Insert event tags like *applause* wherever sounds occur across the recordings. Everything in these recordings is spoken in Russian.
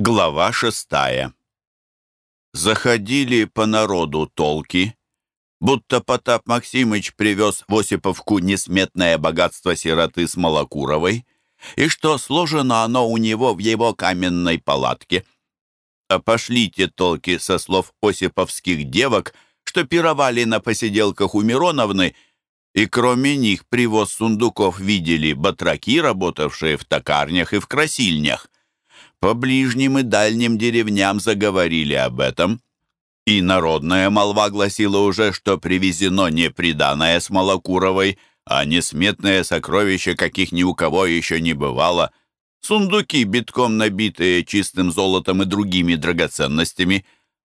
Глава шестая. Заходили по народу толки, будто Потап Максимыч привез в Осиповку несметное богатство сироты Смолокуровой, и что сложено оно у него в его каменной палатке. А пошлите толки со слов осиповских девок, что пировали на посиделках у Мироновны, и кроме них привоз сундуков видели батраки, работавшие в токарнях и в красильнях. По ближним и дальним деревням заговорили об этом, и народная молва гласила уже, что привезено не приданное с Малокуровой, а несметное сокровище, каких ни у кого еще не бывало. Сундуки, битком набитые чистым золотом и другими драгоценностями,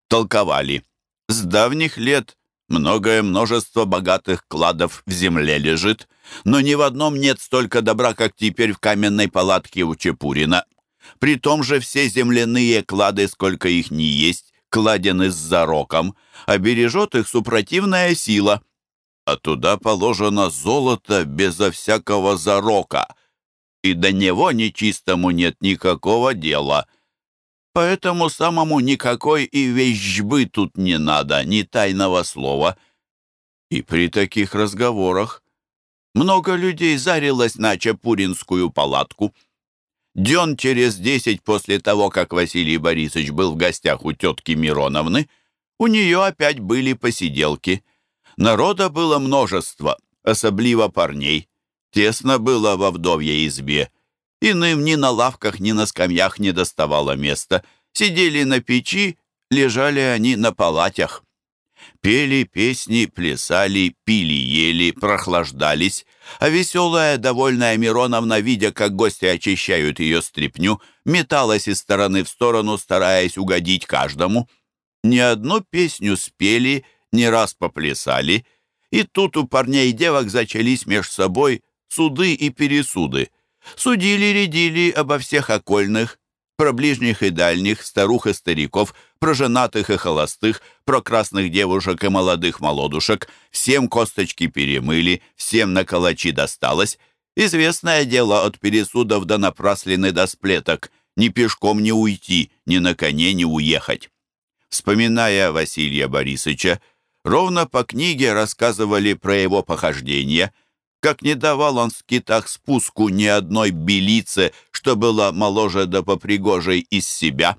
толковали. С давних лет многое множество богатых кладов в земле лежит, но ни в одном нет столько добра, как теперь в каменной палатке у Чепурина. При том же все земляные клады, сколько их ни есть, кладены с зароком, а бережет их супротивная сила. А туда положено золото безо всякого зарока, и до него нечистому нет никакого дела. Поэтому самому никакой и вещьбы тут не надо, ни тайного слова. И при таких разговорах много людей зарилось на Чапуринскую палатку — Дён через десять после того, как Василий Борисович был в гостях у тетки Мироновны, у нее опять были посиделки. Народа было множество, особливо парней. Тесно было во вдовье избе. Иным ни на лавках, ни на скамьях не доставало места. Сидели на печи, лежали они на палатях. Пели песни, плясали, пили, ели, прохлаждались, а веселая, довольная Мироновна, видя, как гости очищают ее стряпню, металась из стороны в сторону, стараясь угодить каждому. Ни одну песню спели, ни раз поплясали, и тут у парней и девок зачались меж собой суды и пересуды. Судили-рядили обо всех окольных, про ближних и дальних, старух и стариков, про женатых и холостых, про красных девушек и молодых молодушек. Всем косточки перемыли, всем на калачи досталось. Известное дело от пересудов до напраслины до сплеток. Ни пешком не уйти, ни на коне не уехать. Вспоминая Василия Борисовича, ровно по книге рассказывали про его похождения – как не давал он в скитах спуску ни одной белице, что была моложе да попригожей из себя.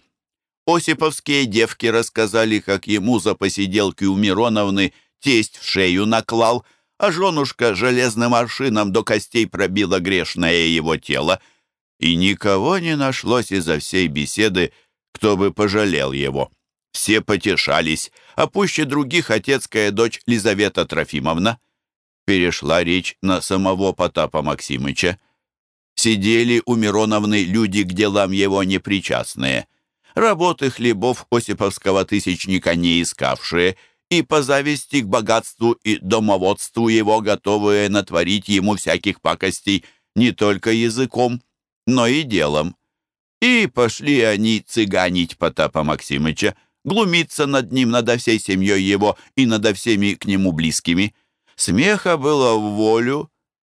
Осиповские девки рассказали, как ему за посиделки у Мироновны тесть в шею наклал, а женушка железным аршином до костей пробила грешное его тело. И никого не нашлось изо всей беседы, кто бы пожалел его. Все потешались, а пуще других отецкая дочь Лизавета Трофимовна — перешла речь на самого Потапа Максимыча. Сидели у Мироновны люди к делам его непричастные, работы хлебов Осиповского тысячника не искавшие и по зависти к богатству и домоводству его готовые натворить ему всяких пакостей не только языком, но и делом. И пошли они цыганить Потапа Максимыча, глумиться над ним, над всей семьей его и над всеми к нему близкими. Смеха было в волю,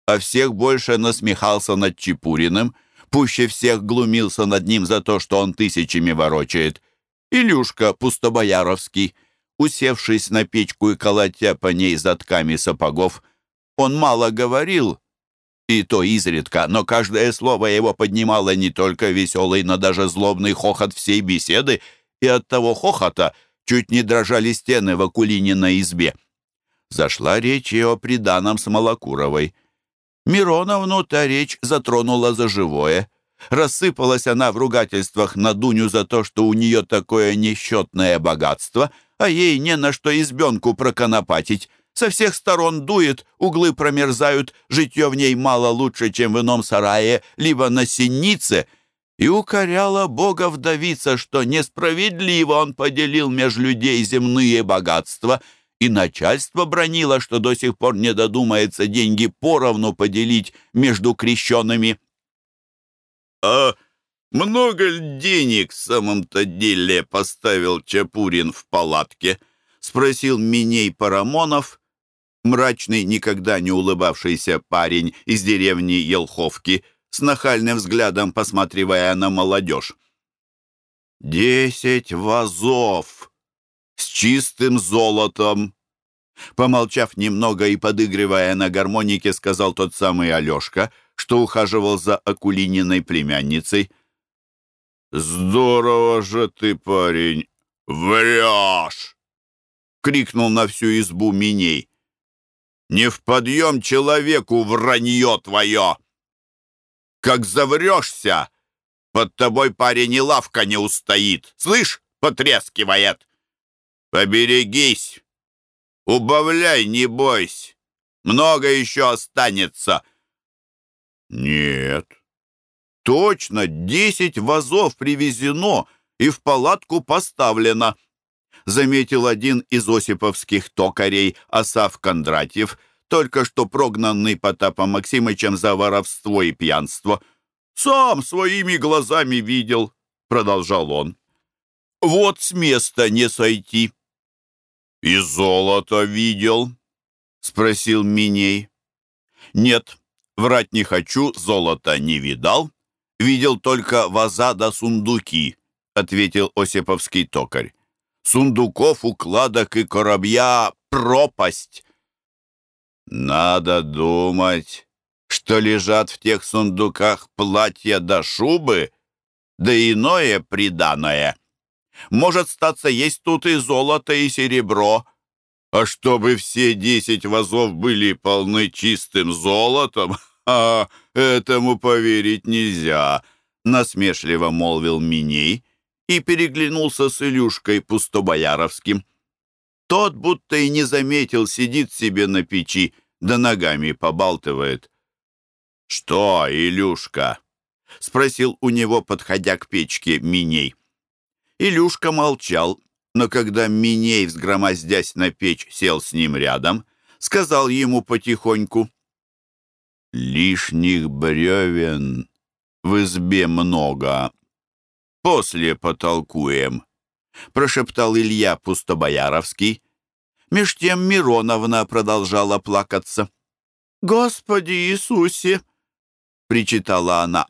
а всех больше насмехался над Чепуриным, пуще всех глумился над ним за то, что он тысячами ворочает. Илюшка Пустобояровский, усевшись на печку и колотя по ней затками сапогов, он мало говорил, и то изредка, но каждое слово его поднимало не только веселый, но даже злобный хохот всей беседы, и от того хохота чуть не дрожали стены в Акулининой избе зашла речь и о приданом с Малокуровой. Мироновну та речь затронула за живое. Рассыпалась она в ругательствах на Дуню за то, что у нее такое несчетное богатство, а ей не на что избенку проконопатить. Со всех сторон дует, углы промерзают, житье в ней мало лучше, чем в ином сарае, либо на синице, и укоряла Бога вдовица, что несправедливо он поделил меж людей земные богатства — и начальство бронило, что до сих пор не додумается деньги поровну поделить между крещенными. «А много ли денег в самом-то деле поставил Чапурин в палатке?» — спросил Миней Парамонов, мрачный, никогда не улыбавшийся парень из деревни Елховки, с нахальным взглядом посматривая на молодежь. Десять вазов с чистым золотом. Помолчав немного и подыгрывая на гармонике, сказал тот самый Алешка, что ухаживал за Акулининой племянницей. «Здорово же ты, парень, врешь!» — крикнул на всю избу Миней. «Не в подъем человеку вранье твое! Как заврешься, под тобой парень и лавка не устоит, слышь, потрескивает! Поберегись!» Убавляй, не бойся. Много еще останется. Нет. Точно, десять вазов привезено и в палатку поставлено, заметил один из осиповских токарей Асав Кондратьев, только что прогнанный Потапом Максимычем за воровство и пьянство. «Сам своими глазами видел», — продолжал он. «Вот с места не сойти». «И золото видел?» — спросил Миней. «Нет, врать не хочу, золота не видал. Видел только ваза да сундуки», — ответил Осиповский токарь. «Сундуков, укладок и коробья — пропасть». «Надо думать, что лежат в тех сундуках платья да шубы, да иное приданое». Может, статься, есть тут и золото, и серебро. А чтобы все десять вазов были полны чистым золотом, *laughs* а этому поверить нельзя, насмешливо молвил Миней и переглянулся с Илюшкой Пустобояровским. Тот будто и не заметил, сидит себе на печи, да ногами побалтывает. «Что, Илюшка?» — спросил у него, подходя к печке, Миней. Илюшка молчал, но когда Миней, взгромоздясь на печь, сел с ним рядом, сказал ему потихоньку, «Лишних бревен в избе много. После потолкуем», — прошептал Илья Пустобояровский. Меж тем Мироновна продолжала плакаться. «Господи Иисусе!» — причитала она.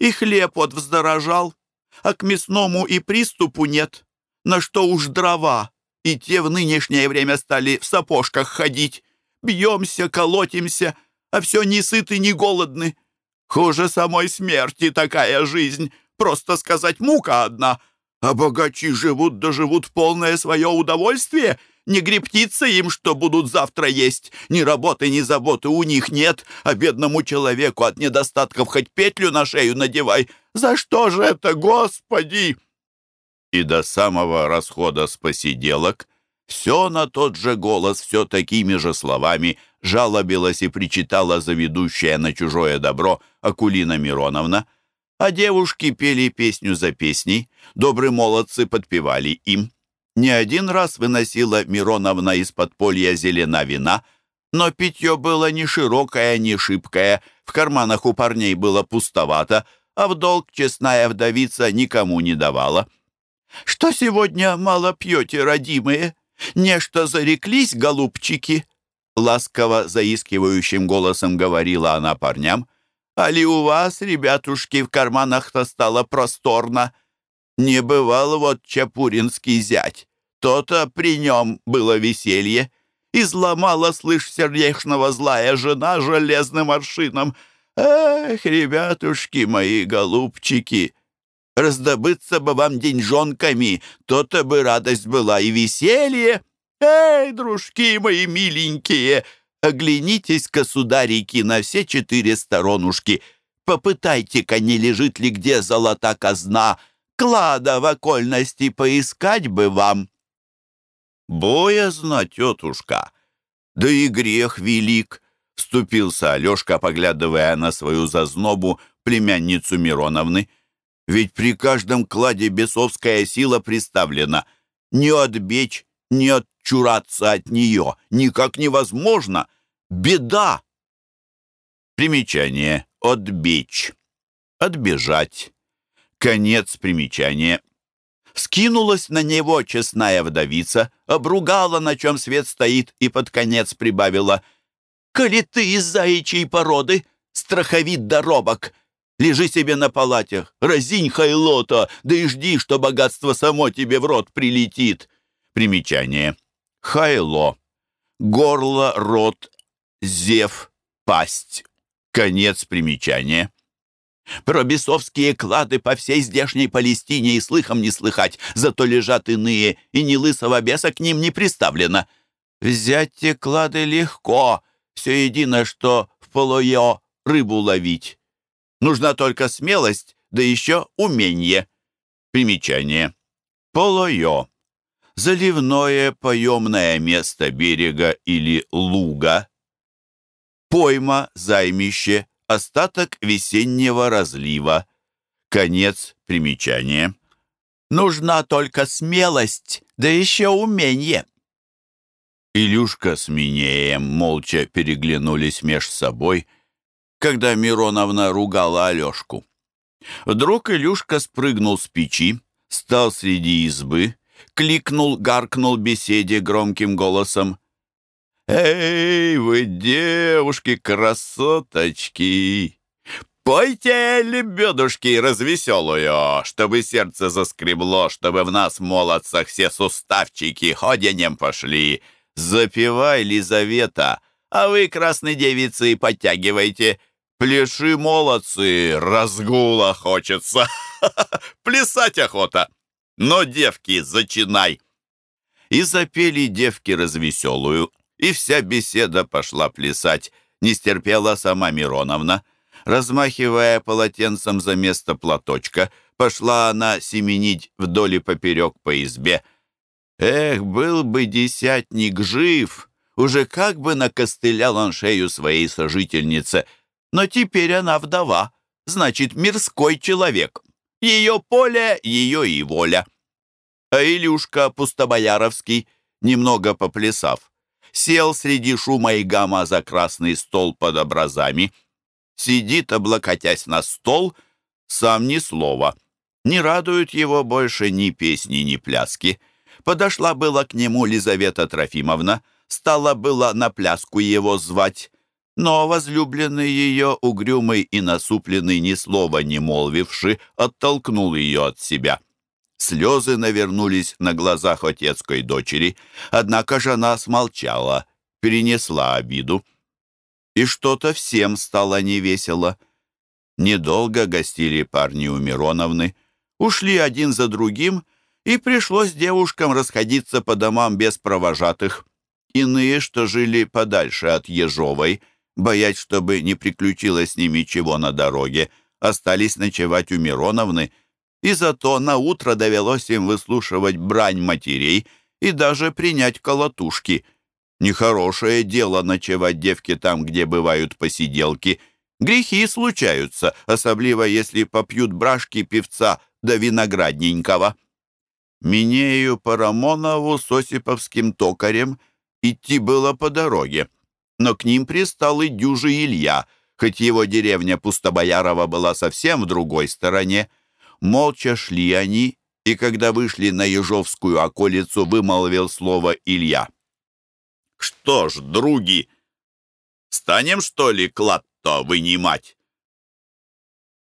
«И хлеб вот вздорожал, а к мясному и приступу нет. На что уж дрова, и те в нынешнее время стали в сапожках ходить. Бьемся, колотимся, а все не сыты, не голодны. Хуже самой смерти такая жизнь, просто сказать мука одна. А богачи живут да живут в полное свое удовольствие — не гребтиться им, что будут завтра есть. Ни работы, ни заботы у них нет, а бедному человеку от недостатков хоть петлю на шею надевай. За что же это, Господи?» И до самого расхода с посиделок все на тот же голос, все такими же словами жалобилась и причитала заведущая на чужое добро Акулина Мироновна, а девушки пели песню за песней, добрые молодцы подпевали им. Не один раз выносила Мироновна из подполья зелена вина, но питье было не широкое, не шибкое, в карманах у парней было пустовато, а в долг честная вдовица никому не давала. «Что сегодня мало пьете, родимые? Нечто зареклись, голубчики?» Ласково заискивающим голосом говорила она парням. «Али у вас, ребятушки, в карманах-то стало просторно?» Не бывал вот чапуринский зять. То-то при нем было веселье. Изломала, слышь, сердечного злая жена железным аршином. Эх, ребятушки мои, голубчики, раздобыться бы вам деньжонками, то-то бы радость была и веселье. Эй, дружки мои миленькие, оглянитесь-ка, сударики, на все четыре сторонушки. Попытайте-ка, не лежит ли где золота казна, — клада в окольности поискать бы вам». «Боязно, тетушка, да и грех велик», — вступился Алешка, поглядывая на свою зазнобу, племянницу Мироновны. «Ведь при каждом кладе бесовская сила представлена. Не отбечь, не отчураться от нее никак невозможно. Беда!» Примечание. Отбечь. Отбежать. Конец примечания. Скинулась на него честная вдовица, обругала, на чем свет стоит, и под конец прибавила. «Коли ты из заячьей породы, страховит доробок, Лежи себе на палатях, разинь хайлота, да и жди, что богатство само тебе в рот прилетит. Примечание. Хайло. Горло, рот, зев, пасть. Конец примечания. Про бесовские клады по всей здешней Палестине и слыхом не слыхать, зато лежат иные, и ни лысого беса к ним не приставлено. Взять те клады легко, все едино, что в полое рыбу ловить. Нужна только смелость, да еще умение. Примечание. Полое. Заливное поемное место берега или луга. Пойма, займище, остаток весеннего разлива. Конец примечания. Нужна только смелость, да еще умение. Илюшка с Минеем молча переглянулись меж собой, когда Мироновна ругала Алешку. Вдруг Илюшка спрыгнул с печи, стал среди избы, кликнул, гаркнул беседе громким голосом. «Эй, вы, девушки-красоточки! Пойте, лебедушки, развеселую, чтобы сердце заскребло, чтобы в нас, молодцах, все суставчики ходенем пошли. Запевай, Лизавета, а вы, красные девицы, подтягивайте. Пляши, молодцы, разгула хочется. *laughs* Плясать охота. Но, девки, зачинай. И запели девки развеселую, и вся беседа пошла плясать. Не стерпела сама Мироновна. Размахивая полотенцем за место платочка, пошла она семенить вдоль и поперек по избе. Эх, был бы десятник жив, уже как бы накостылял он шею своей сожительнице. Но теперь она вдова, значит, мирской человек. Ее поле, ее и воля. А Илюшка Пустобояровский, немного поплясав, сел среди шума и гамма за красный стол под образами, сидит, облокотясь на стол, сам ни слова. Не радуют его больше ни песни, ни пляски. Подошла была к нему Лизавета Трофимовна, стала была на пляску его звать, но возлюбленный ее, угрюмый и насупленный, ни слова не молвивши, оттолкнул ее от себя. Слезы навернулись на глазах отецкой дочери, однако же она смолчала, перенесла обиду. И что-то всем стало невесело. Недолго гостили парни у Мироновны, ушли один за другим, и пришлось девушкам расходиться по домам без провожатых. Иные, что жили подальше от Ежовой, боясь, чтобы не приключилось с ними чего на дороге, остались ночевать у Мироновны — и зато на утро довелось им выслушивать брань матерей и даже принять колотушки. Нехорошее дело ночевать девки там, где бывают посиделки. Грехи случаются, особливо если попьют брашки певца да виноградненького. Минею Парамонову с Осиповским токарем идти было по дороге, но к ним пристал и дюжи Илья, хоть его деревня Пустобоярова была совсем в другой стороне. Молча шли они, и когда вышли на Ежовскую околицу, вымолвил слово Илья. «Что ж, други, станем, что ли, клад-то вынимать?»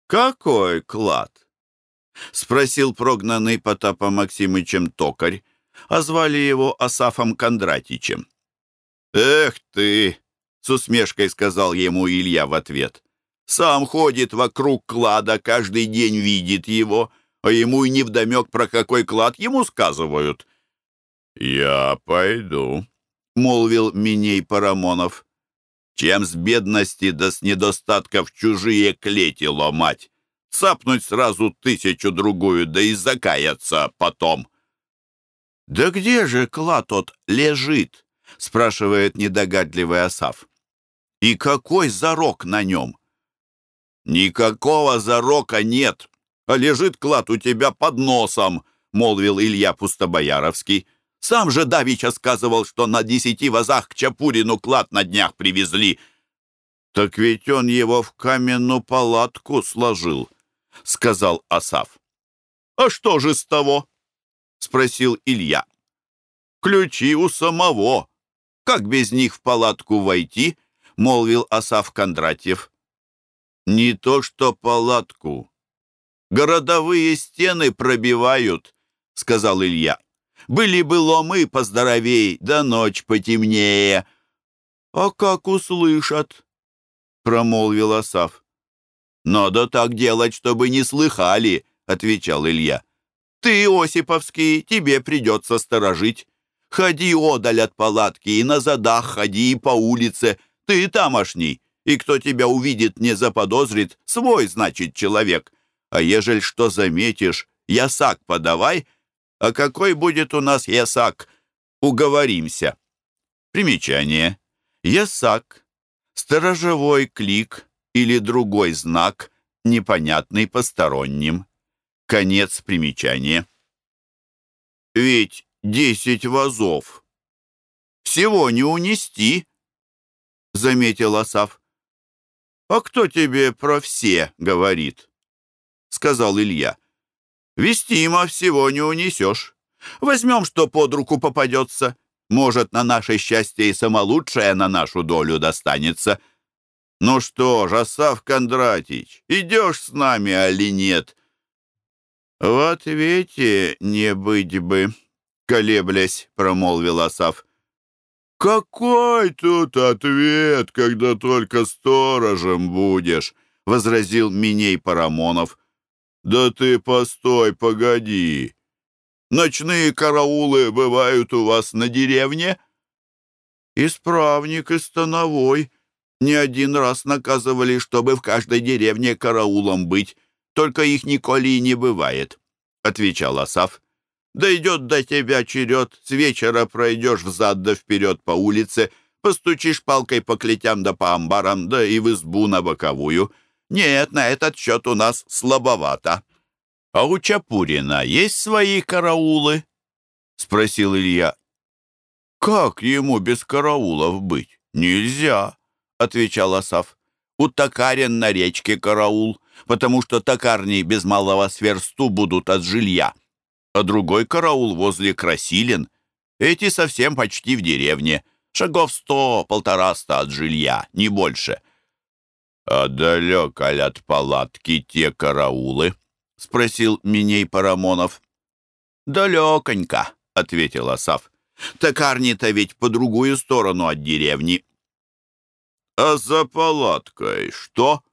«Какой клад?» — спросил прогнанный Потапом Максимычем токарь, а звали его Асафом Кондратичем. «Эх ты!» — с усмешкой сказал ему Илья в ответ. Сам ходит вокруг клада, каждый день видит его, а ему и невдомек, про какой клад ему сказывают. «Я пойду», — молвил Миней Парамонов. «Чем с бедности да с недостатков чужие клети ломать? Цапнуть сразу тысячу-другую, да и закаяться потом». «Да где же клад тот лежит?» — спрашивает недогадливый Асав. «И какой зарок на нем?» «Никакого зарока нет, а лежит клад у тебя под носом», — молвил Илья Пустобояровский. «Сам же Давича сказывал, что на десяти вазах к Чапурину клад на днях привезли». «Так ведь он его в каменную палатку сложил», — сказал Асав. «А что же с того?» — спросил Илья. «Ключи у самого. Как без них в палатку войти?» — молвил Асав Кондратьев. Не то что палатку. Городовые стены пробивают, сказал Илья. Были бы ломы поздоровей, да ночь потемнее. А как услышат? Промолвил Асав. Надо так делать, чтобы не слыхали, отвечал Илья. Ты, Осиповский, тебе придется сторожить. Ходи одаль от палатки и на задах ходи и по улице. Ты тамошний, и кто тебя увидит, не заподозрит, свой, значит, человек. А ежель что заметишь, ясак подавай. А какой будет у нас ясак? Уговоримся. Примечание. Ясак. Сторожевой клик или другой знак, непонятный посторонним. Конец примечания. Ведь десять вазов. Всего не унести, — заметил Асав. «А кто тебе про все говорит?» — сказал Илья. «Вестимо всего не унесешь. Возьмем, что под руку попадется. Может, на наше счастье и самолучшее на нашу долю достанется. Ну что ж, Асав Кондратич, идешь с нами, али нет?» «В ответе не быть бы», колеблясь, промолвил Асав. «Какой тут ответ, когда только сторожем будешь?» — возразил Миней Парамонов. «Да ты постой, погоди. Ночные караулы бывают у вас на деревне?» «Исправник и становой не один раз наказывали, чтобы в каждой деревне караулом быть, только их николи не бывает», — отвечал Асав. Дойдет до тебя черед, с вечера пройдешь взад да вперед по улице, постучишь палкой по клетям да по амбарам, да и в избу на боковую. Нет, на этот счет у нас слабовато. — А у Чапурина есть свои караулы? — спросил Илья. — Как ему без караулов быть? Нельзя, — отвечал Асав. — У токарен на речке караул, потому что токарни без малого сверсту будут от жилья а другой караул возле Красилин. Эти совсем почти в деревне. Шагов сто-полтораста от жилья, не больше. «А далеко ли от палатки те караулы?» — спросил Миней Парамонов. «Далеконько», — ответил Асав. «Токарни-то ведь по другую сторону от деревни». «А за палаткой что?»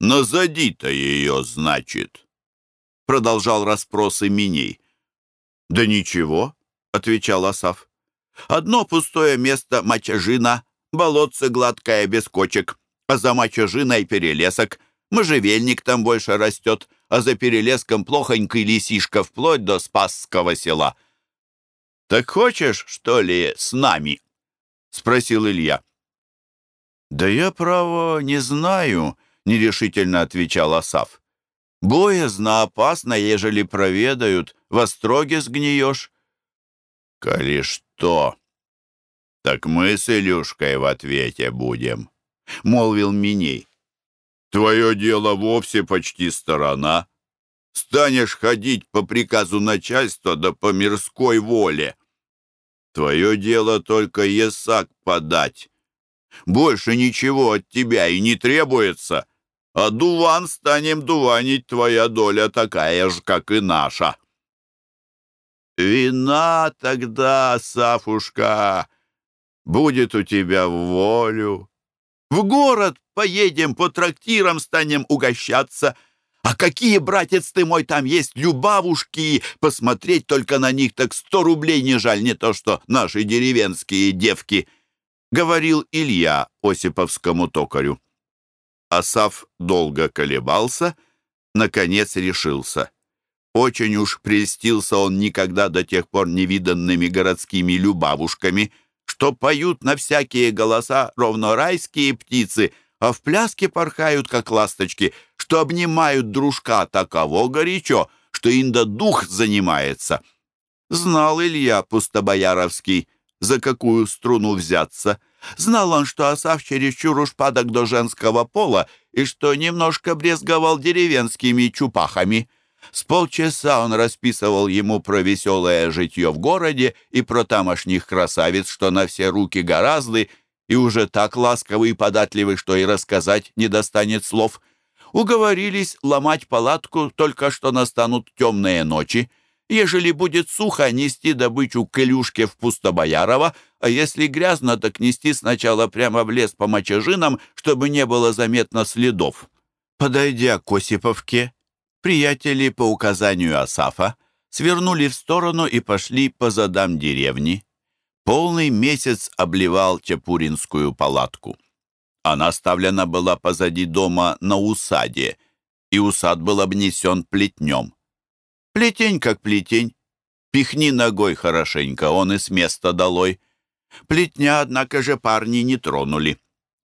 «Назади-то ее, значит». — продолжал расспросы Миней. «Да ничего», — отвечал Асав. «Одно пустое место — мочежина, болотце гладкое без кочек, а за мочежиной перелесок. Можжевельник там больше растет, а за перелеском плохонький лисишка вплоть до Спасского села». «Так хочешь, что ли, с нами?» — спросил Илья. «Да я, право, не знаю», — нерешительно отвечал Асав. Боязно, опасно, ежели проведают, во строге сгниешь. Коли что, так мы с Илюшкой в ответе будем, — молвил Миней. Твое дело вовсе почти сторона. Станешь ходить по приказу начальства да по мирской воле. Твое дело только есак подать. Больше ничего от тебя и не требуется. — а дуван станем дуванить, твоя доля такая же, как и наша. Вина тогда, Сафушка, будет у тебя в волю. В город поедем, по трактирам станем угощаться. А какие, братец ты мой, там есть любавушки! Посмотреть только на них так сто рублей не жаль, не то что наши деревенские девки, — говорил Илья Осиповскому токарю. Асав долго колебался, наконец решился. Очень уж прельстился он никогда до тех пор невиданными городскими любавушками, что поют на всякие голоса ровно райские птицы, а в пляске порхают, как ласточки, что обнимают дружка таково горячо, что инда дух занимается. Знал Илья Пустобояровский, за какую струну взяться — Знал он, что Асав чересчур уж падок до женского пола и что немножко брезговал деревенскими чупахами. С полчаса он расписывал ему про веселое житье в городе и про тамошних красавиц, что на все руки гораздо, и уже так ласковый и податливый, что и рассказать не достанет слов. Уговорились ломать палатку, только что настанут темные ночи. Ежели будет сухо, нести добычу к Илюшке в Пустобоярово, а если грязно, так нести сначала прямо в лес по мочежинам, чтобы не было заметно следов. Подойдя к Осиповке, приятели по указанию Асафа свернули в сторону и пошли по задам деревни. Полный месяц обливал Чапуринскую палатку. Она оставлена была позади дома на усаде, и усад был обнесен плетнем. Плетень как плетень. Пихни ногой хорошенько, он и с места долой. Плетня, однако же, парни не тронули.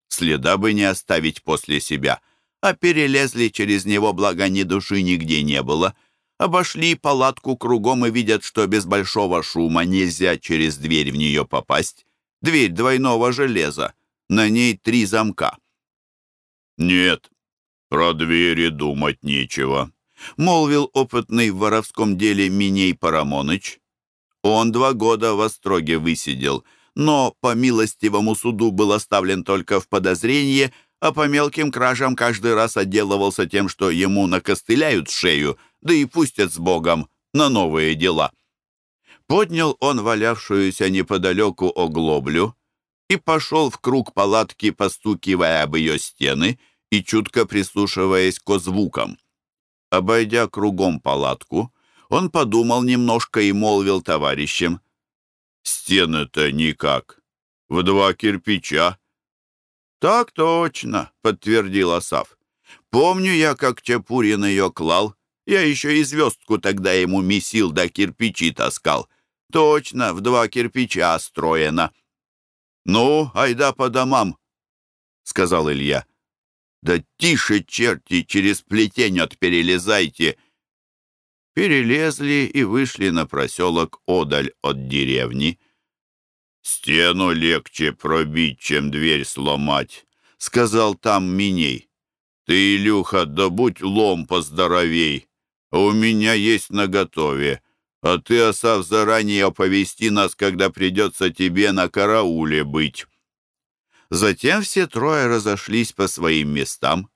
Следа бы не оставить после себя, а перелезли через него, благо ни души нигде не было. Обошли палатку кругом и видят, что без большого шума нельзя через дверь в нее попасть. Дверь двойного железа, на ней три замка. «Нет, про двери думать нечего», — молвил опытный в воровском деле Миней Парамоныч. Он два года в Остроге высидел, но по милостивому суду был оставлен только в подозрение, а по мелким кражам каждый раз отделывался тем, что ему накостыляют шею, да и пустят с Богом на новые дела. Поднял он валявшуюся неподалеку оглоблю и пошел в круг палатки, постукивая об ее стены и чутко прислушиваясь к звукам. Обойдя кругом палатку, он подумал немножко и молвил товарищам. «Стены-то никак. В два кирпича». «Так точно», — подтвердил Асав. «Помню я, как Чапурин ее клал. Я еще и звездку тогда ему месил да кирпичи таскал. Точно, в два кирпича строено». «Ну, айда по домам», — сказал Илья. «Да тише, черти, через плетень от перелезайте!» Перелезли и вышли на проселок одаль от деревни. «Стену легче пробить, чем дверь сломать», — сказал там Миней. «Ты, Илюха, добудь лом поздоровей, а у меня есть наготове, а ты, Осав, заранее оповести нас, когда придется тебе на карауле быть». Затем все трое разошлись по своим местам.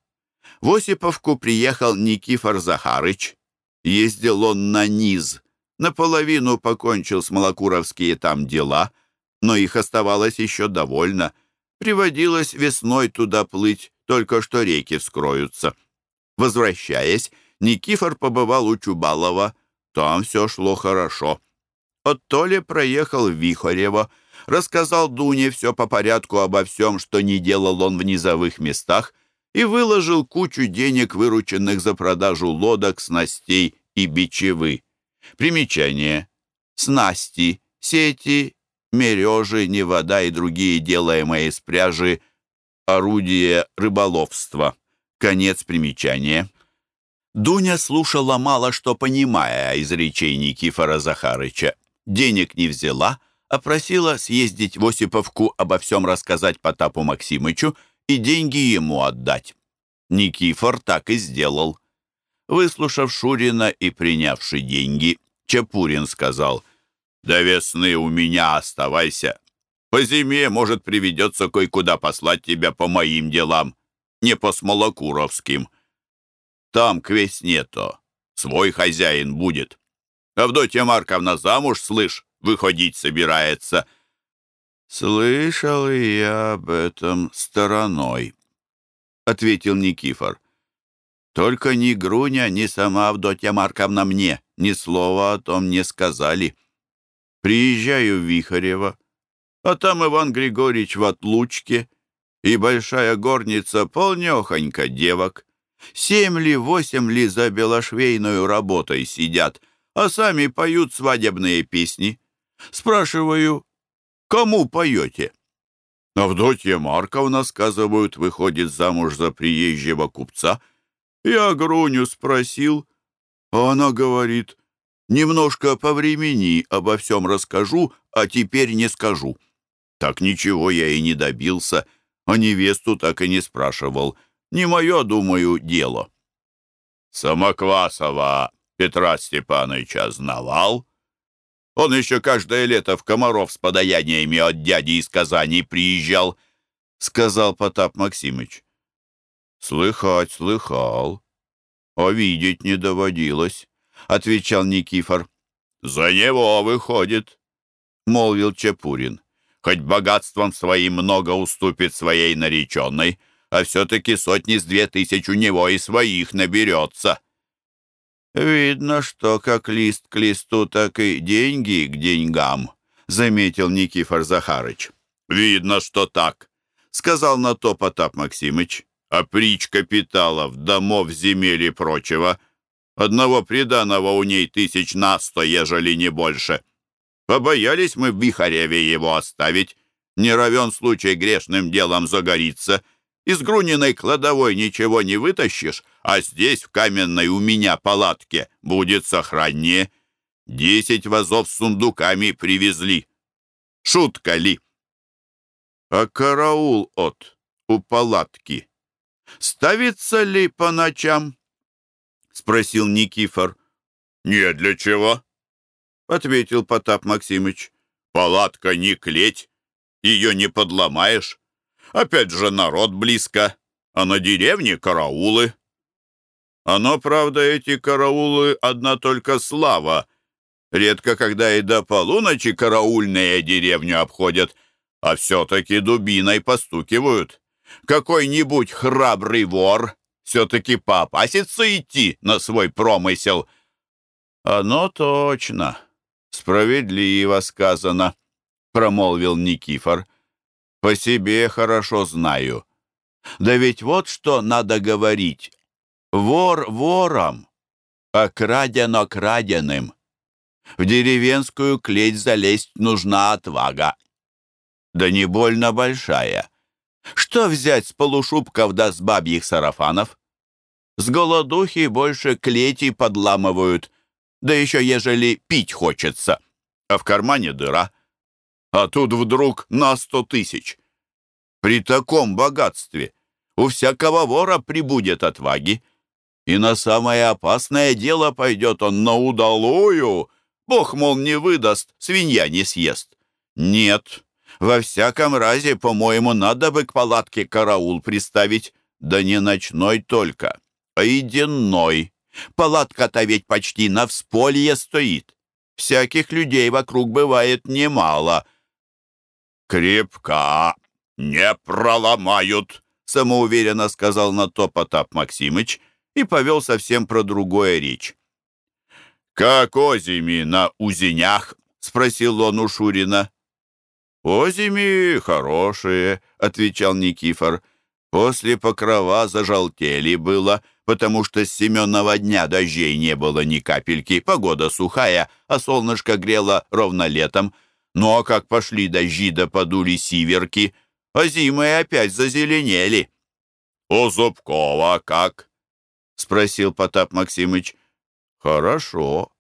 В Осиповку приехал Никифор Захарыч. Ездил он на низ. Наполовину покончил с Малокуровские там дела, но их оставалось еще довольно. Приводилось весной туда плыть, только что реки вскроются. Возвращаясь, Никифор побывал у Чубалова. Там все шло хорошо. От Толи проехал Вихорево, рассказал Дуне все по порядку обо всем, что не делал он в низовых местах, и выложил кучу денег, вырученных за продажу лодок, снастей и бичевы. Примечание. Снасти, сети, мережи, невода и другие делаемые из пряжи, орудия рыболовства. Конец примечания. Дуня слушала мало что понимая из речей Никифора Захарыча. Денег не взяла, а просила съездить в Осиповку, обо всем рассказать Потапу Максимычу и деньги ему отдать. Никифор так и сделал. Выслушав Шурина и принявший деньги, Чапурин сказал, «До весны у меня оставайся. По зиме, может, приведется кое-куда послать тебя по моим делам, не по Смолокуровским. Там к весне-то свой хозяин будет. Авдотья Марковна замуж, слышь, выходить собирается». «Слышал я об этом стороной», — ответил Никифор. «Только ни Груня, ни сама Авдотья Марковна мне ни слова о том не сказали. Приезжаю в Вихарево, а там Иван Григорьевич в отлучке, и большая горница полнехонько девок. Семь ли, восемь ли за белошвейную работой сидят, а сами поют свадебные песни. Спрашиваю, кому поете? Авдотья Марковна, сказывают, выходит замуж за приезжего купца. Я Груню спросил, а она говорит, немножко по времени обо всем расскажу, а теперь не скажу. Так ничего я и не добился, а невесту так и не спрашивал. Не мое, думаю, дело. Самоквасова Петра Степановича знавал? Он еще каждое лето в Комаров с подаяниями от дяди из Казани приезжал. сказал Потап Максимыч. Слыхать слыхал, а видеть не доводилось, отвечал Никифор. За него выходит, молвил Чепурин. Хоть богатством своим много уступит своей нареченной, а все-таки сотни с две тысяч у него и своих наберется. «Видно, что как лист к листу, так и деньги к деньгам», — заметил Никифор Захарыч. «Видно, что так», — сказал на то Потап Максимыч. «А прич капиталов, домов, земель и прочего, одного приданого у ней тысяч на сто, ежели не больше. Побоялись мы в Бихареве его оставить, не равен случай грешным делом загорится». Из Груниной кладовой ничего не вытащишь, а здесь, в каменной у меня палатке, будет сохраннее. Десять вазов с сундуками привезли. Шутка ли? А караул от у палатки ставится ли по ночам? Спросил Никифор. Не для чего, ответил Потап Максимыч. Палатка не клеть, ее не подломаешь. Опять же народ близко, а на деревне караулы. Оно, правда, эти караулы одна только слава. Редко, когда и до полуночи караульные деревню обходят, а все-таки дубиной постукивают. Какой-нибудь храбрый вор все-таки попасится идти на свой промысел. Оно точно, справедливо сказано, промолвил Никифор. По себе хорошо знаю. Да ведь вот что надо говорить. Вор вором, а крадено краденым. В деревенскую клеть залезть нужна отвага. Да не больно большая. Что взять с полушубков да с бабьих сарафанов? С голодухи больше клети подламывают, да еще ежели пить хочется, а в кармане дыра — а тут вдруг на сто тысяч. При таком богатстве у всякого вора прибудет отваги, и на самое опасное дело пойдет он на удалую. Бог, мол, не выдаст, свинья не съест. Нет, во всяком разе, по-моему, надо бы к палатке караул приставить, да не ночной только, а и денной. Палатка-то ведь почти на всполье стоит. Всяких людей вокруг бывает немало, «Крепка, не проломают», — самоуверенно сказал на то Потап Максимыч и повел совсем про другое речь. «Как озими на узенях?» — спросил он у Шурина. «Озими хорошие», — отвечал Никифор. «После покрова зажелтели было, потому что с Семенного дня дождей не было ни капельки, погода сухая, а солнышко грело ровно летом. Ну а как пошли дожди да подули сиверки, а зимы опять зазеленели. — У Зубкова как? — спросил Потап Максимыч. — Хорошо,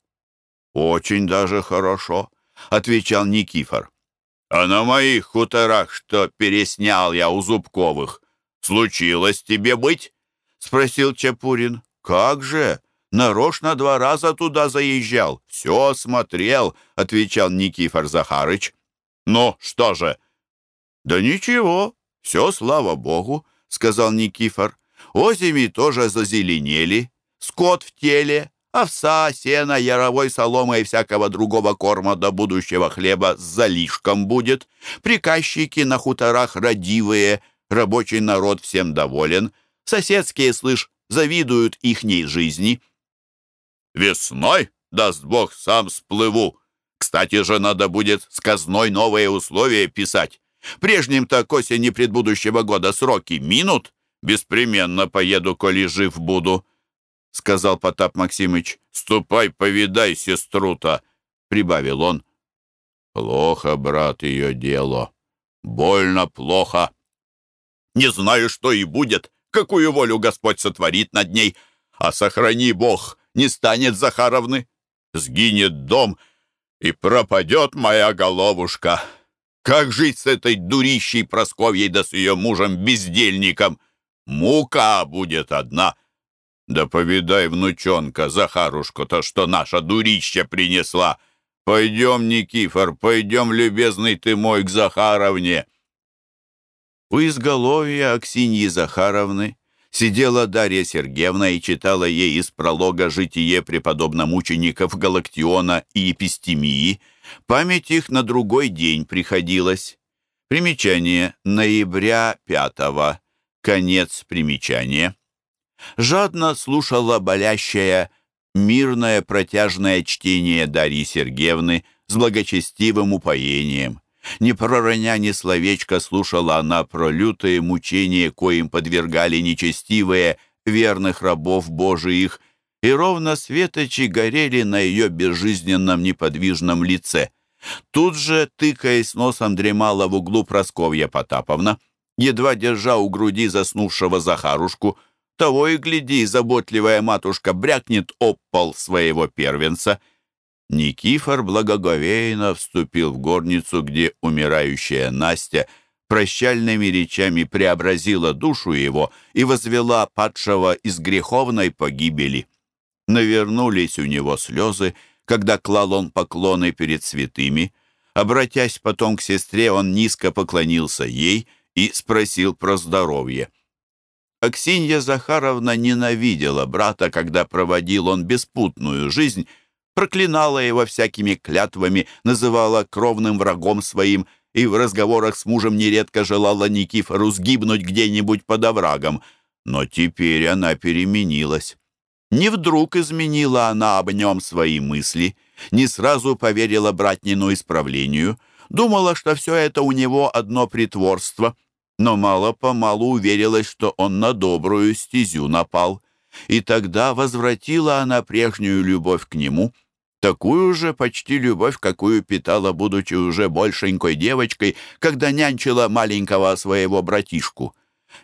очень даже хорошо, — отвечал Никифор. — А на моих хуторах, что переснял я у Зубковых, случилось тебе быть? — спросил Чапурин. — Как же? Нарочно два раза туда заезжал. Все смотрел, — отвечал Никифор Захарыч. Ну, что же? Да ничего, все, слава богу, — сказал Никифор. Озими тоже зазеленели, скот в теле, овса, сено, яровой соломы и всякого другого корма до будущего хлеба с залишком будет. Приказчики на хуторах родивые, рабочий народ всем доволен. Соседские, слышь, завидуют ихней жизни. Весной, даст Бог, сам сплыву. Кстати же, надо будет с казной новые условия писать. Прежним-то к осени предбудущего года сроки минут. Беспременно поеду, коли жив буду, — сказал Потап Максимыч. Ступай, повидай сестру-то, — прибавил он. Плохо, брат, ее дело. Больно плохо. Не знаю, что и будет, какую волю Господь сотворит над ней. А сохрани Бог, не станет Захаровны, сгинет дом, и пропадет моя головушка. Как жить с этой дурищей Просковьей да с ее мужем-бездельником? Мука будет одна. Да повидай, внучонка, Захарушку-то, что наша дурища принесла. Пойдем, Никифор, пойдем, любезный ты мой, к Захаровне. У изголовья Аксиньи Захаровны сидела Дарья Сергеевна и читала ей из пролога «Житие преподобномучеников Галактиона и Епистемии». Память их на другой день приходилась. Примечание ноября 5 Конец примечания. Жадно слушала болящая мирное протяжное чтение Дарьи Сергеевны с благочестивым упоением. Не пророня ни словечко слушала она про лютые мучения, коим подвергали нечестивые верных рабов Божиих, и ровно светочи горели на ее безжизненном неподвижном лице. Тут же, тыкаясь носом, дремала в углу Просковья Потаповна, едва держа у груди заснувшего Захарушку, того и гляди, заботливая матушка брякнет об пол своего первенца — Никифор благоговейно вступил в горницу, где умирающая Настя прощальными речами преобразила душу его и возвела падшего из греховной погибели. Навернулись у него слезы, когда клал он поклоны перед святыми. Обратясь потом к сестре, он низко поклонился ей и спросил про здоровье. Аксинья Захаровна ненавидела брата, когда проводил он беспутную жизнь, проклинала его всякими клятвами, называла кровным врагом своим и в разговорах с мужем нередко желала Никифору сгибнуть где-нибудь под оврагом. Но теперь она переменилась. Не вдруг изменила она об нем свои мысли, не сразу поверила братнину исправлению, думала, что все это у него одно притворство, но мало-помалу уверилась, что он на добрую стезю напал. И тогда возвратила она прежнюю любовь к нему — такую же почти любовь, какую питала, будучи уже большенькой девочкой, когда нянчила маленького своего братишку.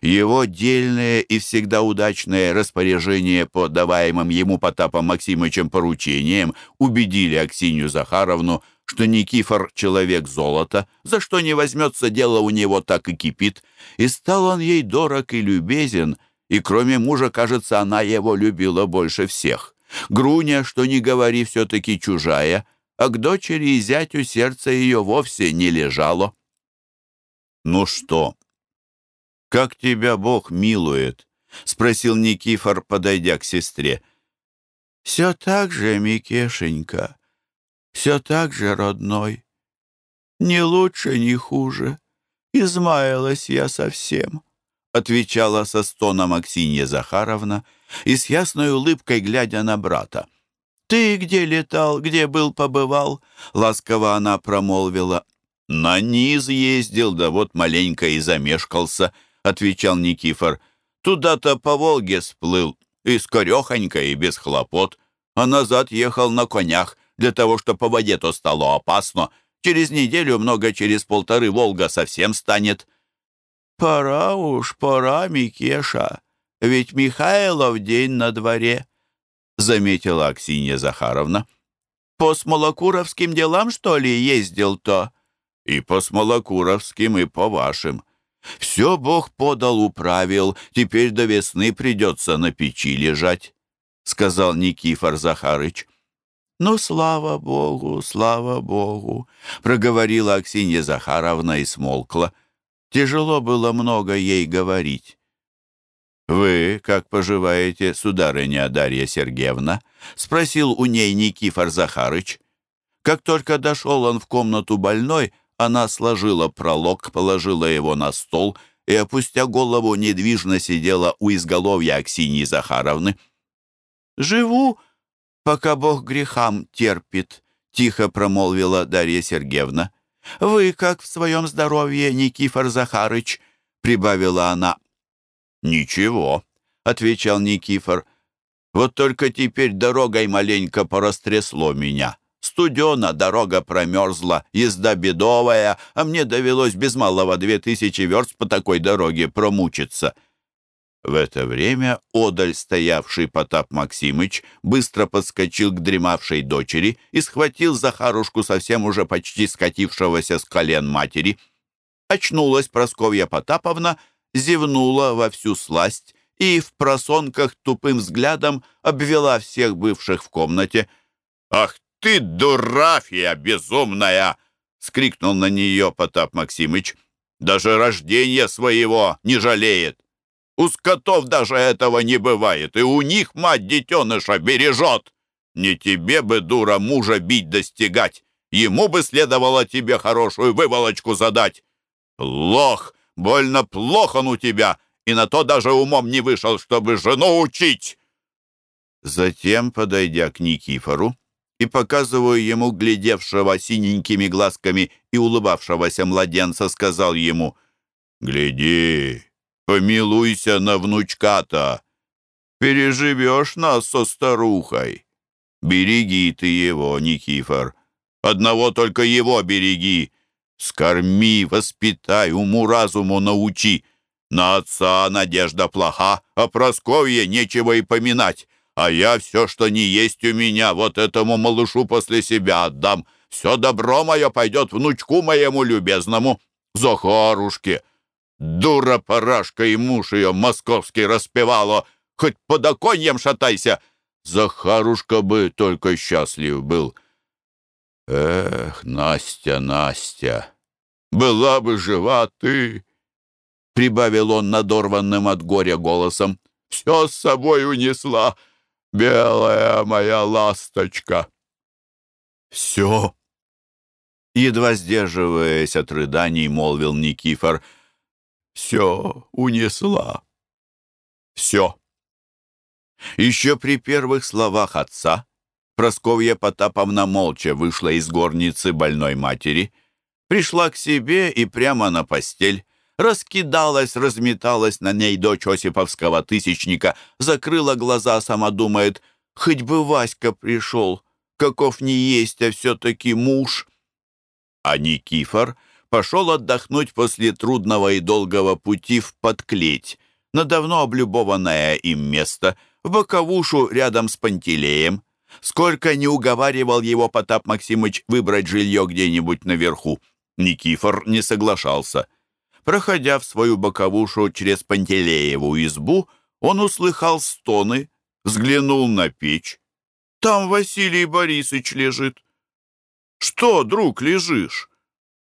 Его дельные и всегда удачные распоряжения по даваемым ему Потапом Максимычем поручениям убедили Аксинью Захаровну, что Никифор — человек золота, за что не возьмется, дело у него так и кипит, и стал он ей дорог и любезен, и кроме мужа, кажется, она его любила больше всех. Груня, что не говори, все-таки чужая, а к дочери и зятю сердце ее вовсе не лежало. «Ну что, как тебя Бог милует?» — спросил Никифор, подойдя к сестре. «Все так же, Микешенька, все так же, родной. Ни лучше, ни хуже. Измаялась я совсем», — отвечала со стоном Аксинья Захаровна, — и с ясной улыбкой глядя на брата. «Ты где летал, где был, побывал?» — ласково она промолвила. «На низ ездил, да вот маленько и замешкался», — отвечал Никифор. «Туда-то по Волге сплыл, и скорехонько, и без хлопот, а назад ехал на конях, для того, что по воде-то стало опасно. Через неделю, много через полторы, Волга совсем станет». «Пора уж, пора, Микеша», ведь Михайлов день на дворе», — заметила Аксинья Захаровна. «По смолокуровским делам, что ли, ездил-то?» «И по смолокуровским, и по вашим. Все Бог подал, управил, теперь до весны придется на печи лежать», — сказал Никифор Захарыч. «Ну, слава Богу, слава Богу!» — проговорила Аксинья Захаровна и смолкла. Тяжело было много ей говорить. «Вы как поживаете, сударыня Дарья Сергеевна?» — спросил у ней Никифор Захарыч. Как только дошел он в комнату больной, она сложила пролог, положила его на стол и, опустя голову, недвижно сидела у изголовья Аксиньи Захаровны. «Живу, пока Бог грехам терпит», — тихо промолвила Дарья Сергеевна. «Вы как в своем здоровье, Никифор Захарыч?» — прибавила она. «Ничего», — отвечал Никифор. «Вот только теперь дорогой маленько порастрясло меня. Студена, дорога промерзла, езда бедовая, а мне довелось без малого две тысячи верст по такой дороге промучиться». В это время Одаль, стоявший Потап Максимыч, быстро подскочил к дремавшей дочери и схватил Захарушку совсем уже почти скатившегося с колен матери. Очнулась Просковья Потаповна зевнула во всю сласть и в просонках тупым взглядом обвела всех бывших в комнате. «Ах ты, дурафия безумная!» — скрикнул на нее Потап Максимыч. даже рождения своего не жалеет. У скотов даже этого не бывает, и у них мать детеныша бережет. Не тебе бы, дура, мужа бить достигать. Ему бы следовало тебе хорошую выволочку задать. Плох, больно плохо он у тебя, и на то даже умом не вышел, чтобы жену учить. Затем, подойдя к Никифору и показывая ему глядевшего синенькими глазками и улыбавшегося младенца, сказал ему, «Гляди, помилуйся на внучка-то, переживешь нас со старухой. Береги ты его, Никифор, одного только его береги, скорми, воспитай, уму-разуму научи». На отца надежда плоха, а Просковье нечего и поминать. А я все, что не есть у меня, вот этому малышу после себя отдам. Все добро мое пойдет внучку моему любезному, Захарушке. Дура-парашка и муж ее московский распевало. Хоть под оконьем шатайся. Захарушка бы только счастлив был. Эх, Настя, Настя, была бы жива ты, прибавил он надорванным от горя голосом. «Все с собой унесла, белая моя ласточка!» «Все!» Едва сдерживаясь от рыданий, молвил Никифор. «Все унесла! Все!» Еще при первых словах отца Просковья Потаповна молча вышла из горницы больной матери, пришла к себе и прямо на постель раскидалась, разметалась на ней дочь Осиповского тысячника, закрыла глаза, сама думает, хоть бы Васька пришел, каков не есть, а все-таки муж. А Никифор пошел отдохнуть после трудного и долгого пути в подклеть, на давно облюбованное им место, в боковушу рядом с Пантелеем. Сколько не уговаривал его Потап Максимыч выбрать жилье где-нибудь наверху, Никифор не соглашался — Проходя в свою боковушу через Пантелееву избу, он услыхал стоны, взглянул на печь. Там Василий Борисович лежит. «Что, друг, лежишь?»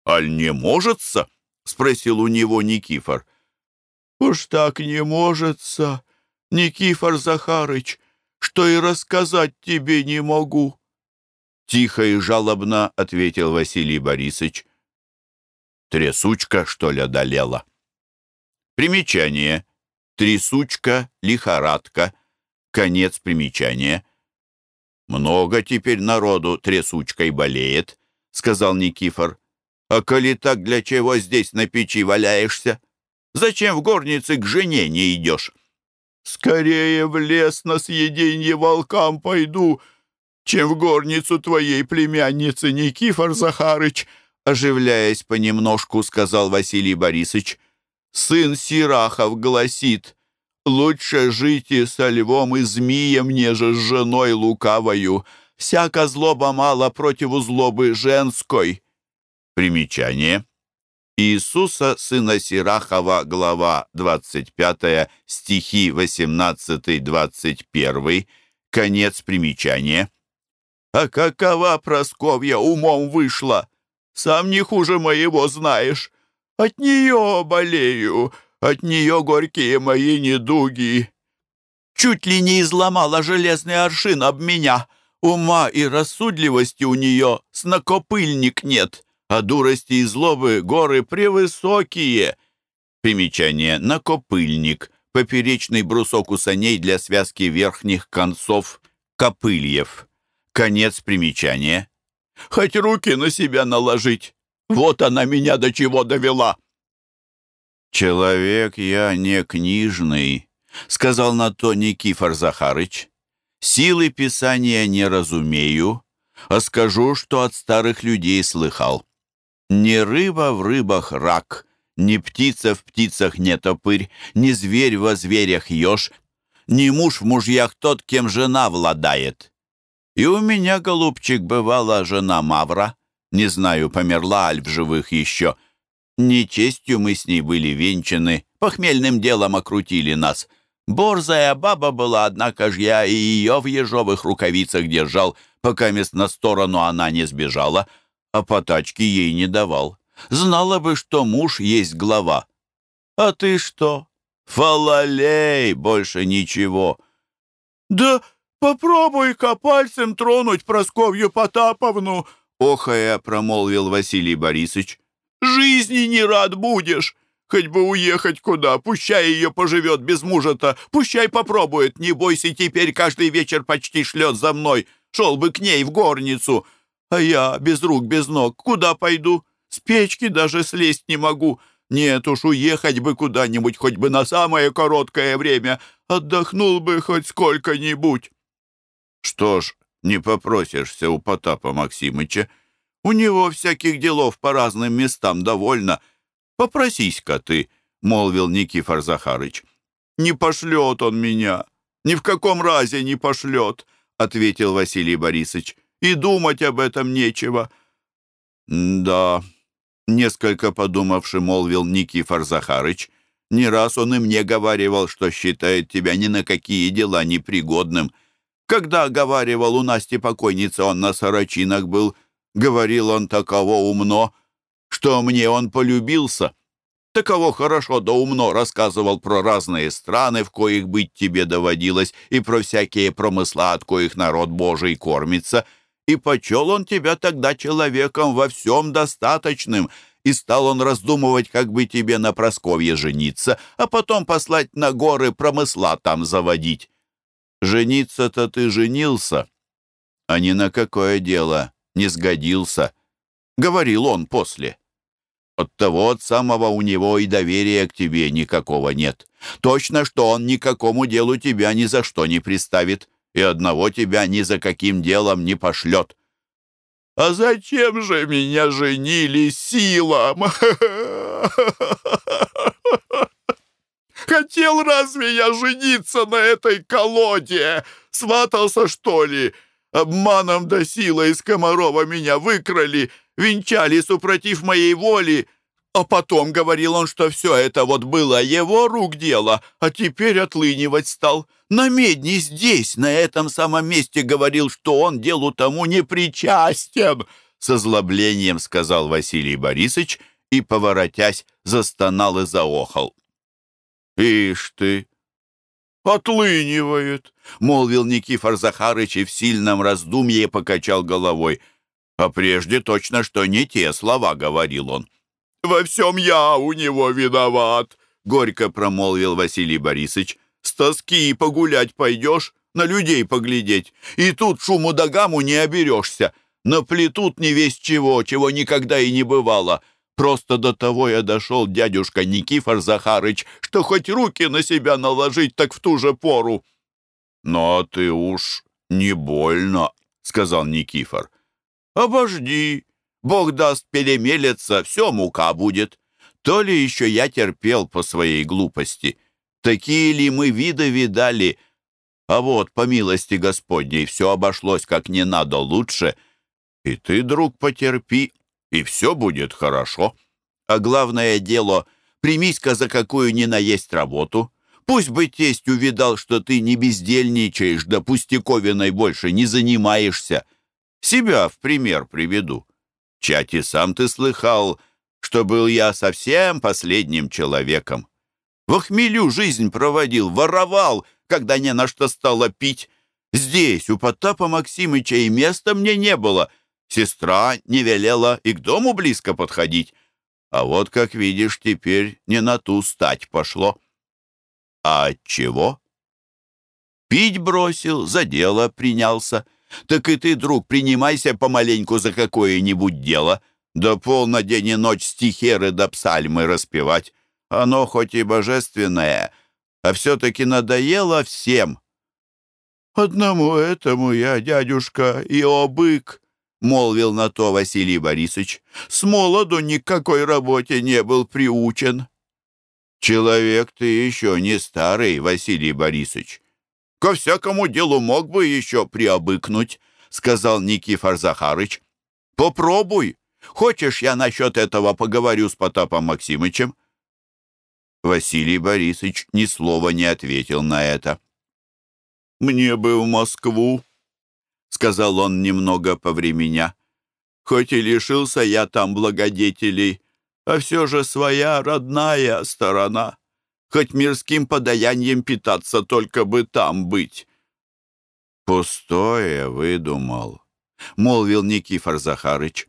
«Аль не можется?» — спросил у него Никифор. «Уж так не можется, Никифор Захарыч, что и рассказать тебе не могу». Тихо и жалобно ответил Василий Борисович. Трясучка, что ли, одолела? Примечание. Трясучка, лихорадка. Конец примечания. «Много теперь народу трясучкой болеет», — сказал Никифор. «А коли так, для чего здесь на печи валяешься? Зачем в горнице к жене не идешь?» «Скорее в лес на съеденье волкам пойду, чем в горницу твоей племянницы, Никифор Захарыч», оживляясь понемножку, сказал Василий Борисович. «Сын Сирахов гласит, лучше жить и со львом и змеем, неже с женой лукавою. Всяка злоба мало противу злобы женской». Примечание. Иисуса, сына Сирахова, глава 25, стихи 18-21, конец примечания. «А какова Просковья умом вышла? Сам не хуже моего знаешь. От нее болею, от нее горькие мои недуги. Чуть ли не изломала железный аршин об меня. Ума и рассудливости у нее снокопыльник нет, а дурости и злобы горы превысокие. Примечание «накопыльник» — поперечный брусок у саней для связки верхних концов копыльев. Конец примечания хоть руки на себя наложить. Вот она меня до чего довела». «Человек я не книжный», — сказал на то Никифор Захарыч. «Силы Писания не разумею, а скажу, что от старых людей слыхал. Ни рыба в рыбах рак, ни птица в птицах не топырь, ни зверь во зверях еж, ни муж в мужьях тот, кем жена владает. И у меня, голубчик, бывала жена Мавра. Не знаю, померла аль в живых еще. Нечестью мы с ней были венчаны, похмельным делом окрутили нас. Борзая баба была, однако ж я и ее в ежовых рукавицах держал, пока мест на сторону она не сбежала, а потачки ей не давал. Знала бы, что муж есть глава. А ты что? Фалалей, больше ничего. Да попробуй-ка пальцем тронуть Просковью Потаповну, охая промолвил Василий Борисович. Жизни не рад будешь. Хоть бы уехать куда, пущай ее поживет без мужа-то, пущай попробует, не бойся, теперь каждый вечер почти шлет за мной, шел бы к ней в горницу. А я без рук, без ног, куда пойду? С печки даже слезть не могу. Нет уж, уехать бы куда-нибудь, хоть бы на самое короткое время, отдохнул бы хоть сколько-нибудь. Что ж, не попросишься у Потапа Максимыча. У него всяких делов по разным местам довольно — Попросись-ка ты, — молвил Никифор Захарыч. Не пошлет он меня, ни в каком разе не пошлет, — ответил Василий Борисович. И думать об этом нечего. Да, — несколько подумавши, молвил Никифор Захарыч, не раз он и мне говаривал, что считает тебя ни на какие дела непригодным. Когда говаривал у Насти покойницы, он на сорочинах был, говорил он таково умно, что мне он полюбился. Таково хорошо да умно рассказывал про разные страны, в коих быть тебе доводилось, и про всякие промысла, от коих народ Божий кормится. И почел он тебя тогда человеком во всем достаточным, и стал он раздумывать, как бы тебе на Просковье жениться, а потом послать на горы промысла там заводить. Жениться-то ты женился, а ни на какое дело не сгодился, — говорил он после. Оттого от самого у него и доверия к тебе никакого нет. Точно, что он никакому делу тебя ни за что не приставит, и одного тебя ни за каким делом не пошлет. «А зачем же меня женили силом?» *laughs* «Хотел разве я жениться на этой колоде? Сватался, что ли? Обманом да силой из Комарова меня выкрали, венчали, супротив моей воли. А потом говорил он, что все это вот было его рук дело, а теперь отлынивать стал. На медне здесь, на этом самом месте говорил, что он делу тому не причастен. С озлоблением сказал Василий Борисович и, поворотясь, застонал и заохал. «Ишь ты!» «Отлынивает!» — молвил Никифор Захарыч и в сильном раздумье покачал головой. А прежде точно, что не те слова говорил он. «Во всем я у него виноват», — горько промолвил Василий Борисович. «С тоски погулять пойдешь, на людей поглядеть, и тут шуму да гаму не оберешься. Наплетут не весь чего, чего никогда и не бывало. Просто до того я дошел, дядюшка Никифор Захарыч, что хоть руки на себя наложить, так в ту же пору». «Но ты уж не больно», — сказал Никифор. Обожди, Бог даст перемелется, все мука будет. То ли еще я терпел по своей глупости. Такие ли мы виды видали? А вот, по милости Господней, все обошлось как не надо лучше. И ты, друг, потерпи, и все будет хорошо. А главное дело, примись-ка за какую ни наесть работу. Пусть бы тесть увидал, что ты не бездельничаешь, да пустяковиной больше не занимаешься. Себя в пример приведу. Чати, сам ты слыхал, что был я совсем последним человеком. В хмелю жизнь проводил, воровал, когда не на что стало пить. Здесь, у Потапа Максимыча, и места мне не было. Сестра не велела и к дому близко подходить. А вот, как видишь, теперь не на ту стать пошло. А от чего? Пить бросил, за дело принялся. Так и ты, друг, принимайся помаленьку за какое-нибудь дело. Да полно день и ночь стихеры да псальмы распевать. Оно хоть и божественное, а все-таки надоело всем. «Одному этому я, дядюшка, и обык», — молвил на то Василий Борисович. «С молоду никакой работе не был приучен». «Человек ты еще не старый, Василий Борисович. Ко всякому делу мог бы еще приобыкнуть, сказал Никифор Захарыч. Попробуй. Хочешь, я насчет этого поговорю с Потапом Максимычем? Василий Борисович ни слова не ответил на это. «Мне бы в Москву», — сказал он немного повременя. «Хоть и лишился я там благодетелей, а все же своя родная сторона. Хоть мирским подаянием питаться, только бы там быть». «Пустое выдумал», — молвил Никифор Захарыч.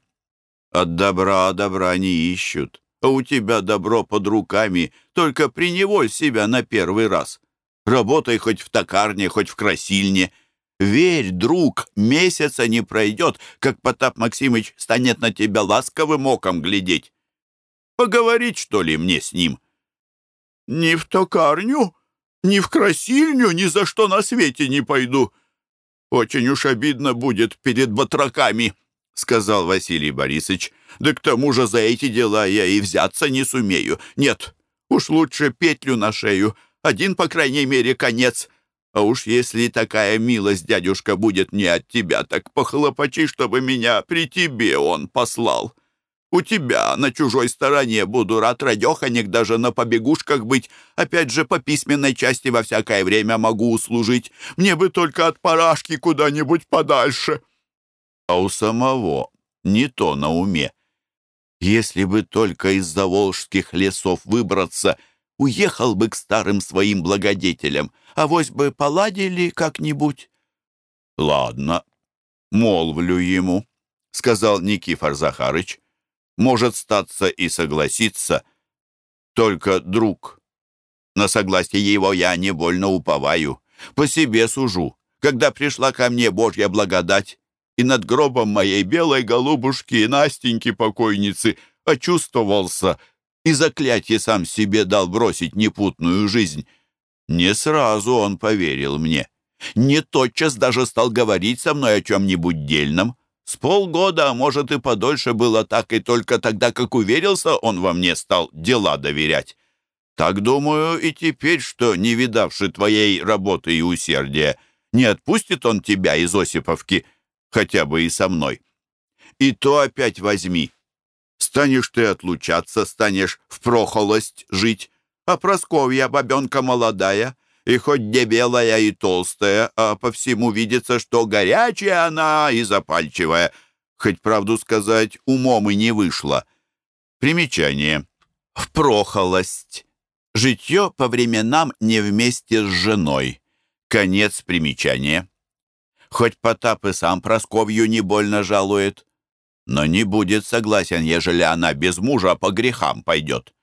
«От добра добра не ищут, а у тебя добро под руками, только приневоль себя на первый раз. Работай хоть в токарне, хоть в красильне. Верь, друг, месяца не пройдет, как Потап Максимыч станет на тебя ласковым оком глядеть. Поговорить, что ли, мне с ним?» «Ни в токарню, ни в красильню ни за что на свете не пойду. Очень уж обидно будет перед батраками», — сказал Василий Борисович. «Да к тому же за эти дела я и взяться не сумею. Нет, уж лучше петлю на шею. Один, по крайней мере, конец. А уж если такая милость, дядюшка, будет не от тебя, так похлопочи, чтобы меня при тебе он послал». У тебя на чужой стороне буду рад радеханик даже на побегушках быть. Опять же, по письменной части во всякое время могу услужить. Мне бы только от парашки куда-нибудь подальше». А у самого не то на уме. Если бы только из заволжских лесов выбраться, уехал бы к старым своим благодетелям, а вось бы поладили как-нибудь. «Ладно, молвлю ему», — сказал Никифор Захарыч может статься и согласиться. Только, друг, на согласие его я не больно уповаю. По себе сужу. Когда пришла ко мне Божья благодать, и над гробом моей белой голубушки Настеньки покойницы очувствовался и заклятие сам себе дал бросить непутную жизнь. Не сразу он поверил мне. Не тотчас даже стал говорить со мной о чем-нибудь дельном. С полгода, а может и подольше было так, и только тогда, как уверился, он во мне стал дела доверять. Так думаю и теперь, что, не видавши твоей работы и усердия, не отпустит он тебя из Осиповки, хотя бы и со мной. И то опять возьми. Станешь ты отлучаться, станешь в прохолость жить, а Просковья, бабенка молодая, и хоть дебелая и толстая, а по всему видится, что горячая она и запальчивая. Хоть, правду сказать, умом и не вышла. Примечание. В прохолость. Житье по временам не вместе с женой. Конец примечания. Хоть Потап и сам Просковью не больно жалует, но не будет согласен, ежели она без мужа по грехам пойдет.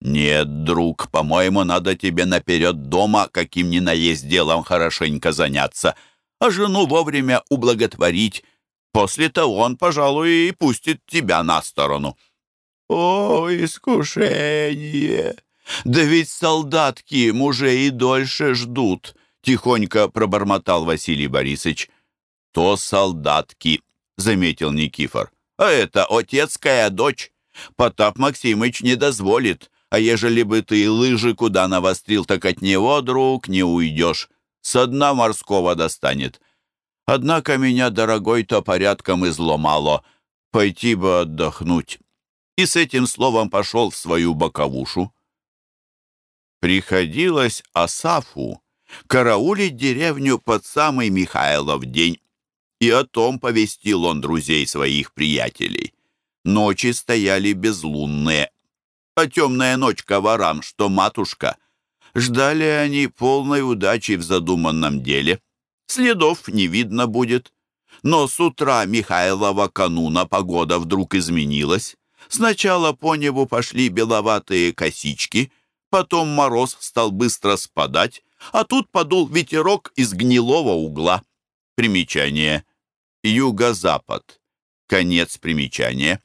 «Нет, друг, по-моему, надо тебе наперед дома каким ни наесть делом хорошенько заняться, а жену вовремя ублаготворить. После того он, пожалуй, и пустит тебя на сторону». «О, искушение! Да ведь солдатки мужей и дольше ждут», — тихонько пробормотал Василий Борисович. «То солдатки», — заметил Никифор. «А это отецкая дочь. Потап Максимыч не дозволит. А ежели бы ты лыжи куда навострил, так от него, друг, не уйдешь. Со дна морского достанет. Однако меня, дорогой-то, порядком изломало. Пойти бы отдохнуть. И с этим словом пошел в свою боковушу. Приходилось Асафу караулить деревню под самый Михайлов день. И о том повестил он друзей своих приятелей. Ночи стояли безлунные, а темная ночка ворам, что матушка. Ждали они полной удачи в задуманном деле. Следов не видно будет. Но с утра Михайлова кануна погода вдруг изменилась. Сначала по небу пошли беловатые косички, потом мороз стал быстро спадать, а тут подул ветерок из гнилого угла. Примечание. Юго-запад. Конец примечания.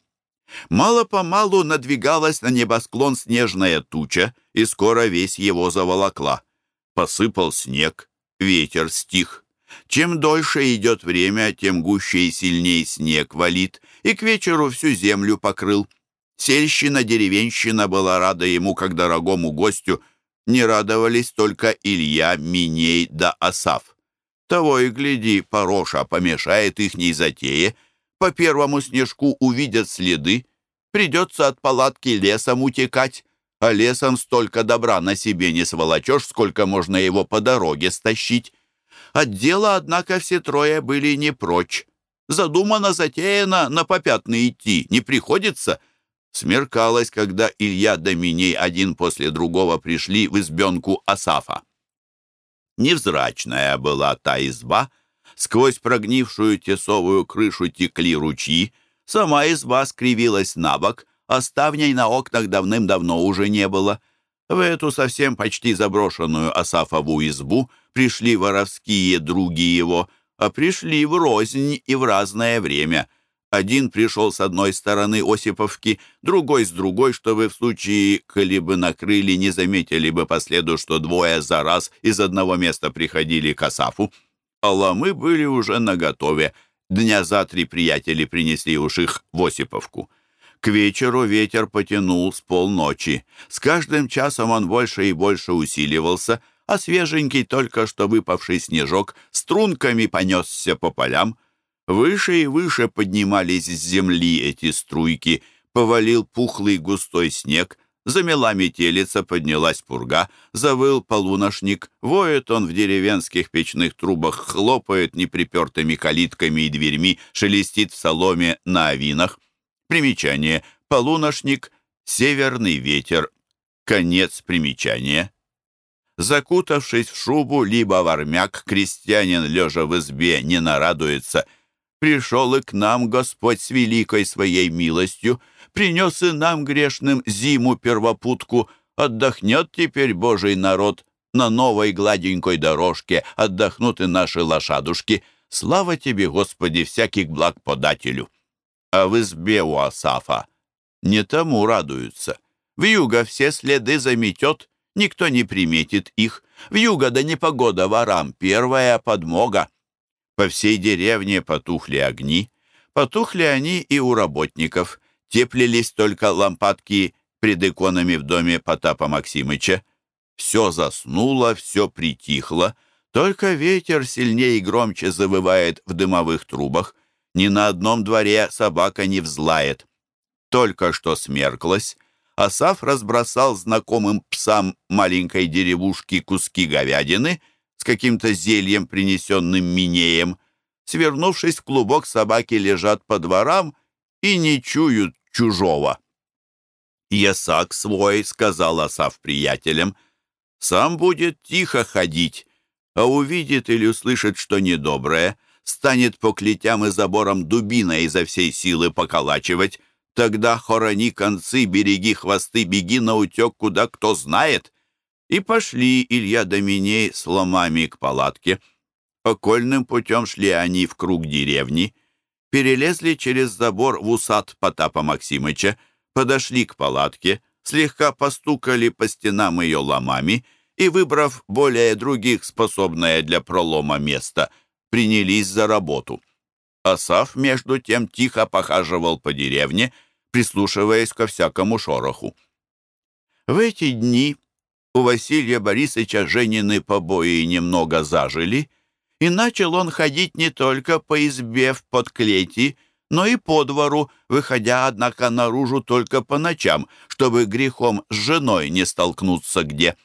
Мало-помалу надвигалась на небосклон снежная туча, и скоро весь его заволокла. Посыпал снег, ветер стих. Чем дольше идет время, тем гуще и сильнее снег валит, и к вечеру всю землю покрыл. Сельщина-деревенщина была рада ему, как дорогому гостю. Не радовались только Илья, Миней да Асав. Того и гляди, Пороша помешает ихней затее, по первому снежку увидят следы, придется от палатки лесом утекать, а лесом столько добра на себе не сволочешь, сколько можно его по дороге стащить. От дела, однако, все трое были не прочь. Задумано, затеяно, на попятный идти не приходится. Смеркалось, когда Илья да Миней один после другого пришли в избенку Асафа. Невзрачная была та изба, сквозь прогнившую тесовую крышу текли ручьи, сама изба скривилась на бок, а ставней на окнах давным-давно уже не было. В эту совсем почти заброшенную Асафову избу пришли воровские други его, а пришли в рознь и в разное время. Один пришел с одной стороны Осиповки, другой с другой, чтобы в случае, коли бы накрыли, не заметили бы по следу, что двое за раз из одного места приходили к Асафу. А ломы были уже наготове. Дня за три приятели принесли уж их в Осиповку. К вечеру ветер потянул с полночи. С каждым часом он больше и больше усиливался, а свеженький, только что выпавший снежок, струнками понесся по полям. Выше и выше поднимались с земли эти струйки, повалил пухлый густой снег, замела метелица, поднялась пурга, завыл полуношник, воет он в деревенских печных трубах, хлопает неприпертыми калитками и дверьми, шелестит в соломе на авинах. Примечание. Полуношник. Северный ветер. Конец примечания. Закутавшись в шубу, либо в армяк, крестьянин, лежа в избе, не нарадуется. Пришел и к нам Господь с великой своей милостью, принес и нам грешным зиму первопутку, отдохнет теперь Божий народ на новой гладенькой дорожке, отдохнут и наши лошадушки. Слава тебе, Господи, всяких благ подателю а в избе у Асафа не тому радуются. В юго все следы заметет, никто не приметит их. В юго да непогода ворам, первая подмога. По всей деревне потухли огни. Потухли они и у работников. Теплились только лампадки пред иконами в доме Потапа Максимыча. Все заснуло, все притихло. Только ветер сильнее и громче завывает в дымовых трубах. Ни на одном дворе собака не взлает. Только что смерклась, Асаф разбросал знакомым псам маленькой деревушки куски говядины с каким-то зельем, принесенным Минеем. Свернувшись в клубок, собаки лежат по дворам и не чуют чужого. «Ясак свой», — сказал Асаф приятелям, — «сам будет тихо ходить, а увидит или услышит что недоброе, станет по клетям и заборам дубина изо всей силы поколачивать, тогда хорони концы, береги хвосты, беги на утек, куда кто знает. И пошли Илья Доминей с ломами к палатке. Окольным путем шли они в круг деревни, перелезли через забор в усад Потапа Максимыча, подошли к палатке, слегка постукали по стенам ее ломами и, выбрав более других способное для пролома место — принялись за работу. Асав, между тем, тихо похаживал по деревне, прислушиваясь ко всякому шороху. В эти дни у Василия Борисовича Женины побои немного зажили, и начал он ходить не только по избе в подклети, но и по двору, выходя, однако, наружу только по ночам, чтобы грехом с женой не столкнуться где.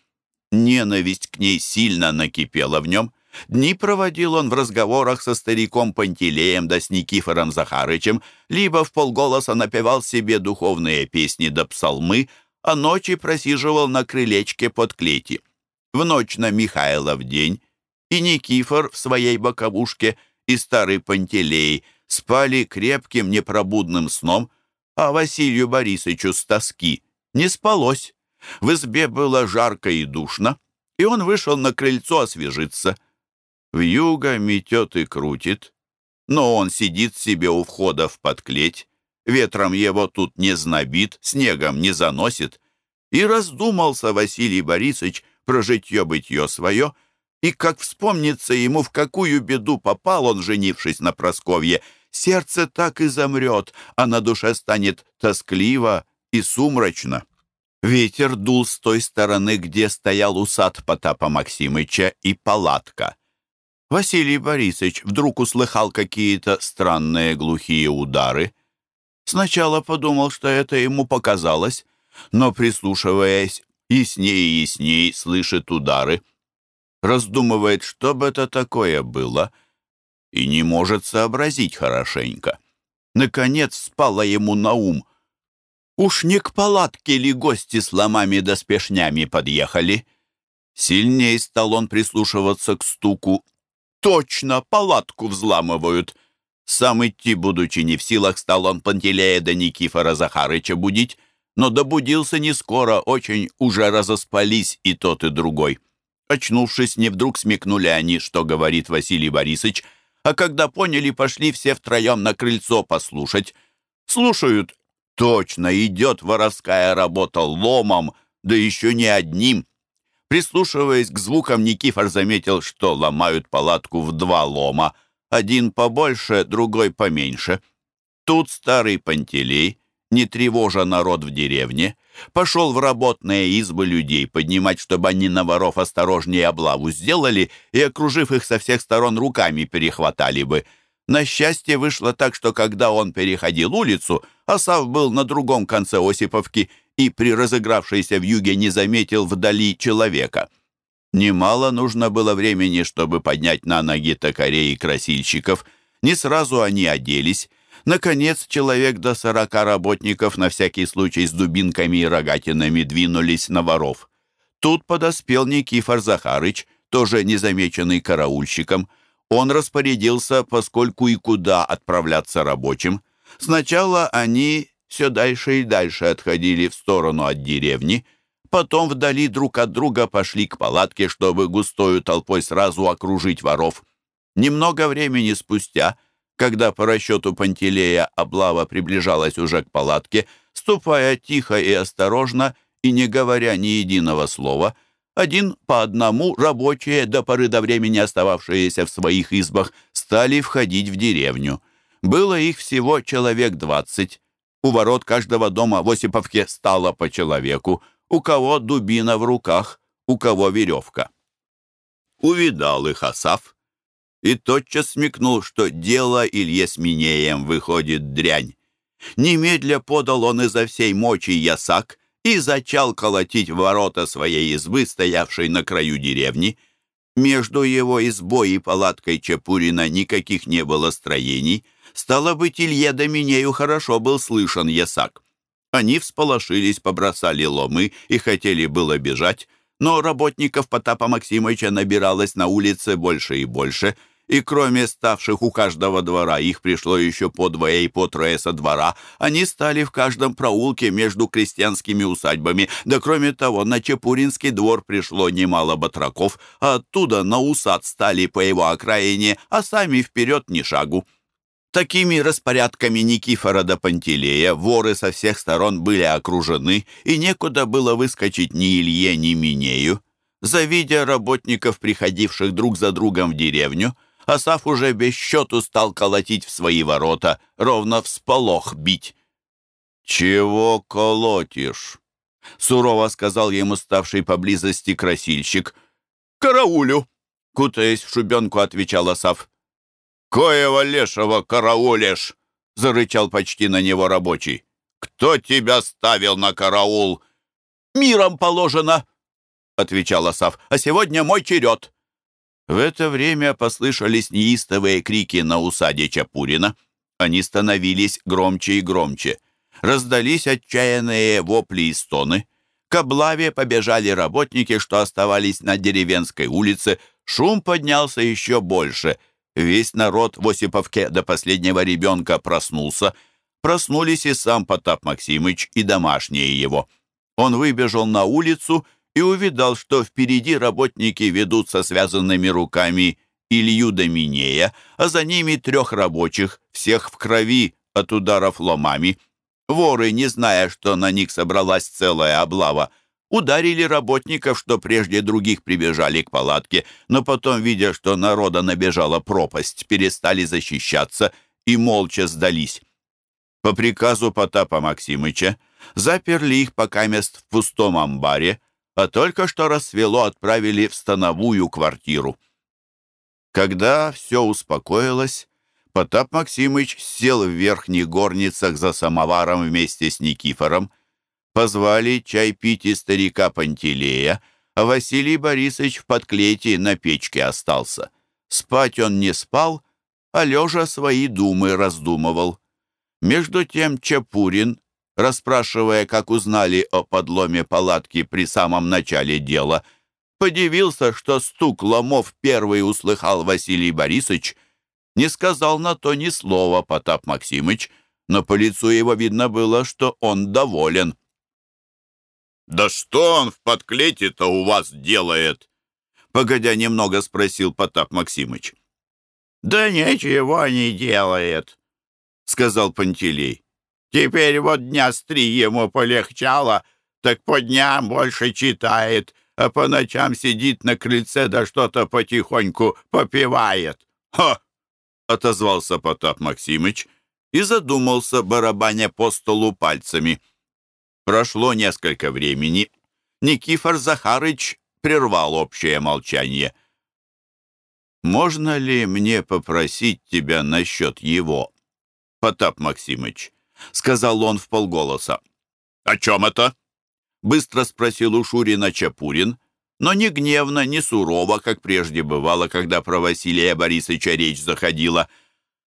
Ненависть к ней сильно накипела в нем, Дни проводил он в разговорах со стариком Пантелеем да с Никифором Захарычем, либо в полголоса напевал себе духовные песни да псалмы, а ночи просиживал на крылечке под клети. В ночь на Михайлов день и Никифор в своей боковушке, и старый Пантелей спали крепким непробудным сном, а Василию Борисовичу с тоски не спалось. В избе было жарко и душно, и он вышел на крыльцо освежиться — Вьюга метет и крутит, но он сидит себе у входа в подклеть, ветром его тут не знобит, снегом не заносит. И раздумался Василий Борисович про житье-бытье свое, и как вспомнится ему, в какую беду попал он, женившись на Просковье, сердце так и замрет, а на душе станет тоскливо и сумрачно. Ветер дул с той стороны, где стоял усад Потапа Максимыча и палатка. Василий Борисович вдруг услыхал какие-то странные глухие удары. Сначала подумал, что это ему показалось, но, прислушиваясь, яснее и яснее слышит удары. Раздумывает, что бы это такое было, и не может сообразить хорошенько. Наконец спало ему на ум. Уж не к палатке ли гости с ломами да спешнями подъехали? Сильнее стал он прислушиваться к стуку. Точно, палатку взламывают. Сам идти, будучи не в силах, стал он Пантелея да Никифора Захарыча будить, но добудился не скоро, очень уже разоспались и тот, и другой. Очнувшись, не вдруг смекнули они, что говорит Василий Борисович, а когда поняли, пошли все втроем на крыльцо послушать. Слушают. Точно, идет воровская работа ломом, да еще не одним. Прислушиваясь к звукам, Никифор заметил, что ломают палатку в два лома. Один побольше, другой поменьше. Тут старый Пантелей, не тревожа народ в деревне, пошел в работные избы людей поднимать, чтобы они на воров осторожнее облаву сделали и, окружив их со всех сторон, руками перехватали бы. На счастье вышло так, что когда он переходил улицу, Асав был на другом конце Осиповки и при разыгравшейся юге не заметил вдали человека. Немало нужно было времени, чтобы поднять на ноги токарей и красильщиков. Не сразу они оделись, Наконец, человек до сорока работников на всякий случай с дубинками и рогатинами двинулись на воров. Тут подоспел Никифор Захарыч, тоже незамеченный караульщиком. Он распорядился, поскольку и куда отправляться рабочим. Сначала они все дальше и дальше отходили в сторону от деревни, потом вдали друг от друга пошли к палатке, чтобы густою толпой сразу окружить воров. Немного времени спустя — когда по расчету Пантелея облава приближалась уже к палатке, ступая тихо и осторожно и не говоря ни единого слова, один по одному рабочие, до поры до времени остававшиеся в своих избах, стали входить в деревню. Было их всего человек двадцать. У ворот каждого дома в Осиповке стало по человеку, у кого дубина в руках, у кого веревка. Увидал их Асав, и тотчас смекнул, что дело Илье с Минеем выходит дрянь. Немедля подал он изо всей мочи ясак и зачал колотить ворота своей избы, стоявшей на краю деревни. Между его избой и палаткой Чапурина никаких не было строений. Стало быть, Илье да Минею хорошо был слышен ясак. Они всполошились, побросали ломы и хотели было бежать, но работников Потапа Максимовича набиралось на улице больше и больше — и кроме ставших у каждого двора, их пришло еще по двое и по трое со двора, они стали в каждом проулке между крестьянскими усадьбами, да кроме того, на Чепуринский двор пришло немало батраков, а оттуда на усад стали по его окраине, а сами вперед ни шагу. Такими распорядками Никифора до Пантелея воры со всех сторон были окружены, и некуда было выскочить ни Илье, ни Минею. Завидя работников, приходивших друг за другом в деревню, Асаф уже без счету стал колотить в свои ворота, ровно в сполох бить. «Чего колотишь?» — сурово сказал ему ставший поблизости красильщик. «Караулю!» — кутаясь в шубенку, отвечал Асаф. «Коего лешего караулишь?» — зарычал почти на него рабочий. «Кто тебя ставил на караул?» «Миром положено!» — отвечал Асаф. «А сегодня мой черед!» В это время послышались неистовые крики на усаде Чапурина. Они становились громче и громче. Раздались отчаянные вопли и стоны. К облаве побежали работники, что оставались на деревенской улице. Шум поднялся еще больше. Весь народ в Осиповке до последнего ребенка проснулся. Проснулись и сам Потап Максимыч, и домашние его. Он выбежал на улицу и, и увидал, что впереди работники ведут со связанными руками Илью Доминея, а за ними трех рабочих, всех в крови от ударов ломами. Воры, не зная, что на них собралась целая облава, ударили работников, что прежде других прибежали к палатке, но потом, видя, что народа набежала пропасть, перестали защищаться и молча сдались. По приказу Потапа Максимыча заперли их пока мест в пустом амбаре, а только что рассвело, отправили в становую квартиру. Когда все успокоилось, Потап Максимыч сел в верхних горницах за самоваром вместе с Никифором. Позвали чай пить и старика Пантелея, а Василий Борисович в подклете на печке остался. Спать он не спал, а лежа свои думы раздумывал. Между тем Чапурин расспрашивая, как узнали о подломе палатки при самом начале дела. Подивился, что стук ломов первый услыхал Василий Борисович. Не сказал на то ни слова Потап Максимыч, но по лицу его видно было, что он доволен. «Да что он в подклете-то у вас делает?» Погодя немного спросил Потап Максимыч. «Да ничего не делает», — сказал Пантелей. «Теперь вот дня с три ему полегчало, так по дням больше читает, а по ночам сидит на крыльце да что-то потихоньку попивает». «Ха!» — отозвался Потап Максимыч и задумался, барабаня по столу пальцами. Прошло несколько времени. Никифор Захарыч прервал общее молчание. «Можно ли мне попросить тебя насчет его?» «Потап Максимыч», — сказал он в полголоса. «О чем это?» — быстро спросил у Шурина Чапурин, но не гневно, не сурово, как прежде бывало, когда про Василия Борисовича речь заходила.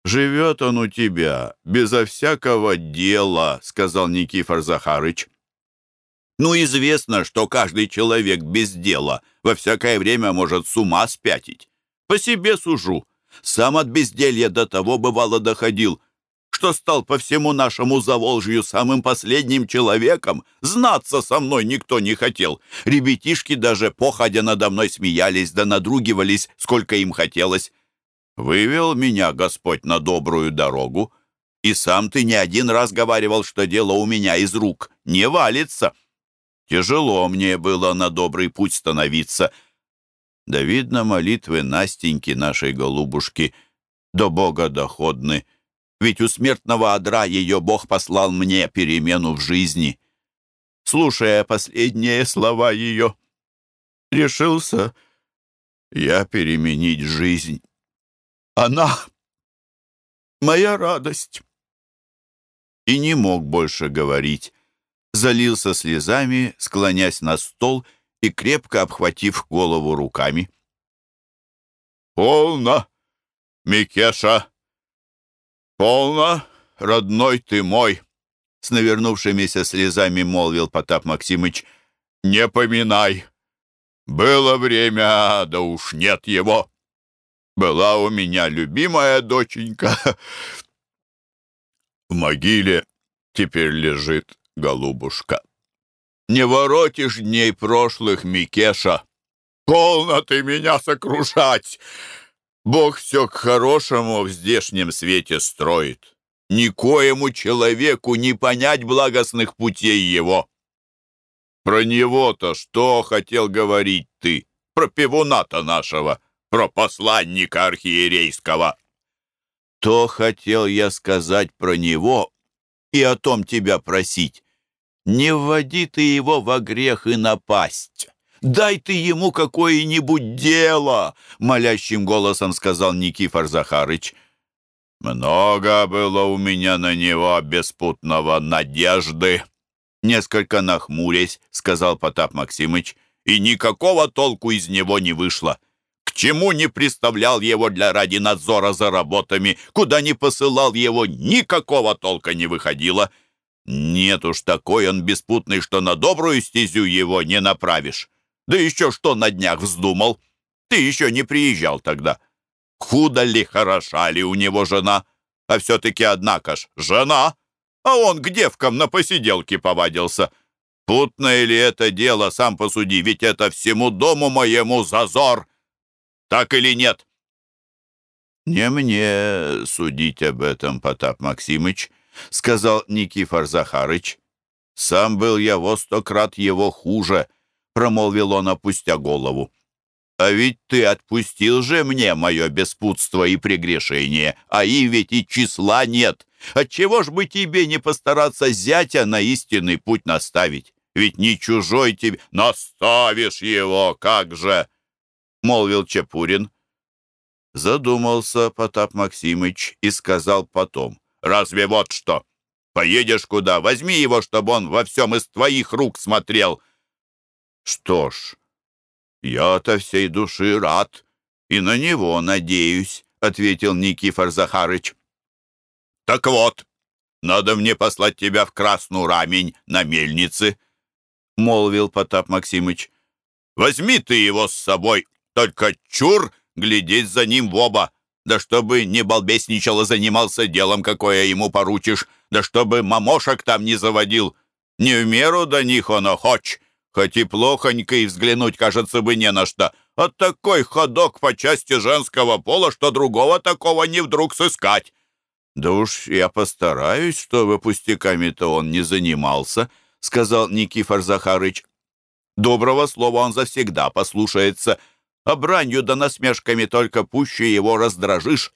«Живет он у тебя безо всякого дела», — сказал Никифор Захарыч. «Ну, известно, что каждый человек без дела во всякое время может с ума спятить. По себе сужу. Сам от безделья до того бывало доходил, что стал по всему нашему Заволжью самым последним человеком. Знаться со мной никто не хотел. Ребятишки даже, походя надо мной, смеялись да надругивались, сколько им хотелось. Вывел меня Господь на добрую дорогу, и сам ты не один раз говаривал, что дело у меня из рук не валится. Тяжело мне было на добрый путь становиться. Да, видно, молитвы Настеньки, нашей голубушки, до Бога доходны. Ведь у смертного одра ее Бог послал мне перемену в жизни. Слушая последние слова ее, решился я переменить жизнь. Она — моя радость. И не мог больше говорить. Залился слезами, склонясь на стол и крепко обхватив голову руками. «Полно, Микеша! Полно, родной ты мой!» С навернувшимися слезами молвил Потап Максимыч. «Не поминай! Было время, да уж нет его!» Была у меня любимая доченька. В могиле теперь лежит голубушка. Не воротишь дней прошлых, Микеша. Полно ты меня сокрушать. Бог все к хорошему в здешнем свете строит. Никоему человеку не понять благостных путей его. Про него-то что хотел говорить ты? Про пивуна-то нашего про посланника архиерейского. То хотел я сказать про него и о том тебя просить. Не вводи ты его во грех и напасть. Дай ты ему какое-нибудь дело, молящим голосом сказал Никифор Захарыч. Много было у меня на него беспутного надежды. Несколько нахмурясь, сказал Потап Максимыч, и никакого толку из него не вышло чему не представлял его для ради надзора за работами, куда не посылал его, никакого толка не выходило. Нет уж, такой он беспутный, что на добрую стезю его не направишь. Да еще что на днях вздумал. Ты еще не приезжал тогда. Худо ли, хороша ли у него жена? А все-таки, однако ж, жена. А он к девкам на посиделке повадился. Путное ли это дело, сам посуди, ведь это всему дому моему зазор. Так или нет?» «Не мне судить об этом, Потап Максимыч», — сказал Никифор Захарыч. «Сам был я во сто крат его хуже», — промолвил он, опустя голову. «А ведь ты отпустил же мне мое беспутство и прегрешение, а и ведь и числа нет. Отчего ж бы тебе не постараться зятя на истинный путь наставить? Ведь не чужой тебе... Наставишь его, как же!» — молвил Чепурин. Задумался Потап Максимыч и сказал потом. «Разве вот что? Поедешь куда? Возьми его, чтобы он во всем из твоих рук смотрел». «Что ж, я-то всей души рад и на него надеюсь», — ответил Никифор Захарыч. «Так вот, надо мне послать тебя в красную рамень на мельнице», — молвил Потап Максимыч. «Возьми ты его с собой, только чур глядеть за ним в оба, да чтобы не балбесничал и занимался делом, какое ему поручишь, да чтобы мамошек там не заводил. Не в меру до них оно хоч, хоть и плохонько и взглянуть, кажется бы, не на что, а такой ходок по части женского пола, что другого такого не вдруг сыскать». «Да уж я постараюсь, чтобы пустяками-то он не занимался», — сказал Никифор Захарыч. «Доброго слова он завсегда послушается, а бранью да насмешками только пуще его раздражишь.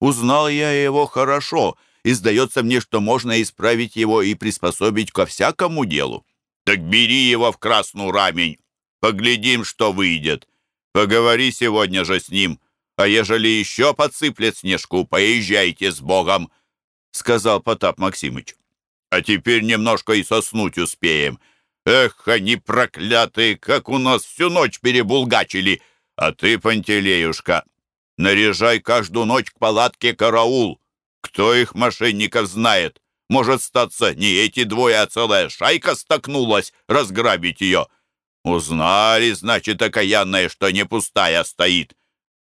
Узнал я его хорошо, и сдается мне, что можно исправить его и приспособить ко всякому делу». «Так бери его в красную рамень, поглядим, что выйдет. Поговори сегодня же с ним» а ежели еще подсыплет снежку, поезжайте с Богом», — сказал Потап Максимыч. «А теперь немножко и соснуть успеем. Эх, они проклятые, как у нас всю ночь перебулгачили. А ты, Пантелеюшка, наряжай каждую ночь к палатке караул. Кто их мошенников знает? Может, статься, не эти двое, а целая шайка столкнулась разграбить ее. Узнали, значит, окаянная, что не пустая стоит.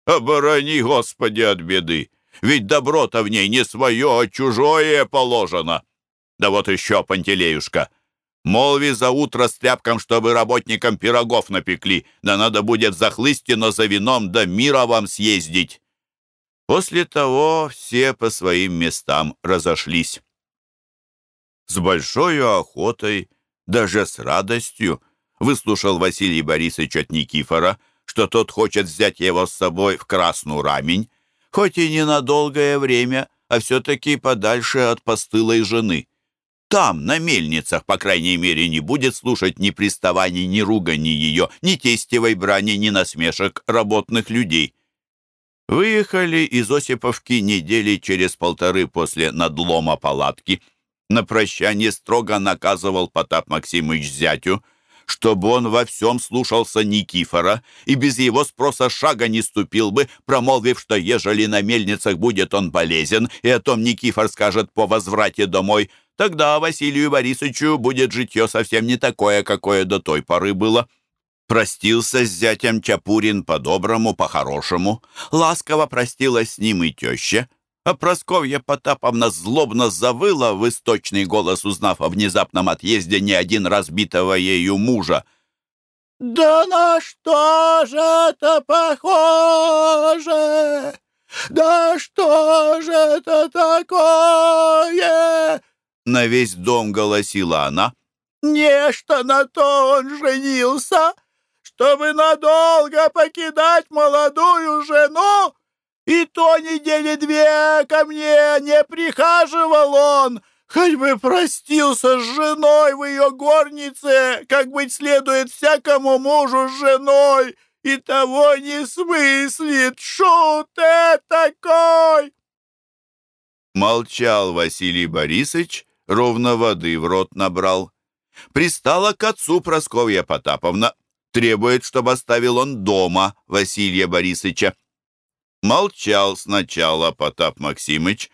Оборони, Господи, от беды! Ведь добро-то в ней не свое, а чужое положено. Да вот еще, Пантелеюшка, молви за утро с тряпком, чтобы работникам пирогов напекли, да надо будет за хлыстино за вином да мира вам съездить. После того все по своим местам разошлись. С большой охотой, даже с радостью, выслушал Василий Борисович от Никифора, что тот хочет взять его с собой в красную рамень, хоть и не на долгое время, а все-таки подальше от постылой жены. Там, на мельницах, по крайней мере, не будет слушать ни приставаний, ни ругани ее, ни тестевой брани, ни насмешек работных людей. Выехали из Осиповки недели через полторы после надлома палатки. На прощание строго наказывал Потап Максимыч зятю — чтобы он во всем слушался Никифора и без его спроса шага не ступил бы, промолвив, что ежели на мельницах будет он полезен, и о том Никифор скажет по возврате домой, тогда Василию Борисовичу будет житье совсем не такое, какое до той поры было. Простился с зятем Чапурин по-доброму, по-хорошему. Ласково простилась с ним и теща а Просковья Потаповна злобно завыла в источный голос, узнав о внезапном отъезде не один разбитого ею мужа. «Да на что же это похоже? Да что же это такое?» На весь дом голосила она. «Нечто на то он женился, чтобы надолго покидать молодую жену и то недели две ко мне не прихаживал он, хоть бы простился с женой в ее горнице, как быть следует всякому мужу с женой, и того не смыслит, шут такой!» Молчал Василий Борисович, ровно воды в рот набрал. Пристала к отцу Просковья Потаповна, требует, чтобы оставил он дома Василия Борисовича. Молчал сначала Потап Максимыч,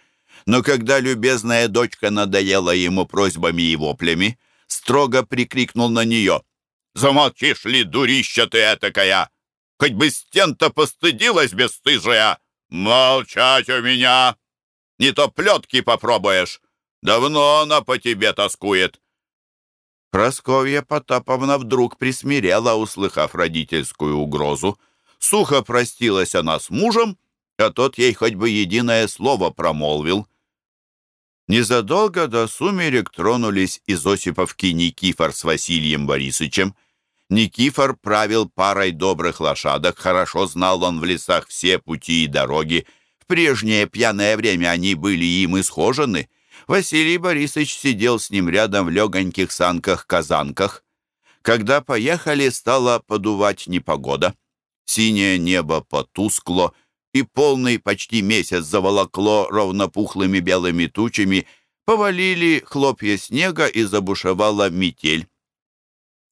но когда любезная дочка надоела ему просьбами и воплями, строго прикрикнул на нее. «Замолчишь ли, дурища ты этакая? Хоть бы стен-то постыдилась бесстыжая! Молчать у меня! Не то плетки попробуешь! Давно она по тебе тоскует!» Просковья Потаповна вдруг присмирела, услыхав родительскую угрозу. Сухо простилась она с мужем, а тот ей хоть бы единое слово промолвил. Незадолго до сумерек тронулись из Осиповки Никифор с Василием Борисовичем. Никифор правил парой добрых лошадок, хорошо знал он в лесах все пути и дороги. В прежнее пьяное время они были им исхожены. Василий Борисович сидел с ним рядом в легоньких санках-казанках. Когда поехали, стала подувать непогода. Синее небо потускло, и полный почти месяц заволокло ровно пухлыми белыми тучами, повалили хлопья снега и забушевала метель.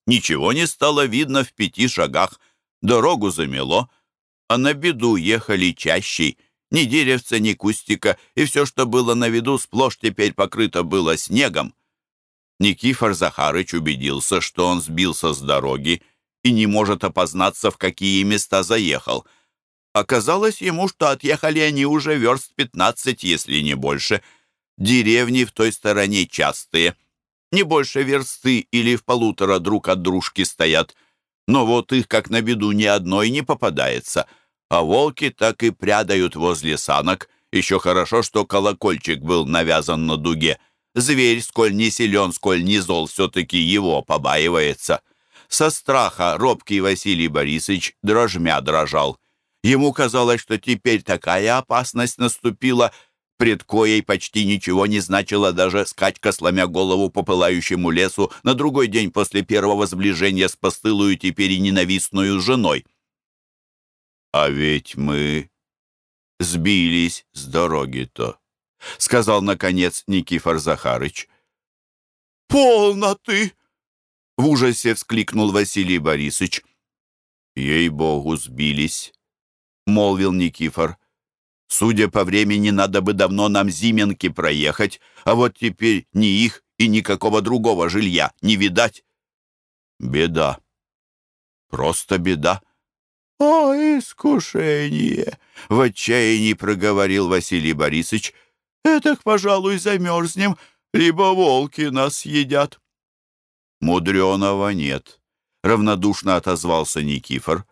Ничего не стало видно в пяти шагах, дорогу замело, а на беду ехали чаще, ни деревца, ни кустика, и все, что было на виду, сплошь теперь покрыто было снегом. Никифор Захарыч убедился, что он сбился с дороги и не может опознаться, в какие места заехал. Оказалось ему, что отъехали они уже верст пятнадцать, если не больше. Деревни в той стороне частые, не больше версты или в полутора друг от дружки стоят. Но вот их, как на беду, ни одной не попадается, а волки так и прядают возле санок. Еще хорошо, что колокольчик был навязан на дуге. Зверь, сколь не силен, сколь не зол, все-таки его побаивается. Со страха робкий Василий Борисович дрожмя дрожал. Ему казалось, что теперь такая опасность наступила, пред коей почти ничего не значило даже скачка, сломя голову по пылающему лесу на другой день после первого сближения с постылую теперь и ненавистную женой. «А ведь мы сбились с дороги-то», — сказал, наконец, Никифор Захарыч. «Полно ты!» — в ужасе вскликнул Василий Борисович. «Ей-богу, сбились», — молвил Никифор. «Судя по времени, надо бы давно нам Зименки проехать, а вот теперь ни их и никакого другого жилья не видать». «Беда. Просто беда». «О, искушение!» — в отчаянии проговорил Василий Борисович. «Этак, пожалуй, замерзнем, либо волки нас едят». «Мудреного нет», — равнодушно отозвался Никифор.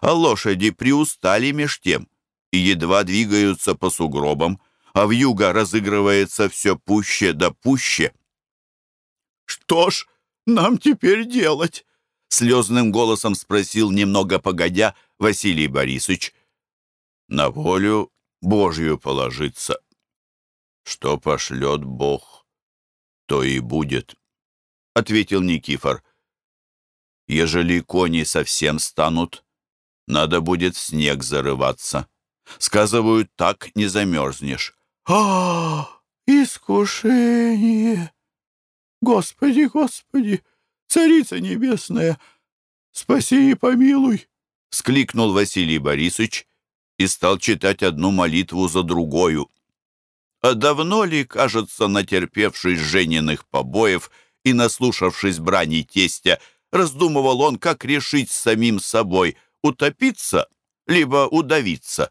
«А лошади приустали меж тем и едва двигаются по сугробам, а в юго разыгрывается все пуще да пуще». «Что ж нам теперь делать?» — слезным голосом спросил немного погодя Василий Борисович. «На волю Божью положиться. Что пошлет Бог, то и будет». — ответил Никифор. «Ежели кони совсем станут, надо будет в снег зарываться. Сказывают, так не замерзнешь». «А, искушение! Господи, Господи, Царица Небесная, спаси и помилуй!» — вскликнул Василий Борисович и стал читать одну молитву за другою. А давно ли, кажется, натерпевшись Жениных побоев, — и, наслушавшись брани тестя, раздумывал он, как решить с самим собой, утопиться либо удавиться.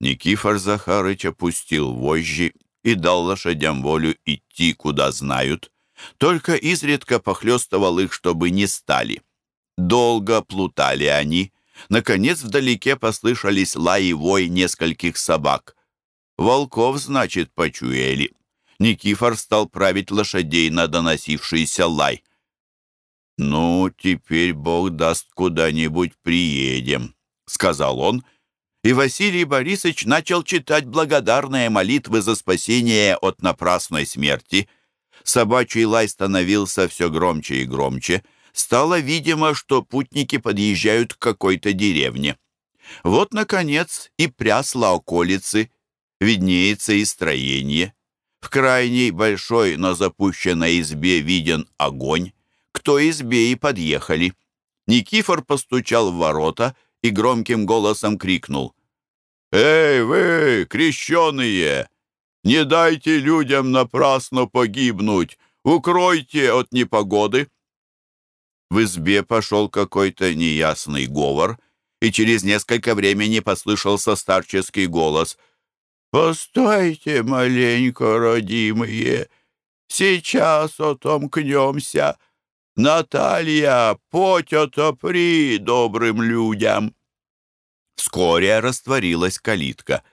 Никифор Захарыч опустил вожжи и дал лошадям волю идти, куда знают, только изредка похлестывал их, чтобы не стали. Долго плутали они. Наконец вдалеке послышались лай и вой нескольких собак. Волков, значит, почуяли. Никифор стал править лошадей на доносившийся лай. «Ну, теперь Бог даст куда-нибудь приедем», — сказал он, и Василий Борисович начал читать благодарные молитвы за спасение от напрасной смерти. Собачий лай становился все громче и громче. Стало видимо, что путники подъезжают к какой-то деревне. Вот, наконец, и прясла околицы, виднеется и строение. В крайней большой, но запущенной избе виден огонь. К той избе и подъехали. Никифор постучал в ворота и громким голосом крикнул. «Эй, вы, крещеные! Не дайте людям напрасно погибнуть! Укройте от непогоды!» В избе пошел какой-то неясный говор, и через несколько времени послышался старческий голос — «Постойте маленько, родимые, сейчас отомкнемся. Наталья, поть отопри добрым людям». Вскоре растворилась калитка.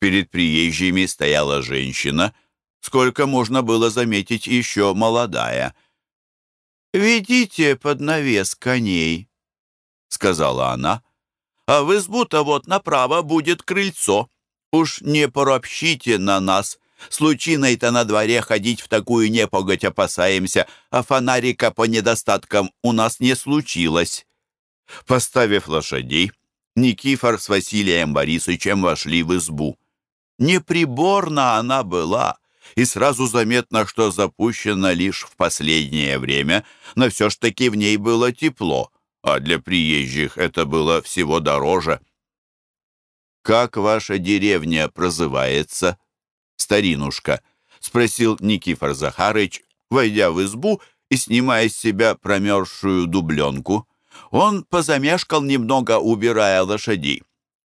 Перед приезжими стояла женщина, сколько можно было заметить еще молодая. «Ведите под навес коней», — сказала она, — «а в избу-то вот направо будет крыльцо». Уж не поробщите на нас. С лучиной-то на дворе ходить в такую непогодь опасаемся, а фонарика по недостаткам у нас не случилось». Поставив лошадей, Никифор с Василием Борисовичем вошли в избу. Неприборна она была, и сразу заметно, что запущена лишь в последнее время, но все ж таки в ней было тепло, а для приезжих это было всего дороже. «Как ваша деревня прозывается?» «Старинушка», — спросил Никифор Захарыч, войдя в избу и снимая с себя промерзшую дубленку. Он позамешкал немного, убирая лошадей.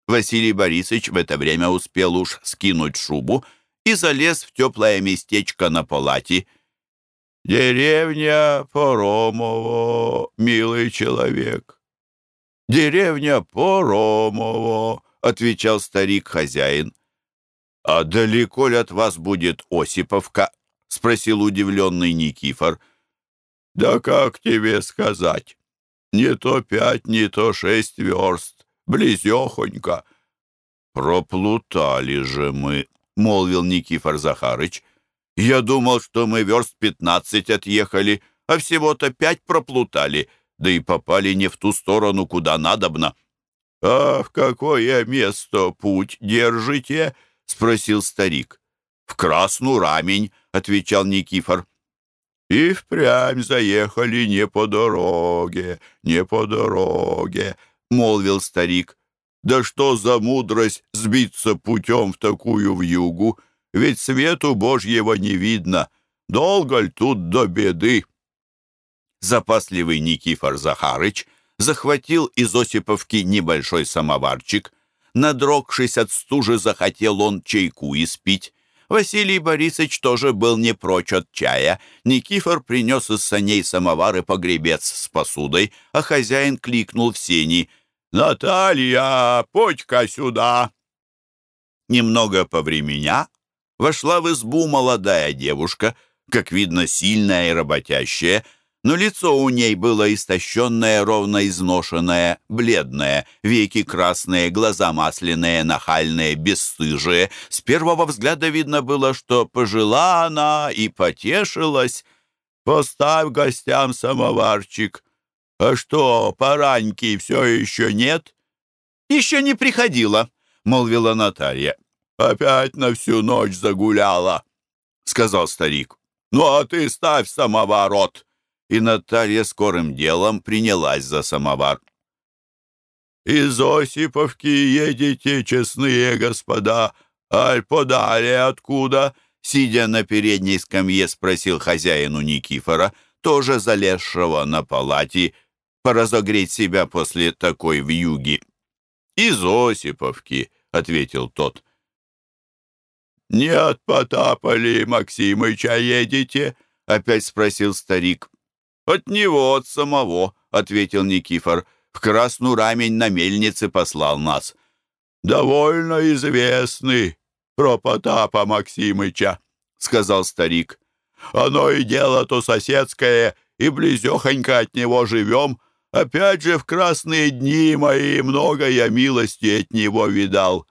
Василий Борисович в это время успел уж скинуть шубу и залез в теплое местечко на палате. «Деревня Поромово, милый человек, деревня Поромово», — отвечал старик-хозяин. «А далеко ли от вас будет Осиповка?» — спросил удивленный Никифор. «Да как тебе сказать? Не то пять, не то шесть верст, близехонько». «Проплутали же мы», — молвил Никифор Захарыч. «Я думал, что мы верст пятнадцать отъехали, а всего-то пять проплутали, да и попали не в ту сторону, куда надобно». «А в какое место путь держите?» — спросил старик. «В Красну Рамень», — отвечал Никифор. «И впрямь заехали не по дороге, не по дороге», — молвил старик. «Да что за мудрость сбиться путем в такую вьюгу? Ведь свету Божьего не видно. Долго ль тут до беды?» Запасливый Никифор Захарыч захватил из Осиповки небольшой самоварчик — Надрогшись от стужи, захотел он чайку испить. Василий Борисович тоже был не прочь от чая. Никифор принес из саней самовар и погребец с посудой, а хозяин кликнул в сени. «Наталья, подь-ка сюда!» Немного повременя вошла в избу молодая девушка, как видно, сильная и работящая, но лицо у ней было истощенное, ровно изношенное, бледное, веки красные, глаза масляные, нахальные, бесстыжие. С первого взгляда видно было, что пожила она и потешилась. «Поставь гостям самоварчик. А что, параньки все еще нет?» «Еще не приходила», — молвила Наталья. «Опять на всю ночь загуляла», — сказал старик. «Ну а ты ставь самоворот» и Наталья скорым делом принялась за самовар. «Из Осиповки едете, честные господа, аль подали откуда?» Сидя на передней скамье, спросил хозяину Никифора, тоже залезшего на палате, поразогреть себя после такой вьюги. «Из Осиповки», — ответил тот. «Не от Потапа ли, Максимыча, едете?» — опять спросил старик. «От него, от самого», — ответил Никифор. «В красную рамень на мельнице послал нас». «Довольно известный про Потапа Максимыча», — сказал старик. «Оно и дело-то соседское, и близехонько от него живем. Опять же, в красные дни мои много я милости от него видал».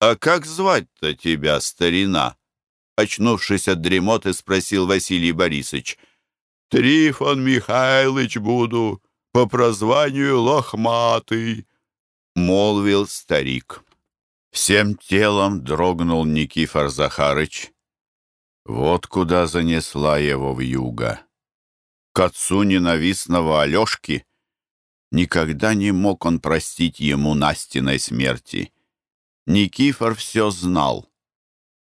«А как звать-то тебя, старина?» Очнувшись от дремоты, спросил Василий Борисович. Трифон Михайлович буду, по прозванию Лохматый», — молвил старик. Всем телом дрогнул Никифор Захарыч. Вот куда занесла его в юго. К отцу ненавистного Алешки никогда не мог он простить ему Настиной смерти. Никифор все знал,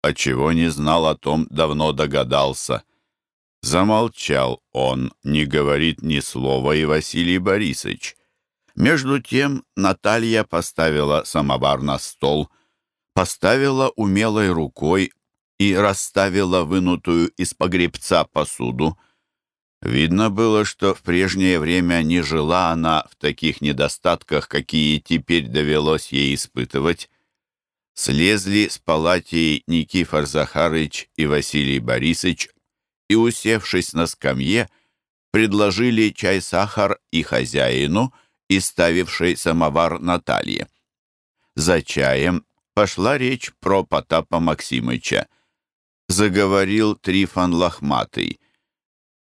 а чего не знал о том, давно догадался — Замолчал он, не говорит ни слова и Василий Борисович. Между тем Наталья поставила самовар на стол, поставила умелой рукой и расставила вынутую из погребца посуду. Видно было, что в прежнее время не жила она в таких недостатках, какие теперь довелось ей испытывать. Слезли с палатей Никифор Захарыч и Василий Борисович и, усевшись на скамье, предложили чай-сахар и хозяину, и ставившей самовар Наталье. За чаем пошла речь про Потапа Максимыча. Заговорил Трифон Лохматый.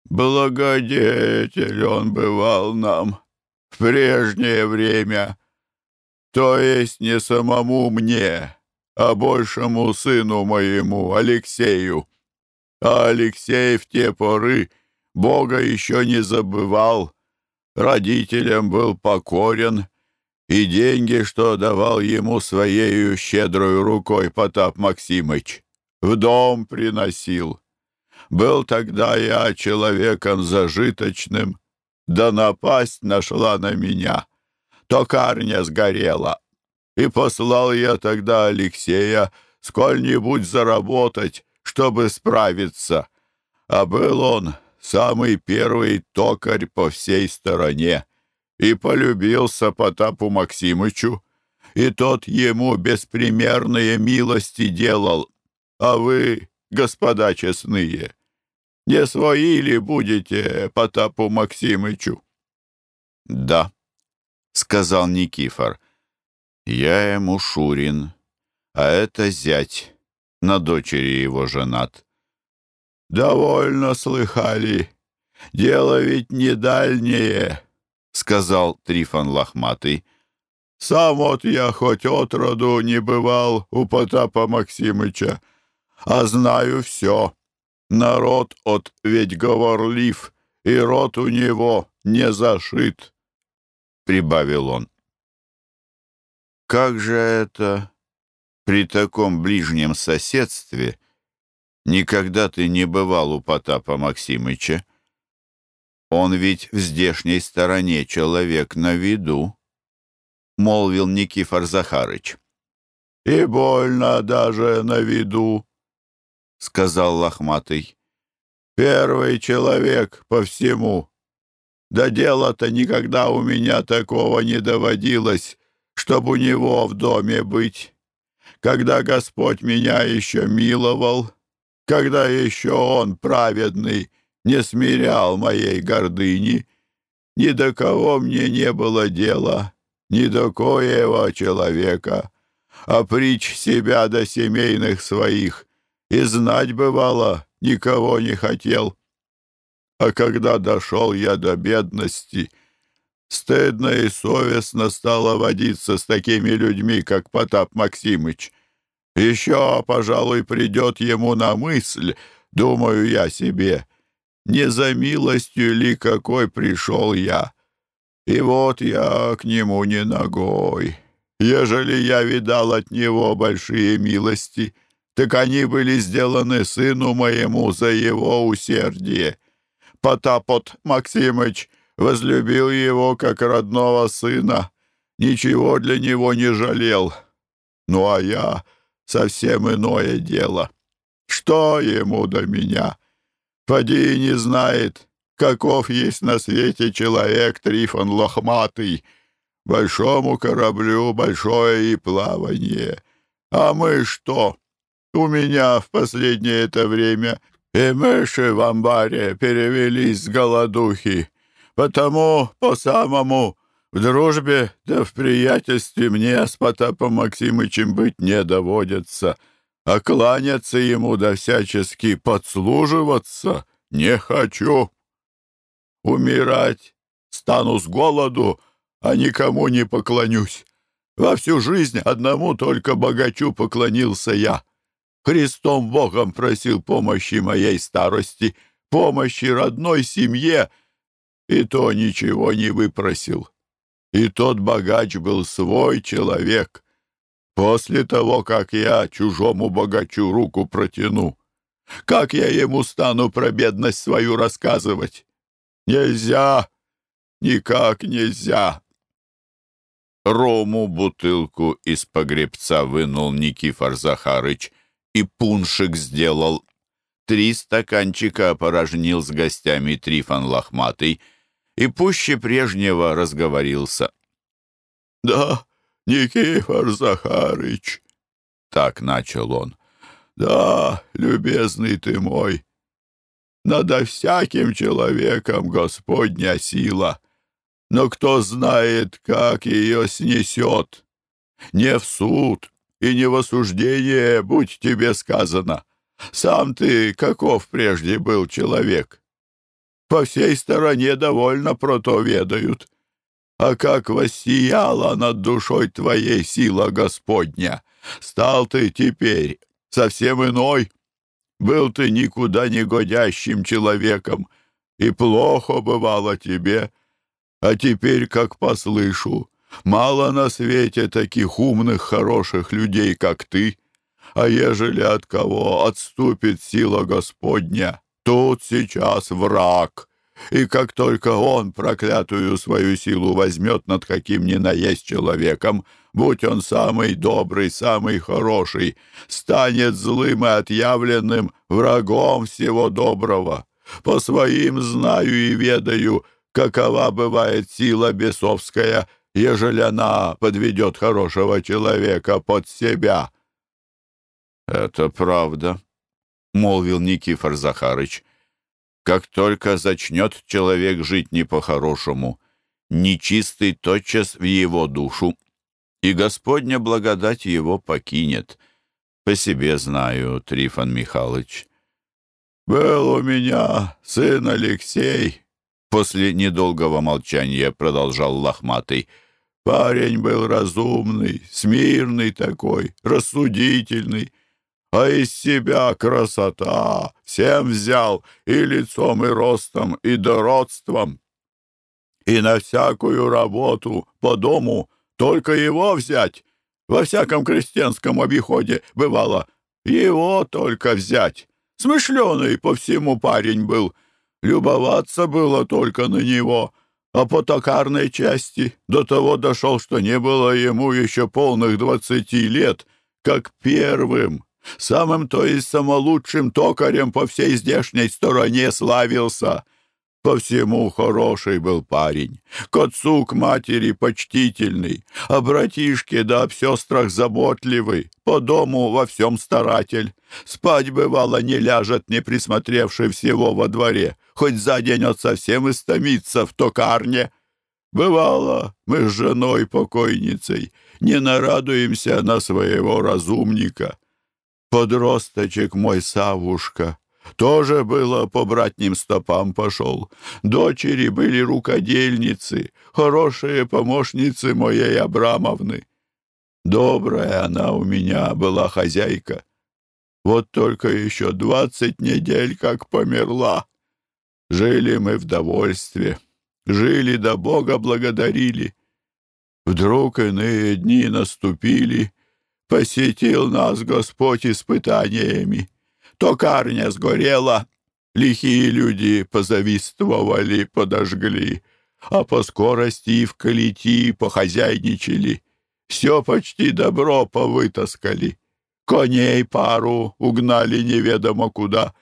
«Благодетель он бывал нам в прежнее время, то есть не самому мне, а большему сыну моему, Алексею. А Алексей в те поры Бога еще не забывал, родителям был покорен, и деньги, что давал ему своею щедрой рукой Потап Максимыч, в дом приносил. Был тогда я человеком зажиточным, да напасть нашла на меня. Токарня сгорела, и послал я тогда Алексея сколь-нибудь заработать, чтобы справиться. А был он самый первый токарь по всей стороне и полюбился Потапу Максимычу, и тот ему беспримерные милости делал. А вы, господа честные, не свои ли будете Потапу Максимычу? — Да, — сказал Никифор, — я ему Шурин, а это зять, на дочери его женат. — Довольно слыхали. Дело ведь не дальнее, — сказал Трифон Лохматый. «Сам вот я хоть отроду не бывал у Потапа Максимыча, а знаю все. Народ от ведь говорлив, и рот у него не зашит», — прибавил он. «Как же это при таком ближнем соседстве никогда ты не бывал у Потапа Максимыча?» Он ведь в здешней стороне человек на виду, — молвил Никифор Захарыч. — И больно даже на виду, — сказал Лохматый. — Первый человек по всему. Да дело-то никогда у меня такого не доводилось, чтобы у него в доме быть. Когда Господь меня еще миловал, когда еще Он праведный, — не смирял моей гордыни. Ни до кого мне не было дела, ни до коего человека, а притч себя до семейных своих, и знать бывало, никого не хотел. А когда дошел я до бедности, стыдно и совестно стало водиться с такими людьми, как Потап Максимыч. Еще, пожалуй, придет ему на мысль, думаю я себе, не за милостью ли какой пришел я. И вот я к нему не ногой. Ежели я видал от него большие милости, так они были сделаны сыну моему за его усердие. Потапот Максимыч возлюбил его как родного сына, ничего для него не жалел. Ну а я совсем иное дело. Что ему до меня?» Поди не знает, каков есть на свете человек Трифон Лохматый. Большому кораблю большое и плавание. А мы что? У меня в последнее это время и мыши в амбаре перевелись с голодухи. Потому по-самому в дружбе да в приятельстве мне с Потапом Максимычем быть не доводится» а кланяться ему да всячески подслуживаться не хочу. Умирать стану с голоду, а никому не поклонюсь. Во всю жизнь одному только богачу поклонился я. Христом Богом просил помощи моей старости, помощи родной семье, и то ничего не выпросил. И тот богач был свой человек, После того, как я чужому богачу руку протяну, как я ему стану про бедность свою рассказывать? Нельзя, никак нельзя. Рому бутылку из погребца вынул Никифор Захарыч и пуншик сделал. Три стаканчика опорожнил с гостями Трифон Лохматый и пуще прежнего разговорился. — Да, Никифор Захарыч!» Так начал он. «Да, любезный ты мой, надо всяким человеком Господня сила, но кто знает, как ее снесет? Не в суд и не в осуждение, будь тебе сказано. Сам ты каков прежде был человек? По всей стороне довольно про то ведают а как воссияла над душой твоей сила Господня! Стал ты теперь совсем иной. Был ты никуда не годящим человеком, и плохо бывало тебе. А теперь, как послышу, Мало на свете таких умных, хороших людей, как ты. А ежели от кого отступит сила Господня, тут сейчас враг. И как только он проклятую свою силу возьмет над каким ни наесть человеком, будь он самый добрый, самый хороший, станет злым и отъявленным врагом всего доброго. По своим знаю и ведаю, какова бывает сила бесовская, ежели она подведет хорошего человека под себя». «Это правда», — молвил Никифор Захарыч. «Как только зачнет человек жить не по-хорошему, нечистый тотчас в его душу, и Господня благодать его покинет. По себе знаю, Трифон Михайлович». «Был у меня сын Алексей», — после недолгого молчания продолжал Лохматый. «Парень был разумный, смирный такой, рассудительный, а из себя красота, всем взял и лицом, и ростом, и дородством. И на всякую работу по дому только его взять, во всяком крестьянском обиходе бывало, его только взять». Смышленый по всему парень был. Любоваться было только на него. А по токарной части до того дошел, что не было ему еще полных двадцати лет, как первым, самым, то есть самолучшим токарем по всей здешней стороне славился. По всему хороший был парень, к отцу, к матери почтительный, а братишке да об сестрах заботливый, по дому во всем старатель. Спать, бывало, не ляжет, не присмотревший всего во дворе, хоть за день от совсем истомится в токарне. Бывало, мы с женой покойницей не нарадуемся на своего разумника. Подросточек мой Савушка — тоже было по братним стопам пошел. Дочери были рукодельницы, хорошие помощницы моей Абрамовны. Добрая она у меня была хозяйка. Вот только еще двадцать недель как померла. Жили мы в довольстве, жили да Бога благодарили. Вдруг иные дни наступили, посетил нас Господь испытаниями. Токарня сгорела, лихие люди позавистовали, подожгли, а по скорости и в колети похозяйничали. Все почти добро повытаскали. Коней пару угнали неведомо куда.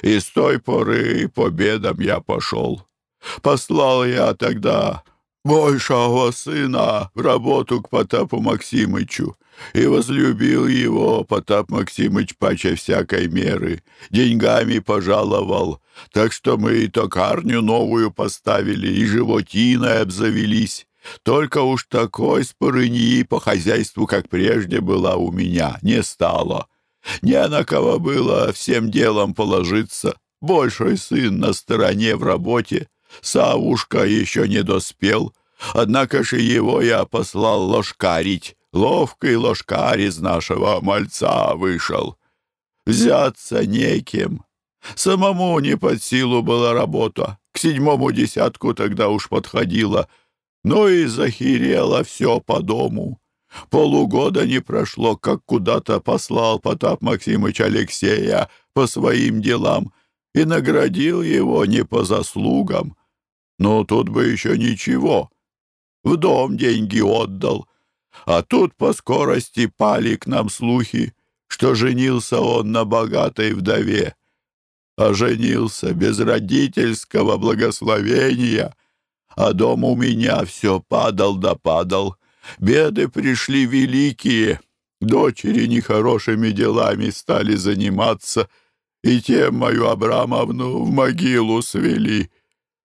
И с той поры по бедам я пошел. Послал я тогда большего сына в работу к Потапу Максимычу. И возлюбил его Потап Максимыч паче всякой меры, деньгами пожаловал, так что мы и токарню новую поставили, и животиной обзавелись. Только уж такой спорыньи по хозяйству, как прежде была у меня, не стало. Не на кого было всем делом положиться. Большой сын на стороне в работе, Савушка еще не доспел, однако же его я послал ложкарить, Ловкий ложкарь из нашего мальца вышел. Взяться неким. Самому не под силу была работа. К седьмому десятку тогда уж подходила. Ну и захерело все по дому. Полугода не прошло, как куда-то послал Потап Максимыч Алексея по своим делам и наградил его не по заслугам. Но тут бы еще ничего. В дом деньги отдал — а тут по скорости пали к нам слухи, что женился он на богатой вдове. А женился без родительского благословения, а дом у меня все падал да падал. Беды пришли великие, дочери нехорошими делами стали заниматься, и тем мою Абрамовну в могилу свели.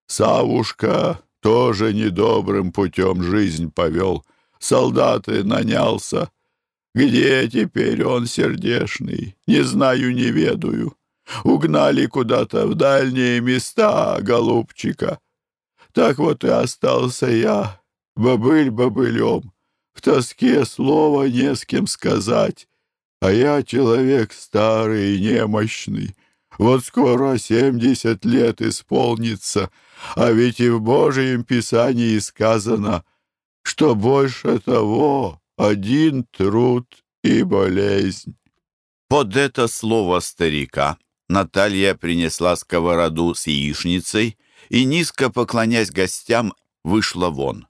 Савушка тоже недобрым путем жизнь повел — солдаты нанялся. Где теперь он сердешный? Не знаю, не ведаю. Угнали куда-то в дальние места голубчика. Так вот и остался я, бобыль бобылем. В тоске слова не с кем сказать. А я человек старый и немощный. Вот скоро семьдесят лет исполнится, а ведь и в Божьем Писании сказано — что больше того один труд и болезнь. Под это слово старика Наталья принесла сковороду с яичницей и, низко поклонясь гостям, вышла вон.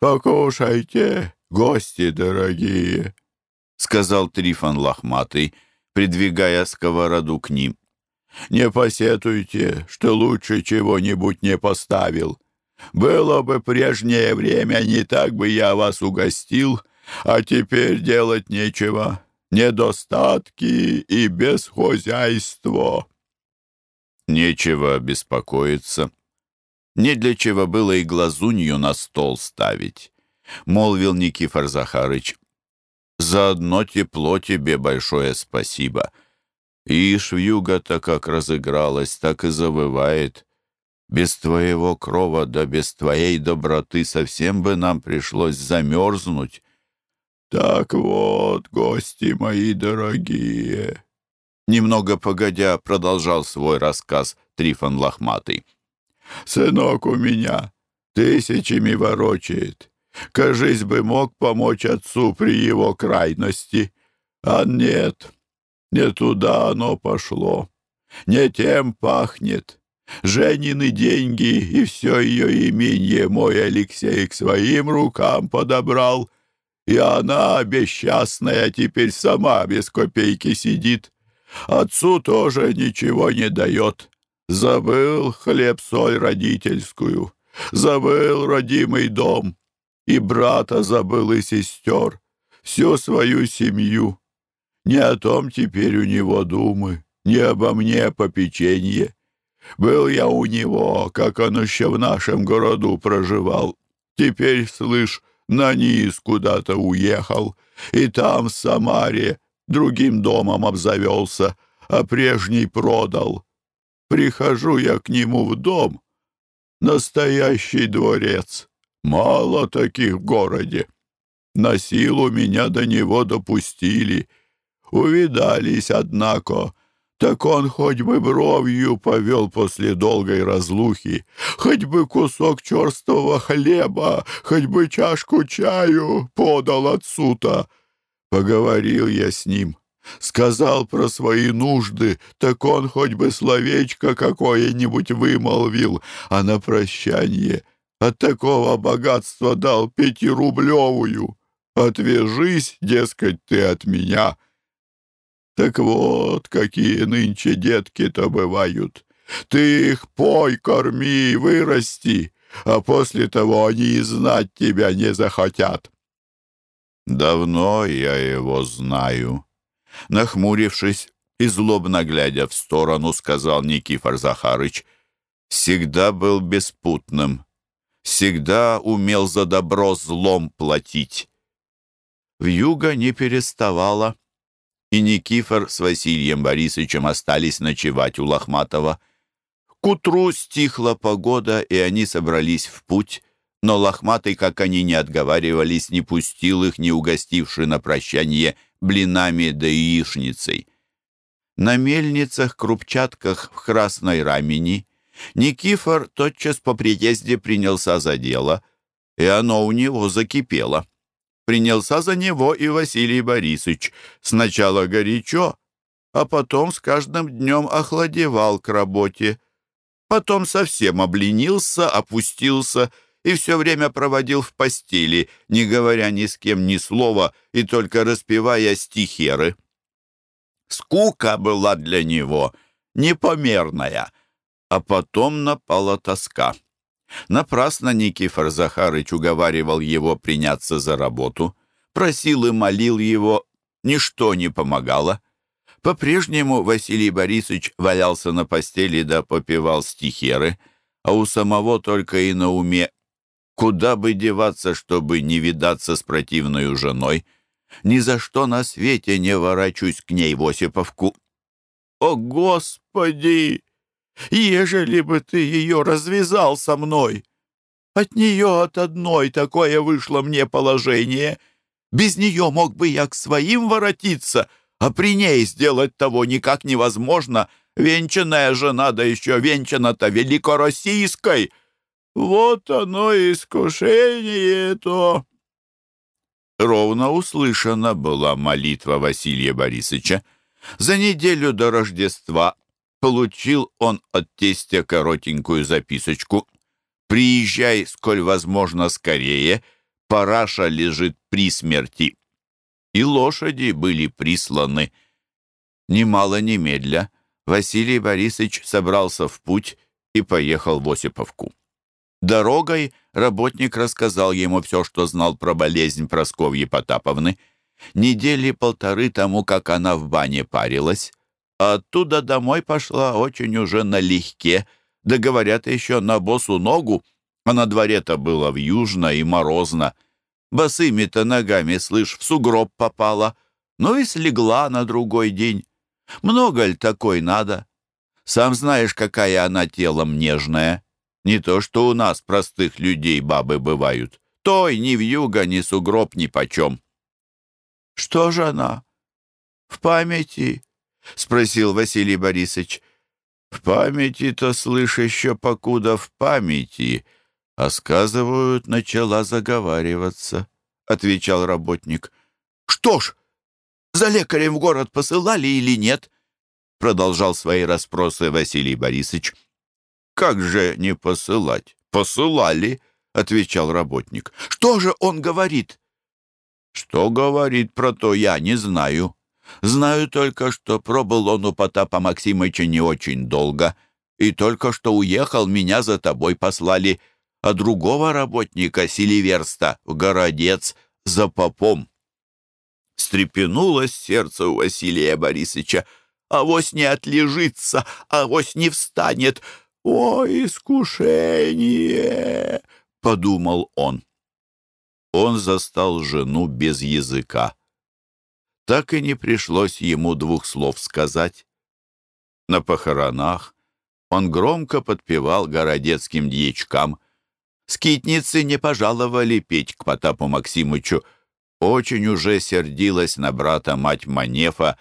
«Покушайте, гости дорогие», — сказал Трифон Лохматый, придвигая сковороду к ним. «Не посетуйте, что лучше чего-нибудь не поставил. Было бы прежнее время, не так бы я вас угостил, а теперь делать нечего. Недостатки и бесхозяйство». Нечего беспокоиться. Не для чего было и глазунью на стол ставить, — молвил Никифор Захарыч. За одно тепло тебе большое спасибо. Ишь, вьюга-то как разыгралась, так и завывает. Без твоего крова да без твоей доброты совсем бы нам пришлось замерзнуть. Так вот, гости мои дорогие, Немного погодя, продолжал свой рассказ Трифон Лохматый. «Сынок у меня тысячами ворочает. Кажись бы, мог помочь отцу при его крайности. А нет, не туда оно пошло. Не тем пахнет. Женины деньги и все ее именье мой Алексей к своим рукам подобрал, и она, бесчастная, теперь сама без копейки сидит. Отцу тоже ничего не дает. Забыл хлеб-соль родительскую, забыл родимый дом, и брата забыл, и сестер, всю свою семью. Не о том теперь у него думы, не обо мне попеченье. Был я у него, как он еще в нашем городу проживал. Теперь, слышь, на низ куда-то уехал, и там, в Самаре, другим домом обзавелся, а прежний продал. Прихожу я к нему в дом. Настоящий дворец. Мало таких в городе. На силу меня до него допустили. Увидались, однако. Так он хоть бы бровью повел после долгой разлухи, хоть бы кусок черствого хлеба, хоть бы чашку чаю подал отцу-то. Поговорил я с ним, сказал про свои нужды, так он хоть бы словечко какое-нибудь вымолвил, а на прощание от такого богатства дал пятирублевую. Отвяжись, дескать, ты от меня. Так вот, какие нынче детки-то бывают. Ты их пой, корми, вырасти, а после того они и знать тебя не захотят. «Давно я его знаю». Нахмурившись и злобно глядя в сторону, сказал Никифор Захарыч, «Всегда был беспутным, всегда умел за добро злом платить». Вьюга не переставала, и Никифор с Василием Борисовичем остались ночевать у Лохматова. К утру стихла погода, и они собрались в путь, но лохматый, как они не отговаривались, не пустил их, не угостивши на прощание блинами да яичницей. На мельницах, крупчатках в красной рамени Никифор тотчас по приезде принялся за дело, и оно у него закипело. Принялся за него и Василий Борисович. Сначала горячо, а потом с каждым днем охладевал к работе. Потом совсем обленился, опустился — и все время проводил в постели, не говоря ни с кем ни слова и только распевая стихеры. Скука была для него непомерная, а потом напала тоска. Напрасно Никифор Захарыч уговаривал его приняться за работу, просил и молил его, ничто не помогало. По-прежнему Василий Борисович валялся на постели да попивал стихеры, а у самого только и на уме Куда бы деваться, чтобы не видаться с противной женой? Ни за что на свете не ворочусь к ней в Осиповку. О, Господи! Ежели бы ты ее развязал со мной! От нее от одной такое вышло мне положение. Без нее мог бы я к своим воротиться, а при ней сделать того никак невозможно. Венчанная жена, да еще венчана-то великороссийской — Вот оно искушение-то!» Ровно услышана была молитва Василия Борисовича. За неделю до Рождества получил он от тестя коротенькую записочку. «Приезжай, сколь возможно, скорее, параша лежит при смерти». И лошади были присланы. Немало немедля Василий Борисович собрался в путь и поехал в Осиповку. Дорогой работник рассказал ему все, что знал про болезнь Просковьи Потаповны. Недели полторы тому, как она в бане парилась, а оттуда домой пошла очень уже налегке, да говорят еще на босу ногу, а на дворе-то было вьюжно и морозно. Босыми-то ногами, слышь, в сугроб попала, ну и слегла на другой день. Много ли такой надо? Сам знаешь, какая она телом нежная. Не то, что у нас, простых людей, бабы бывают. Той ни вьюга, ни сугроб, ни почем. «Что же она? В памяти?» — спросил Василий Борисович. «В памяти-то, слышь, еще покуда в памяти, а сказывают, начала заговариваться», — отвечал работник. «Что ж, за лекарем в город посылали или нет?» — продолжал свои расспросы Василий Борисович. «Как же не посылать? Посылали», — отвечал работник. «Что же он говорит?» «Что говорит про то, я не знаю. Знаю только, что пробыл он у Потапа Максимыча не очень долго, и только что уехал, меня за тобой послали, а другого работника, Селиверста, в городец, за попом». Стрепенулось сердце у Василия Борисовича. «Авось не отлежится, авось не встанет!» «О, искушение!» — подумал он. Он застал жену без языка. Так и не пришлось ему двух слов сказать. На похоронах он громко подпевал городецким дьячкам. Скитницы не пожаловали петь к Потапу Максимычу. Очень уже сердилась на брата мать Манефа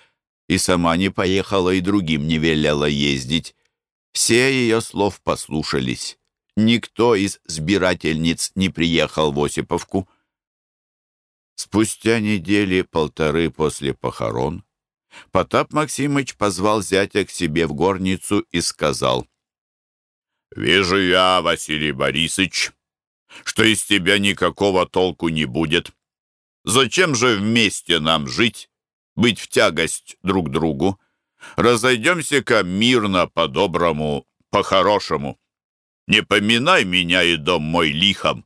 и сама не поехала и другим не велела ездить. Все ее слов послушались. Никто из сбирательниц не приехал в Осиповку. Спустя недели полторы после похорон Потап Максимыч позвал зятя к себе в горницу и сказал, «Вижу я, Василий Борисович, что из тебя никакого толку не будет. Зачем же вместе нам жить, быть в тягость друг другу? Разойдемся-ка мирно, по-доброму, по-хорошему. Не поминай меня и дом мой лихом.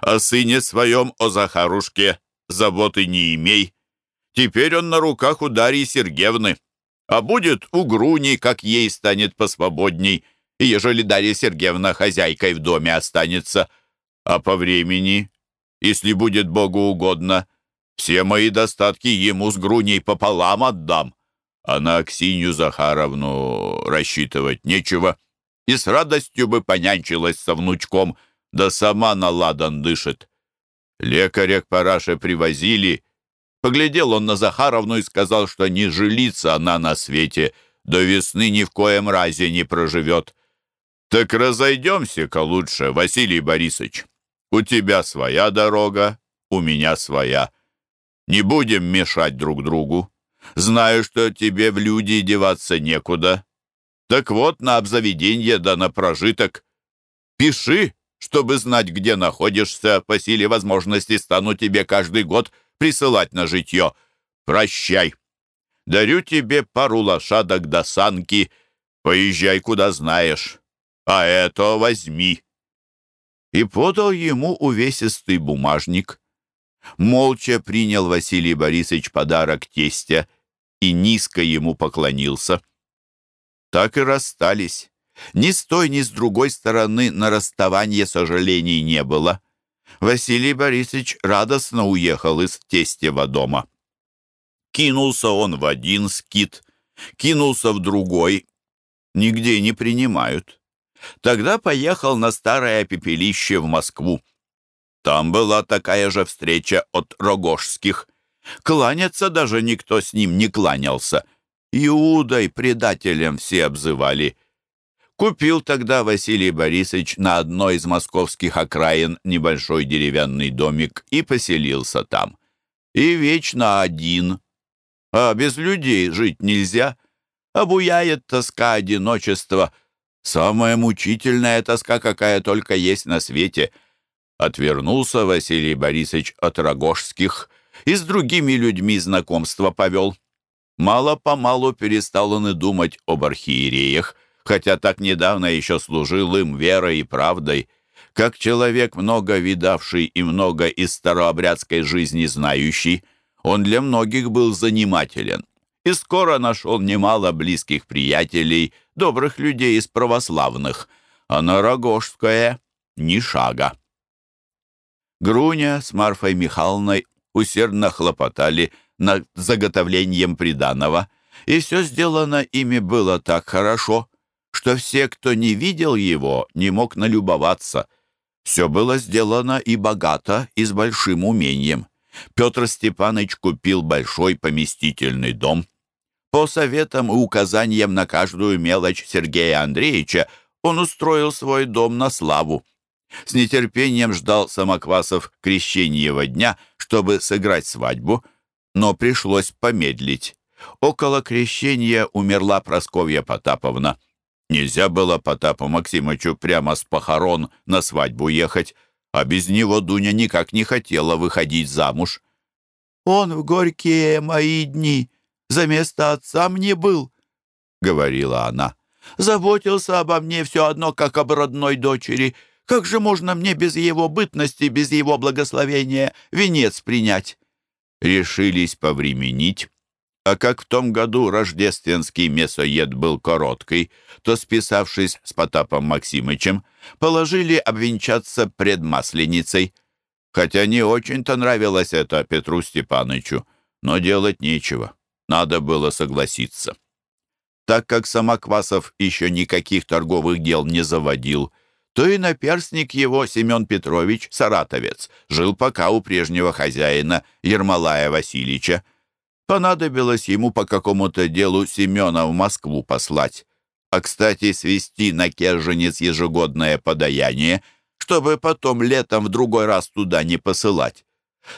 О сыне своем, о Захарушке, заботы не имей. Теперь он на руках у Дарьи Сергеевны. А будет у Груни, как ей станет посвободней, и ежели Дарья Сергеевна хозяйкой в доме останется. А по времени, если будет Богу угодно, все мои достатки ему с Груней пополам отдам а на Аксинью Захаровну рассчитывать нечего. И с радостью бы понянчилась со внучком, да сама на ладан дышит. Лекаря к параше привозили. Поглядел он на Захаровну и сказал, что не жилится она на свете, до весны ни в коем разе не проживет. Так разойдемся-ка лучше, Василий Борисович. У тебя своя дорога, у меня своя. Не будем мешать друг другу. Знаю, что тебе в люди деваться некуда. Так вот, на обзаведенье да на прожиток. Пиши, чтобы знать, где находишься. По силе возможности стану тебе каждый год присылать на житье. Прощай. Дарю тебе пару лошадок до санки. Поезжай, куда знаешь. А это возьми. И подал ему увесистый бумажник. Молча принял Василий Борисович подарок тестя и низко ему поклонился. Так и расстались. Ни с той, ни с другой стороны на расставание сожалений не было. Василий Борисович радостно уехал из тестева дома. Кинулся он в один скит, кинулся в другой. Нигде не принимают. Тогда поехал на старое пепелище в Москву. Там была такая же встреча от Рогожских. Кланяться даже никто с ним не кланялся. Иудой предателем все обзывали. Купил тогда Василий Борисович на одной из московских окраин небольшой деревянный домик и поселился там. И вечно один. А без людей жить нельзя. Обуяет тоска одиночества. Самая мучительная тоска, какая только есть на свете. Отвернулся Василий Борисович от Рогожских и с другими людьми знакомство повел. Мало-помалу перестал он и думать об архиереях, хотя так недавно еще служил им верой и правдой. Как человек, много видавший и много из старообрядской жизни знающий, он для многих был занимателен и скоро нашел немало близких приятелей, добрых людей из православных, а на Рогожское — ни шага. Груня с Марфой Михайловной усердно хлопотали над заготовлением приданого, и все сделано ими было так хорошо, что все, кто не видел его, не мог налюбоваться. Все было сделано и богато, и с большим умением. Петр Степанович купил большой поместительный дом. По советам и указаниям на каждую мелочь Сергея Андреевича он устроил свой дом на славу. С нетерпением ждал Самоквасов крещениева дня, чтобы сыграть свадьбу, но пришлось помедлить. Около крещения умерла Просковья Потаповна. Нельзя было Потапу Максимовичу прямо с похорон на свадьбу ехать, а без него Дуня никак не хотела выходить замуж. «Он в горькие мои дни за место отца мне был», — говорила она. «Заботился обо мне все одно, как об родной дочери. Как же можно мне без его бытности, без его благословения венец принять?» Решились повременить а как в том году рождественский мясоед был короткий, то, списавшись с Потапом Максимычем, положили обвенчаться пред Масленицей. Хотя не очень-то нравилось это Петру Степанычу, но делать нечего, надо было согласиться. Так как Самоквасов еще никаких торговых дел не заводил, то и наперстник его, Семен Петрович, саратовец, жил пока у прежнего хозяина Ермолая Васильевича, Понадобилось ему по какому-то делу Семена в Москву послать, а, кстати, свести на Керженец ежегодное подаяние, чтобы потом летом в другой раз туда не посылать.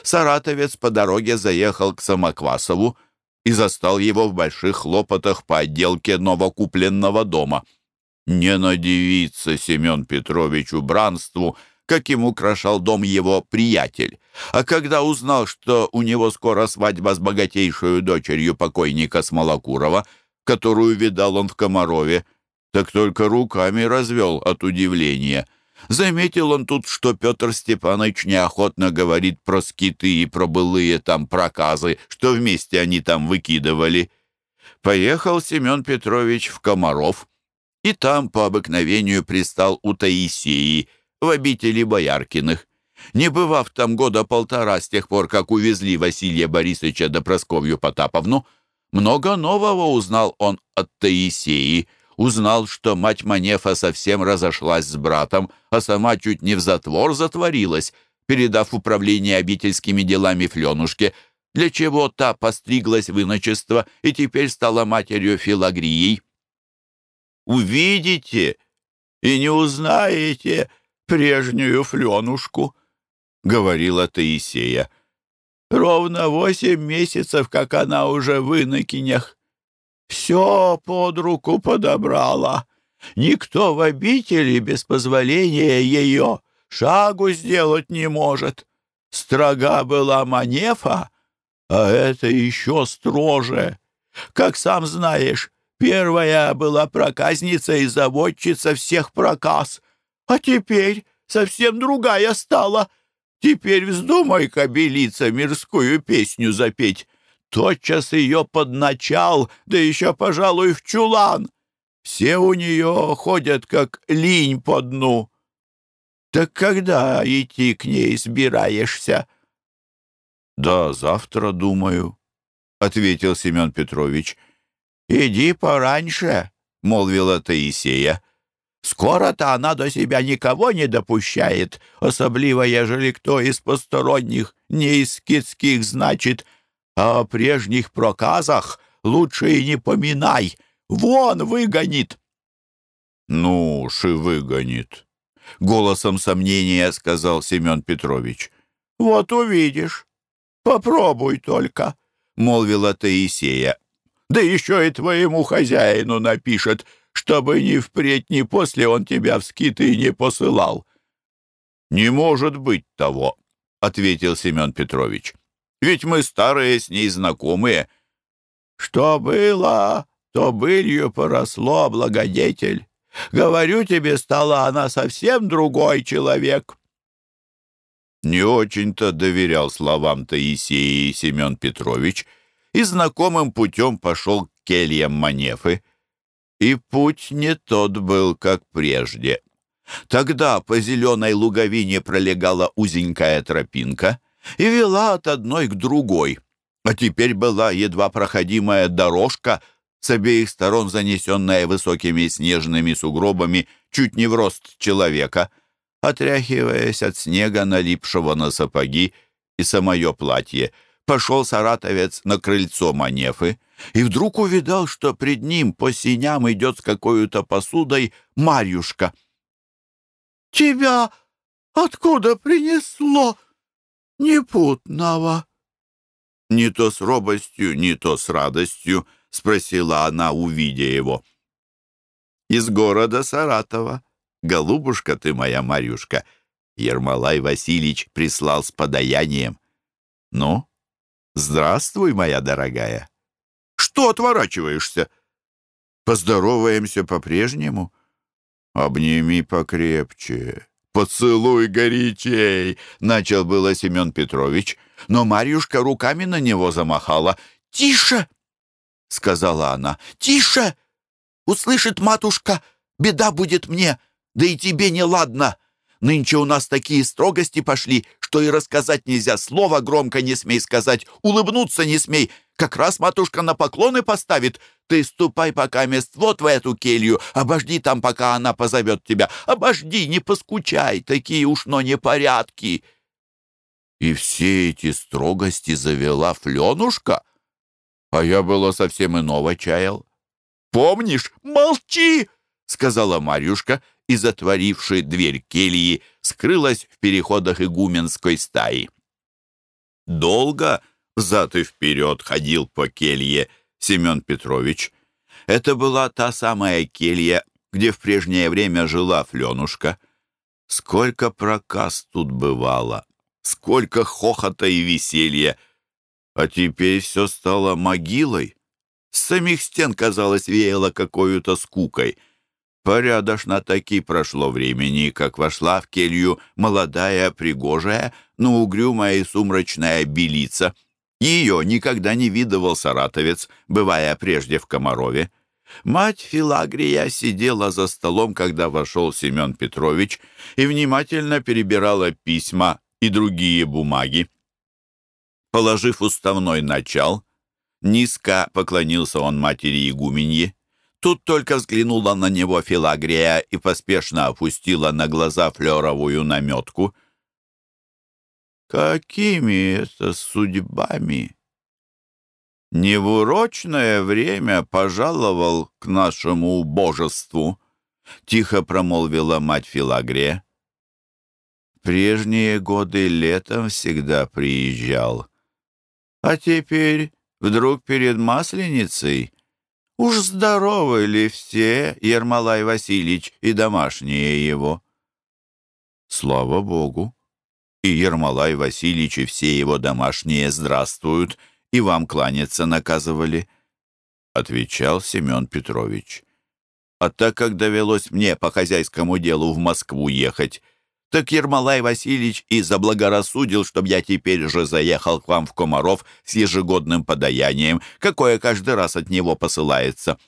Саратовец по дороге заехал к Самоквасову и застал его в больших хлопотах по отделке новокупленного дома. Не надевится Семен Петрович убранству — каким украшал дом его приятель. А когда узнал, что у него скоро свадьба с богатейшую дочерью покойника Смолокурова, которую видал он в Комарове, так только руками развел от удивления. Заметил он тут, что Петр Степанович неохотно говорит про скиты и про былые там проказы, что вместе они там выкидывали. Поехал Семен Петрович в Комаров, и там по обыкновению пристал у Таисии, в обители Бояркиных. Не бывав там года полтора с тех пор, как увезли Василия Борисовича до Просковью Потаповну, много нового узнал он от Таисеи. Узнал, что мать Манефа совсем разошлась с братом, а сама чуть не в затвор затворилась, передав управление обительскими делами Фленушке, для чего та постриглась в иночество и теперь стала матерью Филагрией. «Увидите и не узнаете», прежнюю Фленушку», — говорила Таисея. «Ровно восемь месяцев, как она уже в инокинях. Все под руку подобрала. Никто в обители без позволения ее шагу сделать не может. Строга была Манефа, а это еще строже. Как сам знаешь, первая была проказница и заводчица всех проказ — а теперь совсем другая стала. Теперь вздумай кобелица мирскую песню запеть. Тотчас ее подначал, да еще, пожалуй, в чулан. Все у нее ходят, как линь по дну. Так когда идти к ней собираешься? — Да завтра, думаю, — ответил Семен Петрович. — Иди пораньше, — молвила Таисея. Скоро-то она до себя никого не допущает, особливо, ежели кто из посторонних, не из скидских, значит, а о прежних проказах лучше и не поминай, вон выгонит. Ну уж и выгонит. Голосом сомнения сказал Семен Петрович. Вот увидишь. Попробуй только, молвила Таисея. Да еще и твоему хозяину напишет, чтобы ни впредь, ни после он тебя в скиты не посылал. «Не может быть того», — ответил Семен Петрович. «Ведь мы старые с ней знакомые». «Что было, то былью поросло, благодетель. Говорю тебе, стала она совсем другой человек». Не очень-то доверял словам Таисии Семен Петрович и знакомым путем пошел к кельям Манефы. И путь не тот был, как прежде. Тогда по зеленой луговине пролегала узенькая тропинка и вела от одной к другой, а теперь была едва проходимая дорожка, с обеих сторон занесенная высокими снежными сугробами чуть не в рост человека, отряхиваясь от снега, налипшего на сапоги и самое платье, пошел саратовец на крыльцо Манефы и вдруг увидал, что пред ним по синям идет с какой-то посудой Марьюшка — тебя откуда принесло непутного?» Не то с робостью, не то с радостью спросила она, увидя его. «Из города Саратова. Голубушка ты моя, Марюшка!» Ермолай Васильевич прислал с подаянием. «Ну, здравствуй, моя дорогая!» «Что отворачиваешься?» «Поздороваемся по-прежнему?» «Обними покрепче, поцелуй горячей!» Начал было Семен Петрович, но Марьюшка руками на него замахала. «Тише!» — сказала она. «Тише! Услышит матушка, беда будет мне, да и тебе неладно. Нынче у нас такие строгости пошли, что и рассказать нельзя, слова громко не смей сказать, улыбнуться не смей. Как раз матушка на поклоны поставит. Ты ступай пока мест вот в эту келью, обожди там, пока она позовет тебя. Обожди, не поскучай, такие уж, но непорядки. И все эти строгости завела Фленушка, а я было совсем иного чаял. «Помнишь? Молчи!» — сказала Марюшка, и, затворившая дверь кельи, скрылась в переходах игуменской стаи. Долго взад и вперед ходил по келье Семен Петрович. Это была та самая келья, где в прежнее время жила Фленушка. Сколько проказ тут бывало, сколько хохота и веселья, а теперь все стало могилой. С самих стен, казалось, веяло какой-то скукой. Порядочно таки прошло времени, как вошла в келью молодая, пригожая, но угрюмая и сумрачная белица — ее никогда не видывал саратовец, бывая прежде в Комарове. Мать Филагрия сидела за столом, когда вошел Семен Петрович, и внимательно перебирала письма и другие бумаги. Положив уставной начал, низко поклонился он матери игуменье. Тут только взглянула на него Филагрия и поспешно опустила на глаза флеровую наметку — Какими это судьбами? Не в урочное время пожаловал к нашему убожеству, тихо промолвила мать Филагрия. Прежние годы летом всегда приезжал. А теперь вдруг перед Масленицей? Уж здоровы ли все, Ермолай Васильевич и домашние его? Слава Богу! И Ермолай Васильевич и все его домашние здравствуют, и вам кланяться наказывали», — отвечал Семен Петрович. «А так как довелось мне по хозяйскому делу в Москву ехать, так Ермолай Васильевич и заблагорассудил, чтобы я теперь же заехал к вам в Комаров с ежегодным подаянием, какое каждый раз от него посылается.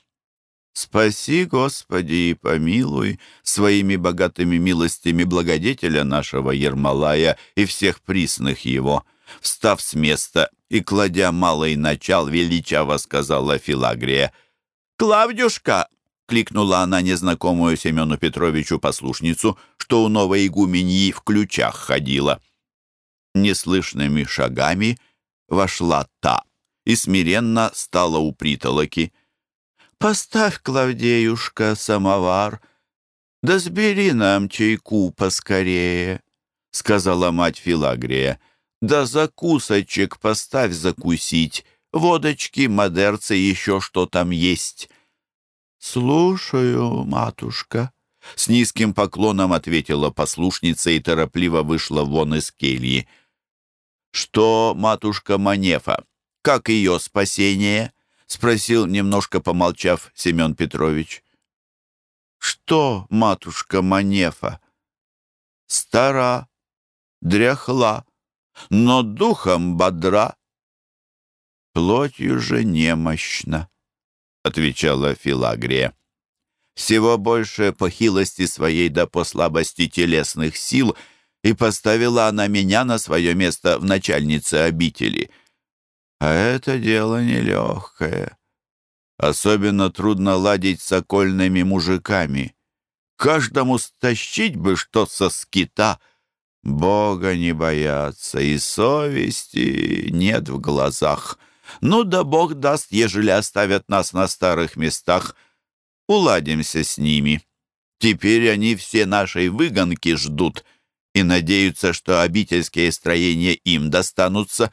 Спаси, Господи, и помилуй своими богатыми милостями благодетеля нашего Ермолая и всех присных его. Встав с места и кладя малый начал, величаво сказала Филагрия. «Клавдюшка!» — кликнула она незнакомую Семену Петровичу послушницу, что у новой игуменьи в ключах ходила. Неслышными шагами вошла та и смиренно стала у притолоки — «Поставь, Клавдеюшка, самовар, «Да сбери нам чайку поскорее», — сказала мать Филагрия. «Да закусочек поставь закусить, водочки, модерцы, еще что там есть». «Слушаю, матушка», — с низким поклоном ответила послушница и торопливо вышла вон из кельи. «Что, матушка Манефа, как ее спасение?» — спросил, немножко помолчав, Семен Петрович. «Что, матушка Манефа?» «Стара, дряхла, но духом бодра, плотью же немощна», — отвечала Филагрия. «Всего больше по хилости своей да по слабости телесных сил и поставила она меня на свое место в начальнице обители. А это дело нелегкое. Особенно трудно ладить с окольными мужиками. Каждому стащить бы что со скита. Бога не бояться, и совести нет в глазах». Ну да Бог даст, ежели оставят нас на старых местах. Уладимся с ними. Теперь они все нашей выгонки ждут и надеются, что обительские строения им достанутся.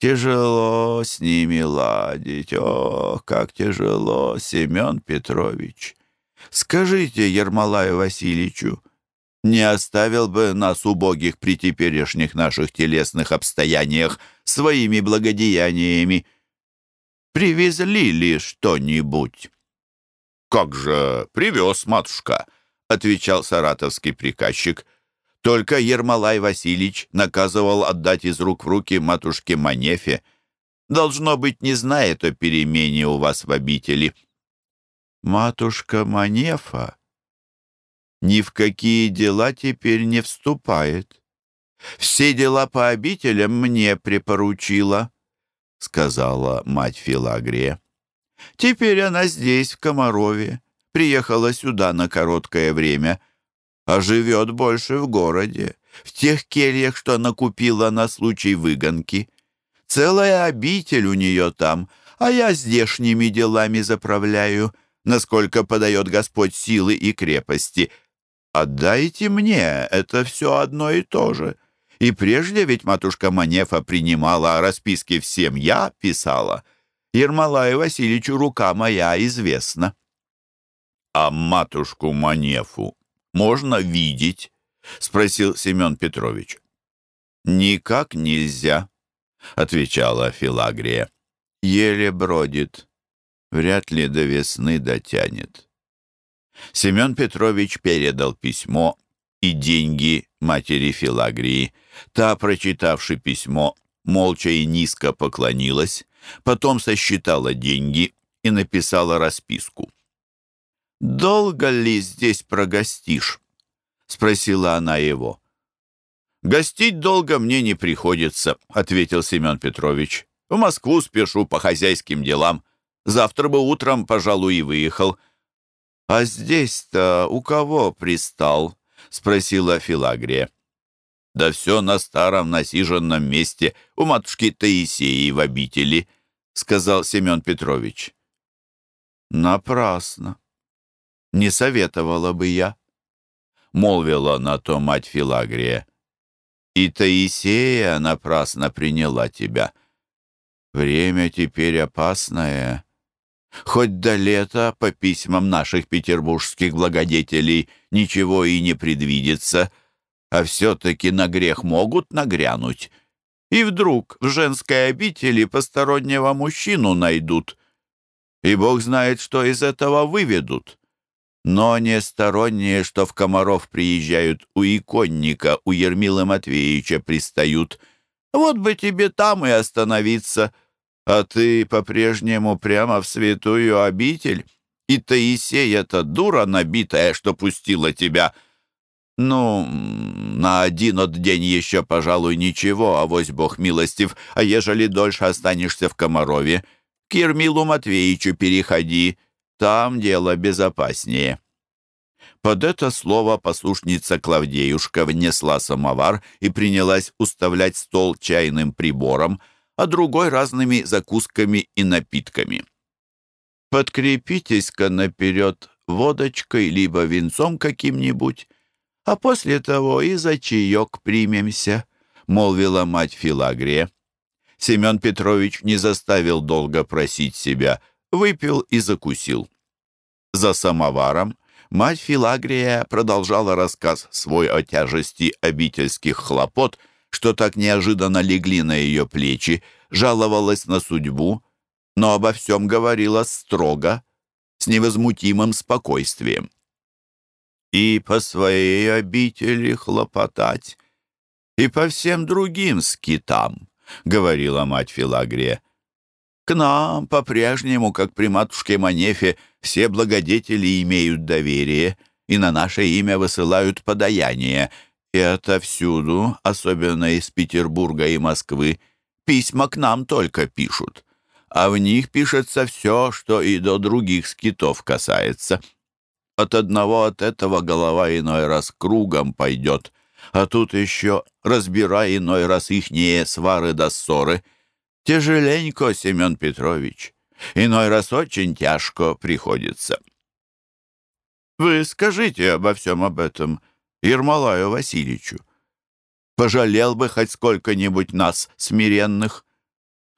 Тяжело с ними ладить. О, как тяжело, Семен Петрович. Скажите Ермолаю Васильевичу, не оставил бы нас, убогих при теперешних наших телесных обстояниях, своими благодеяниями. Привезли ли что-нибудь? «Как же привез, матушка!» — отвечал саратовский приказчик. Только Ермолай Васильевич наказывал отдать из рук в руки матушке Манефе. Должно быть, не знает о перемене у вас в обители. Матушка Манефа ни в какие дела теперь не вступает. Все дела по обителям мне припоручила, — сказала мать Филагрия. Теперь она здесь, в Комарове, приехала сюда на короткое время, а живет больше в городе, в тех кельях, что она купила на случай выгонки. Целая обитель у нее там, а я здешними делами заправляю, насколько подает Господь силы и крепости. Отдайте мне, это все одно и то же. И прежде ведь матушка Манефа принимала а расписки всем, я писала. Ермолаю Васильевичу рука моя известна. «А матушку Манефу можно видеть?» — спросил Семен Петрович. «Никак нельзя», — отвечала Филагрия. «Еле бродит. Вряд ли до весны дотянет». Семен Петрович передал письмо и деньги матери Филагрии. Та, прочитавши письмо, молча и низко поклонилась, потом сосчитала деньги и написала расписку. «Долго ли здесь прогостишь?» — спросила она его. «Гостить долго мне не приходится», — ответил Семен Петрович. «В Москву спешу по хозяйским делам. Завтра бы утром, пожалуй, и выехал». «А здесь-то у кого пристал?» — спросила Филагрия. «Да все на старом насиженном месте, у матушки Таисеи в обители», — сказал Семен Петрович. «Напрасно. Не советовала бы я», — молвила на то мать Филагрия. «И Таисея напрасно приняла тебя. Время теперь опасное». Хоть до лета, по письмам наших петербургских благодетелей, ничего и не предвидится, а все-таки на грех могут нагрянуть. И вдруг в женской обители постороннего мужчину найдут. И Бог знает, что из этого выведут. Но не сторонние, что в Комаров приезжают, у иконника, у Ермила Матвеевича пристают. Вот бы тебе там и остановиться — а ты по-прежнему прямо в святую обитель, и Таисея-то дура набитая, что пустила тебя. Ну, на один от день еще, пожалуй, ничего, а вось Бог милостив, а ежели дольше останешься в Комарове, к Ермилу Матвеевичу переходи, там дело безопаснее». Под это слово послушница Клавдеюшка внесла самовар и принялась уставлять стол чайным прибором, а другой разными закусками и напитками. «Подкрепитесь-ка наперед водочкой, либо венцом каким-нибудь, а после того и за чаек примемся», — молвила мать Филагрия. Семен Петрович не заставил долго просить себя, выпил и закусил. За самоваром мать Филагрия продолжала рассказ свой о тяжести обительских хлопот, что так неожиданно легли на ее плечи, жаловалась на судьбу, но обо всем говорила строго, с невозмутимым спокойствием. И по своей обители хлопотать, и по всем другим скитам, — говорила мать Филагрия. К нам по-прежнему, как при матушке Манефе, все благодетели имеют доверие и на наше имя высылают подаяние, и отовсюду, особенно из Петербурга и Москвы, письма к нам только пишут, а в них пишется все, что и до других скитов касается. От одного от этого голова иной раз кругом пойдет, а тут еще разбирай иной раз ихние свары да ссоры. Тяжеленько, Семен Петрович, иной раз очень тяжко приходится. Вы скажите обо всем об этом Ермолаю Васильевичу. Пожалел бы хоть сколько-нибудь нас, смиренных.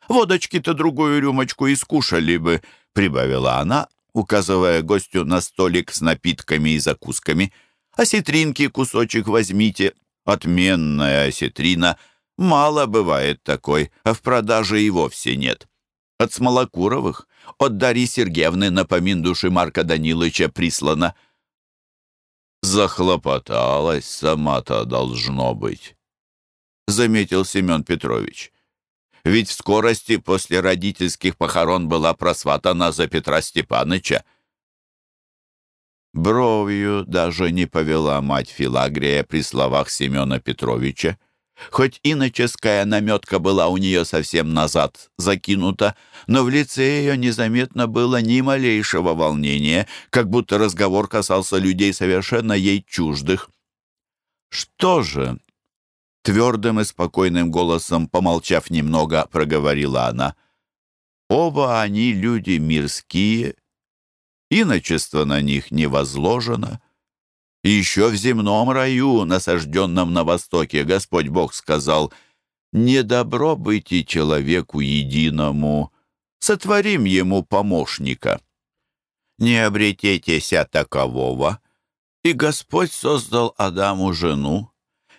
Водочки-то другую рюмочку и скушали бы, прибавила она, указывая гостю на столик с напитками и закусками. «Осетринки кусочек возьмите, Отменная осетрина. Мало бывает такой, а в продаже и вовсе нет. От Смолокуровых, от Дарьи Сергеевны напомин души Марка Даниловича прислана. Захлопоталась сама-то должно быть, заметил Семен Петрович. Ведь в скорости после родительских похорон была просватана за Петра Степаныча. Бровью даже не повела мать Филагрия при словах Семена Петровича. Хоть иноческая наметка была у нее совсем назад закинута, но в лице ее незаметно было ни малейшего волнения, как будто разговор касался людей совершенно ей чуждых. «Что же?» — твердым и спокойным голосом, помолчав немного, проговорила она. «Оба они люди мирские, иночество на них не возложено. Еще в земном раю, насажденном на востоке, Господь Бог сказал, «Не добро быть и человеку единому, сотворим ему помощника». Не обрететеся такового, и Господь создал Адаму жену,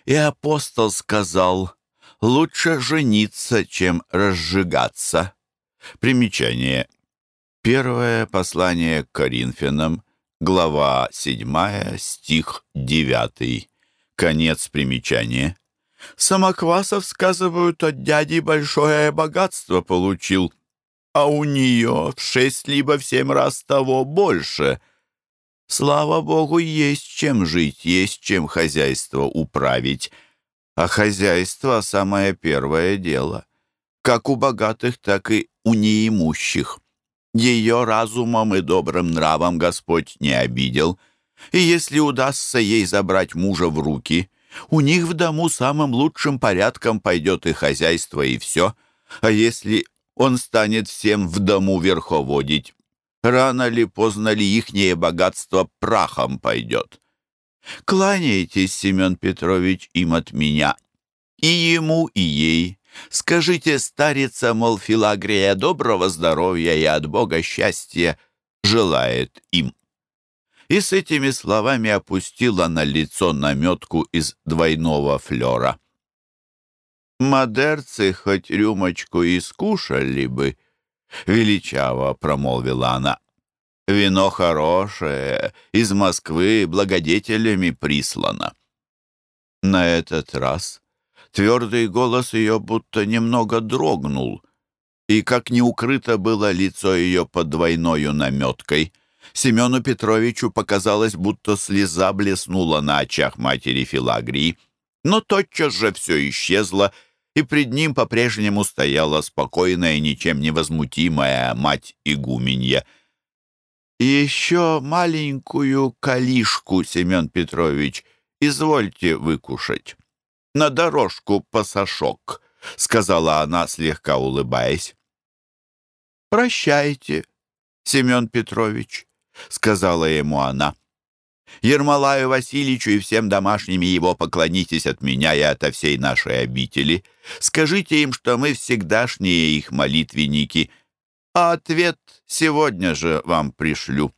и апостол сказал, «Лучше жениться, чем разжигаться». Примечание. Первое послание к Коринфянам, глава 7, стих 9. Конец примечания. Самоквасов, сказывают, от дяди большое богатство получил, а у нее в шесть либо в семь раз того больше. Слава Богу, есть чем жить, есть чем хозяйство управить. А хозяйство — самое первое дело, как у богатых, так и у неимущих. Ее разумом и добрым нравом Господь не обидел, и если удастся ей забрать мужа в руки, у них в дому самым лучшим порядком пойдет и хозяйство, и все. А если он станет всем в дому верховодить, рано ли, поздно ли ихнее богатство прахом пойдет. Кланяйтесь, Семен Петрович, им от меня, и ему, и ей, Скажите, старица, мол, Филагрия доброго здоровья и от Бога счастья желает им. И с этими словами опустила на лицо наметку из двойного флера. «Модерцы хоть рюмочку и скушали бы», — величаво промолвила она. «Вино хорошее, из Москвы благодетелями прислано». На этот раз Твердый голос ее будто немного дрогнул, и, как не укрыто было лицо ее под двойною наметкой, Семену Петровичу показалось, будто слеза блеснула на очах матери Филагрии, но тотчас же все исчезло, и пред ним по-прежнему стояла спокойная, ничем невозмутимая мать игуменья. «Еще маленькую калишку, Семен Петрович, извольте выкушать» на дорожку пасашок», — сказала она, слегка улыбаясь. «Прощайте, Семен Петрович», — сказала ему она. Ермолаю Васильевичу и всем домашним его поклонитесь от меня и ото всей нашей обители. Скажите им, что мы всегдашние их молитвенники, а ответ сегодня же вам пришлю.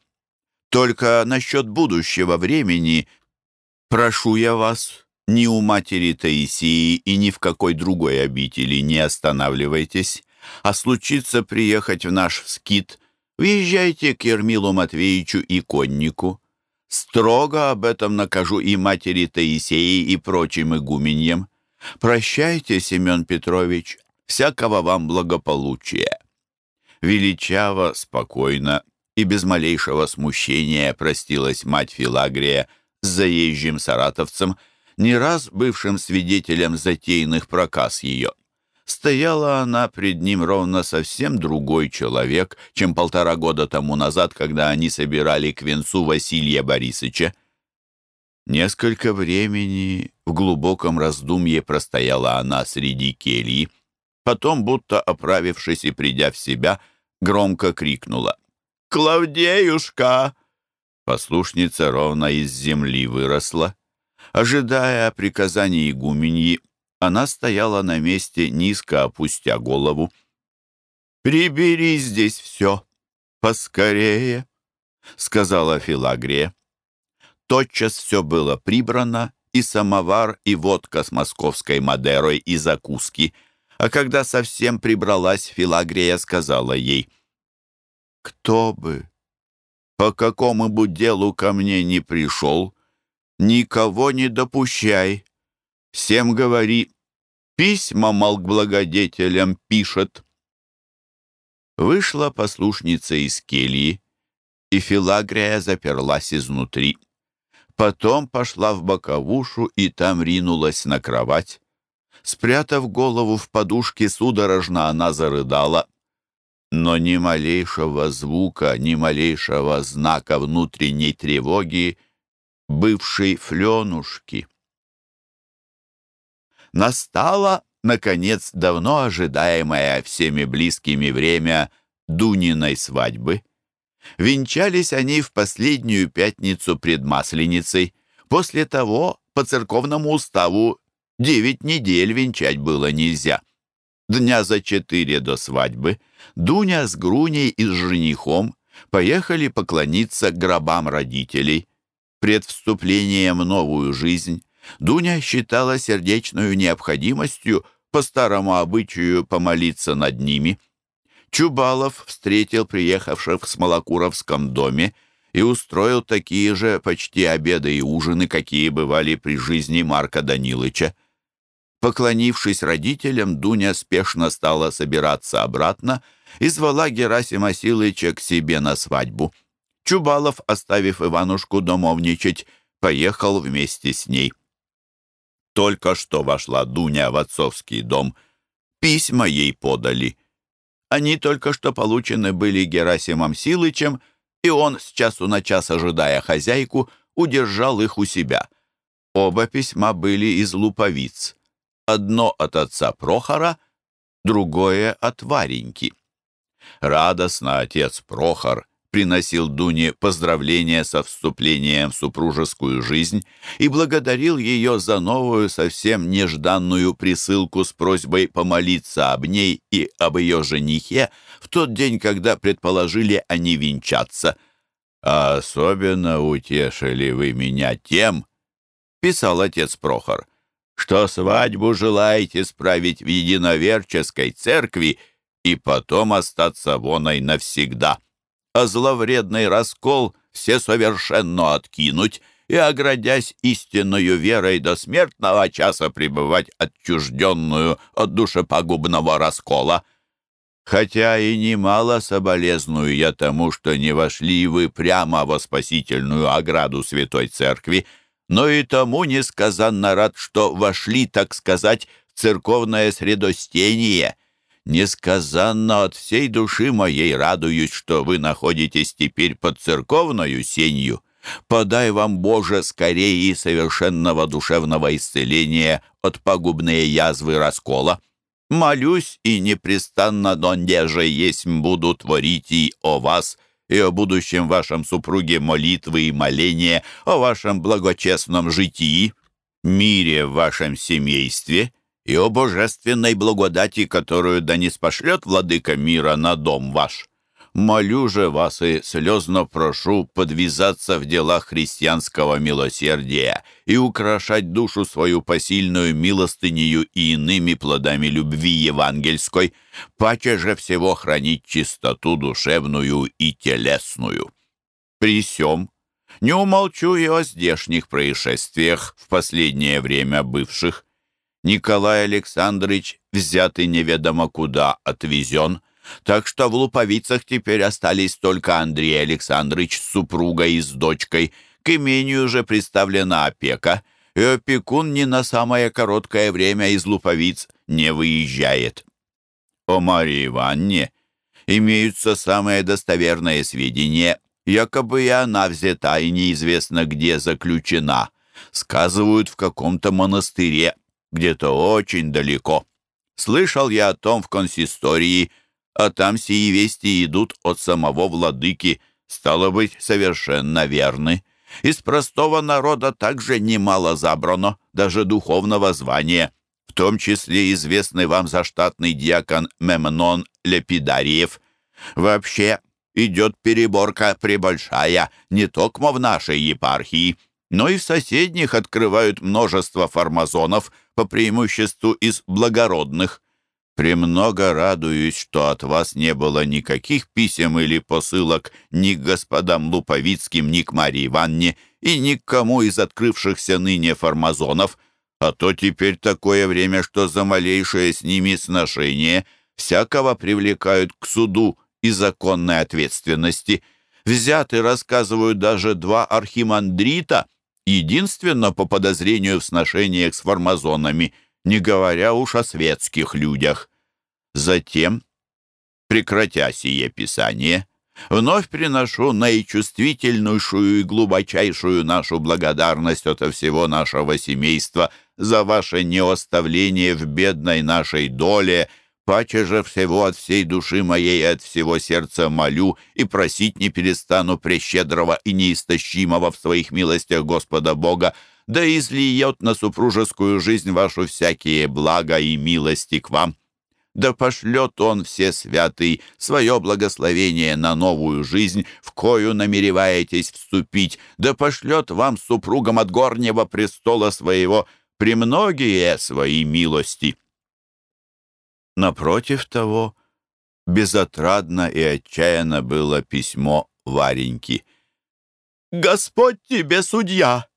Только насчет будущего времени прошу я вас, ни у матери Таисии и ни в какой другой обители не останавливайтесь, а случится приехать в наш скит, въезжайте к Ермилу Матвеевичу и коннику. Строго об этом накажу и матери Таисеи, и прочим игуменьям. Прощайте, Семен Петрович, всякого вам благополучия. Величаво, спокойно и без малейшего смущения простилась мать Филагрия с заезжим саратовцем, не раз бывшим свидетелем затеянных проказ ее. Стояла она пред ним ровно совсем другой человек, чем полтора года тому назад, когда они собирали к венцу Василия Борисовича. Несколько времени в глубоком раздумье простояла она среди кельи, потом, будто оправившись и придя в себя, громко крикнула «Клавдеюшка!» Послушница ровно из земли выросла. Ожидая приказаний игуменьи, она стояла на месте, низко опустя голову. «Прибери здесь все, поскорее», — сказала Филагрия. Тотчас все было прибрано, и самовар, и водка с московской Мадерой, и закуски. А когда совсем прибралась, Филагрия сказала ей, «Кто бы, по какому бы делу ко мне не пришел, никого не допущай, Всем говори, письма, мол, к благодетелям пишет. Вышла послушница из кельи, и Филагрия заперлась изнутри. Потом пошла в боковушу и там ринулась на кровать. Спрятав голову в подушке, судорожно она зарыдала. Но ни малейшего звука, ни малейшего знака внутренней тревоги бывшей Фленушки. Настало, наконец, давно ожидаемое всеми близкими время Дуниной свадьбы. Венчались они в последнюю пятницу пред Масленицей. После того, по церковному уставу, девять недель венчать было нельзя. Дня за четыре до свадьбы Дуня с Груней и с женихом поехали поклониться гробам родителей. Пред вступлением в новую жизнь Дуня считала сердечную необходимостью по старому обычаю помолиться над ними. Чубалов встретил приехавших в Смолокуровском доме и устроил такие же почти обеды и ужины, какие бывали при жизни Марка Данилыча. Поклонившись родителям, Дуня спешно стала собираться обратно и звала Герасима Силыча к себе на свадьбу. Чубалов, оставив Иванушку домовничать, поехал вместе с ней. Только что вошла Дуня в отцовский дом. Письма ей подали. Они только что получены были Герасимом Силычем, и он, с часу на час ожидая хозяйку, удержал их у себя. Оба письма были из луповиц. Одно от отца Прохора, другое от Вареньки. Радостно отец Прохор приносил Дуне поздравления со вступлением в супружескую жизнь и благодарил ее за новую, совсем нежданную присылку с просьбой помолиться об ней и об ее женихе в тот день, когда предположили они венчаться. «А особенно утешили вы меня тем, — писал отец Прохор, — что свадьбу желаете справить в единоверческой церкви и потом остаться воной навсегда» а зловредный раскол все совершенно откинуть и, оградясь истинною верой до смертного часа пребывать отчужденную от душепагубного раскола. Хотя и немало соболезную я тому, что не вошли вы прямо во спасительную ограду Святой Церкви, но и тому несказанно рад, что вошли, так сказать, в церковное средостение — Несказанно от всей души моей радуюсь, что вы находитесь теперь под церковною сенью. Подай вам, Боже, скорее и совершенного душевного исцеления от пагубной язвы раскола. Молюсь и непрестанно донде же есть буду творить и о вас, и о будущем вашем супруге молитвы и моления, о вашем благочестном житии, мире в вашем семействе и о божественной благодати, которую да не спошлет владыка мира на дом ваш. Молю же вас и слезно прошу подвязаться в делах христианского милосердия и украшать душу свою посильную милостынею и иными плодами любви евангельской, паче же всего хранить чистоту душевную и телесную. При сём не умолчу и о здешних происшествиях в последнее время бывших. Николай Александрович, взятый неведомо куда, отвезен, так что в Луповицах теперь остались только Андрей Александрович с супругой и с дочкой. К имению же представлена опека, и опекун ни на самое короткое время из Луповиц не выезжает. О Марии Ивановне имеются самые достоверные сведения, якобы и она взята и неизвестно где заключена. Сказывают в каком-то монастыре, где-то очень далеко. Слышал я о том в консистории, а там сии вести идут от самого владыки, стало быть, совершенно верны. Из простого народа также немало забрано, даже духовного звания, в том числе известный вам заштатный диакон Мемнон Лепидариев. Вообще, идет переборка прибольшая, не только в нашей епархии, но и в соседних открывают множество фармазонов, по преимуществу из благородных. «Премного радуюсь, что от вас не было никаких писем или посылок ни к господам Луповицким, ни к Марии Ивановне и ни к кому из открывшихся ныне фармазонов, а то теперь такое время, что за малейшее с ними сношение всякого привлекают к суду и законной ответственности. Взяты, рассказывают, даже два архимандрита, единственно по подозрению в сношениях с фармазонами – не говоря уж о светских людях. Затем, прекратя сие писание, вновь приношу наичувствительнейшую и глубочайшую нашу благодарность от всего нашего семейства за ваше неоставление в бедной нашей доле, паче же всего от всей души моей и от всего сердца молю и просить не перестану прещедрого и неистощимого в своих милостях Господа Бога, да излиет на супружескую жизнь вашу всякие блага и милости к вам. Да пошлет Он все святый свое благословение на новую жизнь, в кою намереваетесь вступить, да пошлет вам супругам от горнего престола своего премногие свои милости. Напротив того, безотрадно и отчаянно было письмо Вареньки. «Господь тебе судья!»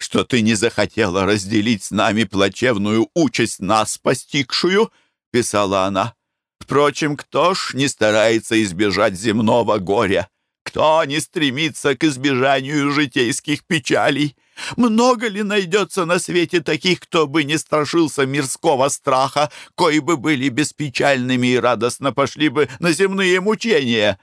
что ты не захотела разделить с нами плачевную участь нас постигшую», — писала она. «Впрочем, кто ж не старается избежать земного горя? Кто не стремится к избежанию житейских печалей? Много ли найдется на свете таких, кто бы не страшился мирского страха, кои бы были беспечальными и радостно пошли бы на земные мучения?»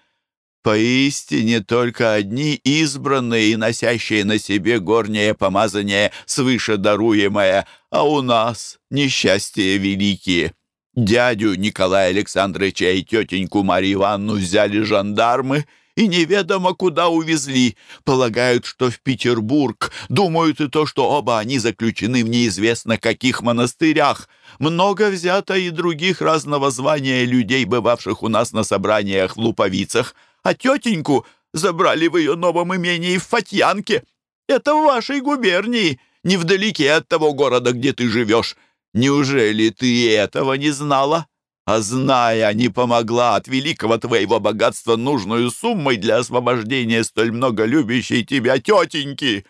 Поистине только одни избранные и носящие на себе горнее помазание свыше даруемое, а у нас несчастья великие. Дядю Николая Александровича и тетеньку Марию Ивановну взяли жандармы и неведомо куда увезли. Полагают, что в Петербург. Думают и то, что оба они заключены в неизвестно каких монастырях. Много взято и других разного звания людей, бывавших у нас на собраниях в Луповицах а тетеньку забрали в ее новом имении в Фатьянке. Это в вашей губернии, невдалеке от того города, где ты живешь. Неужели ты этого не знала? А зная, не помогла от великого твоего богатства нужную суммой для освобождения столь много любящей тебя тетеньки.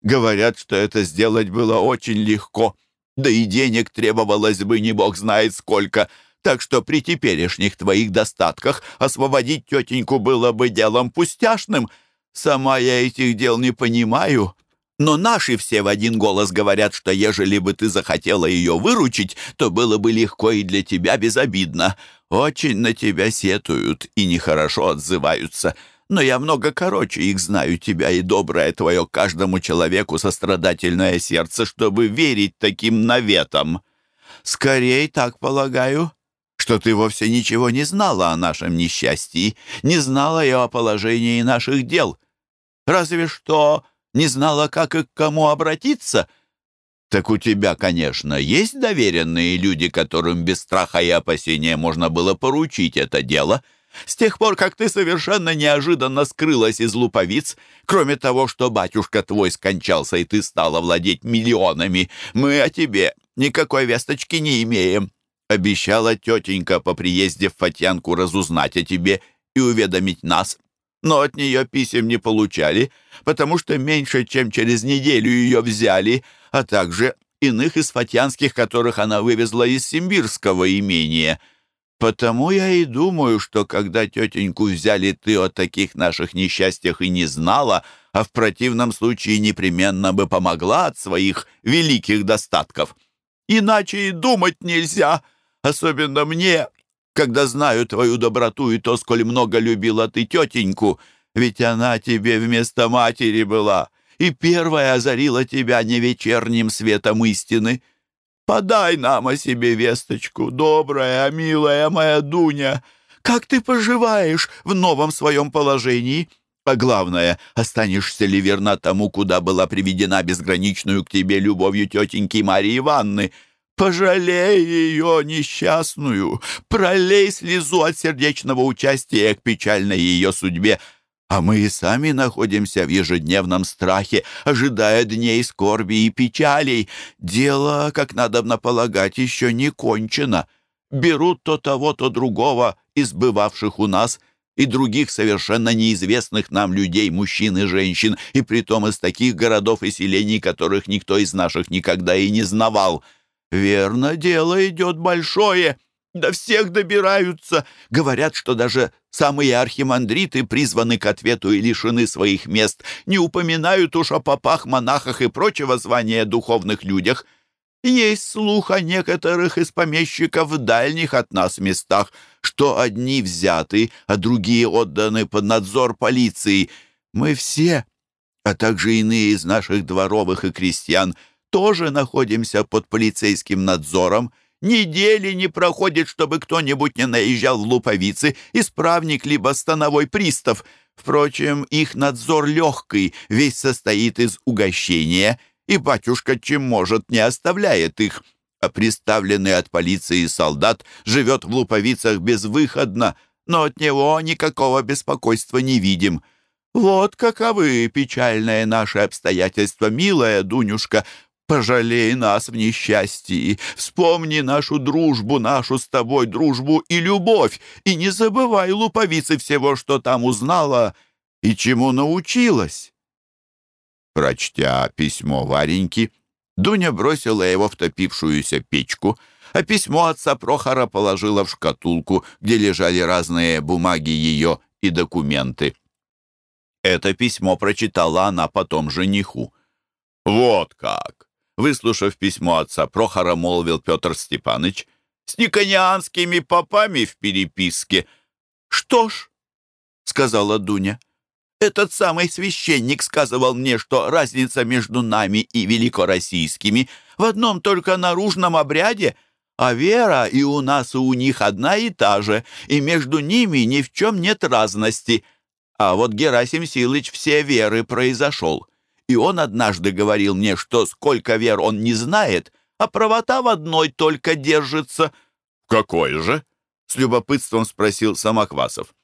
Говорят, что это сделать было очень легко, да и денег требовалось бы не бог знает сколько — так что при теперешних твоих достатках освободить тетеньку было бы делом пустяшным. Сама я этих дел не понимаю. Но наши все в один голос говорят, что ежели бы ты захотела ее выручить, то было бы легко и для тебя безобидно. Очень на тебя сетуют и нехорошо отзываются. Но я много короче их знаю тебя и доброе твое каждому человеку сострадательное сердце, чтобы верить таким наветам. Скорей так полагаю, что ты вовсе ничего не знала о нашем несчастье, не знала и о положении наших дел. Разве что не знала, как и к кому обратиться. Так у тебя, конечно, есть доверенные люди, которым без страха и опасения можно было поручить это дело — с тех пор, как ты совершенно неожиданно скрылась из луповиц, кроме того, что батюшка твой скончался, и ты стала владеть миллионами, мы о тебе никакой весточки не имеем. Обещала тетенька по приезде в Фатьянку разузнать о тебе и уведомить нас. Но от нее писем не получали, потому что меньше, чем через неделю ее взяли, а также иных из фатьянских, которых она вывезла из симбирского имения — Потому я и думаю, что когда тетеньку взяли, ты о таких наших несчастьях и не знала, а в противном случае непременно бы помогла от своих великих достатков. Иначе и думать нельзя, особенно мне, когда знаю твою доброту и то, сколь много любила ты тетеньку, ведь она тебе вместо матери была и первая озарила тебя не вечерним светом истины. Подай нам о себе весточку, добрая, милая моя Дуня. Как ты поживаешь в новом своем положении? А главное, останешься ли верна тому, куда была приведена безграничную к тебе любовью тетеньки Марии Ивановны? Пожалей ее несчастную, пролей слезу от сердечного участия к печальной ее судьбе, а мы и сами находимся в ежедневном страхе, ожидая дней скорби и печалей. Дело, как надо полагать, еще не кончено. Берут то того, то другого из бывавших у нас и других совершенно неизвестных нам людей, мужчин и женщин, и притом из таких городов и селений, которых никто из наших никогда и не знавал. Верно, дело идет большое». До всех добираются. Говорят, что даже самые архимандриты призваны к ответу и лишены своих мест. Не упоминают уж о попах, монахах и прочего звания духовных людях. Есть слух о некоторых из помещиков в дальних от нас местах, что одни взяты, а другие отданы под надзор полиции. Мы все, а также иные из наших дворовых и крестьян, тоже находимся под полицейским надзором, Недели не проходит, чтобы кто-нибудь не наезжал в луповицы, исправник либо становой пристав. Впрочем, их надзор легкий, весь состоит из угощения, и батюшка, чем может, не оставляет их. А приставленный от полиции солдат живет в луповицах безвыходно, но от него никакого беспокойства не видим. Вот каковы печальные наши обстоятельства, милая Дунюшка. Пожалей нас в несчастье, вспомни нашу дружбу, нашу с тобой дружбу и любовь, и не забывай луповицы всего, что там узнала и чему научилась. Прочтя письмо Вареньки, Дуня бросила его в топившуюся печку, а письмо отца Прохора положила в шкатулку, где лежали разные бумаги ее и документы. Это письмо прочитала она потом жениху. «Вот как! Выслушав письмо отца Прохора, молвил Петр Степаныч, «С никонианскими попами в переписке». «Что ж», — сказала Дуня, «этот самый священник сказывал мне, что разница между нами и великороссийскими в одном только наружном обряде, а вера и у нас, и у них одна и та же, и между ними ни в чем нет разности. А вот Герасим Силыч все веры произошел» и он однажды говорил мне, что сколько вер он не знает, а правота в одной только держится». «Какой же?» — с любопытством спросил Самохвасов.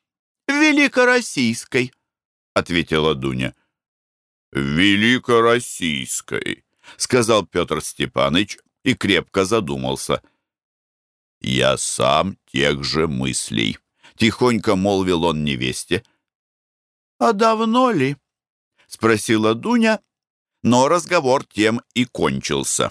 «В Великороссийской», — ответила Дуня. «В Великороссийской», — сказал Петр Степаныч и крепко задумался. «Я сам тех же мыслей», — тихонько молвил он невесте. «А давно ли?» — спросила Дуня, но разговор тем и кончился.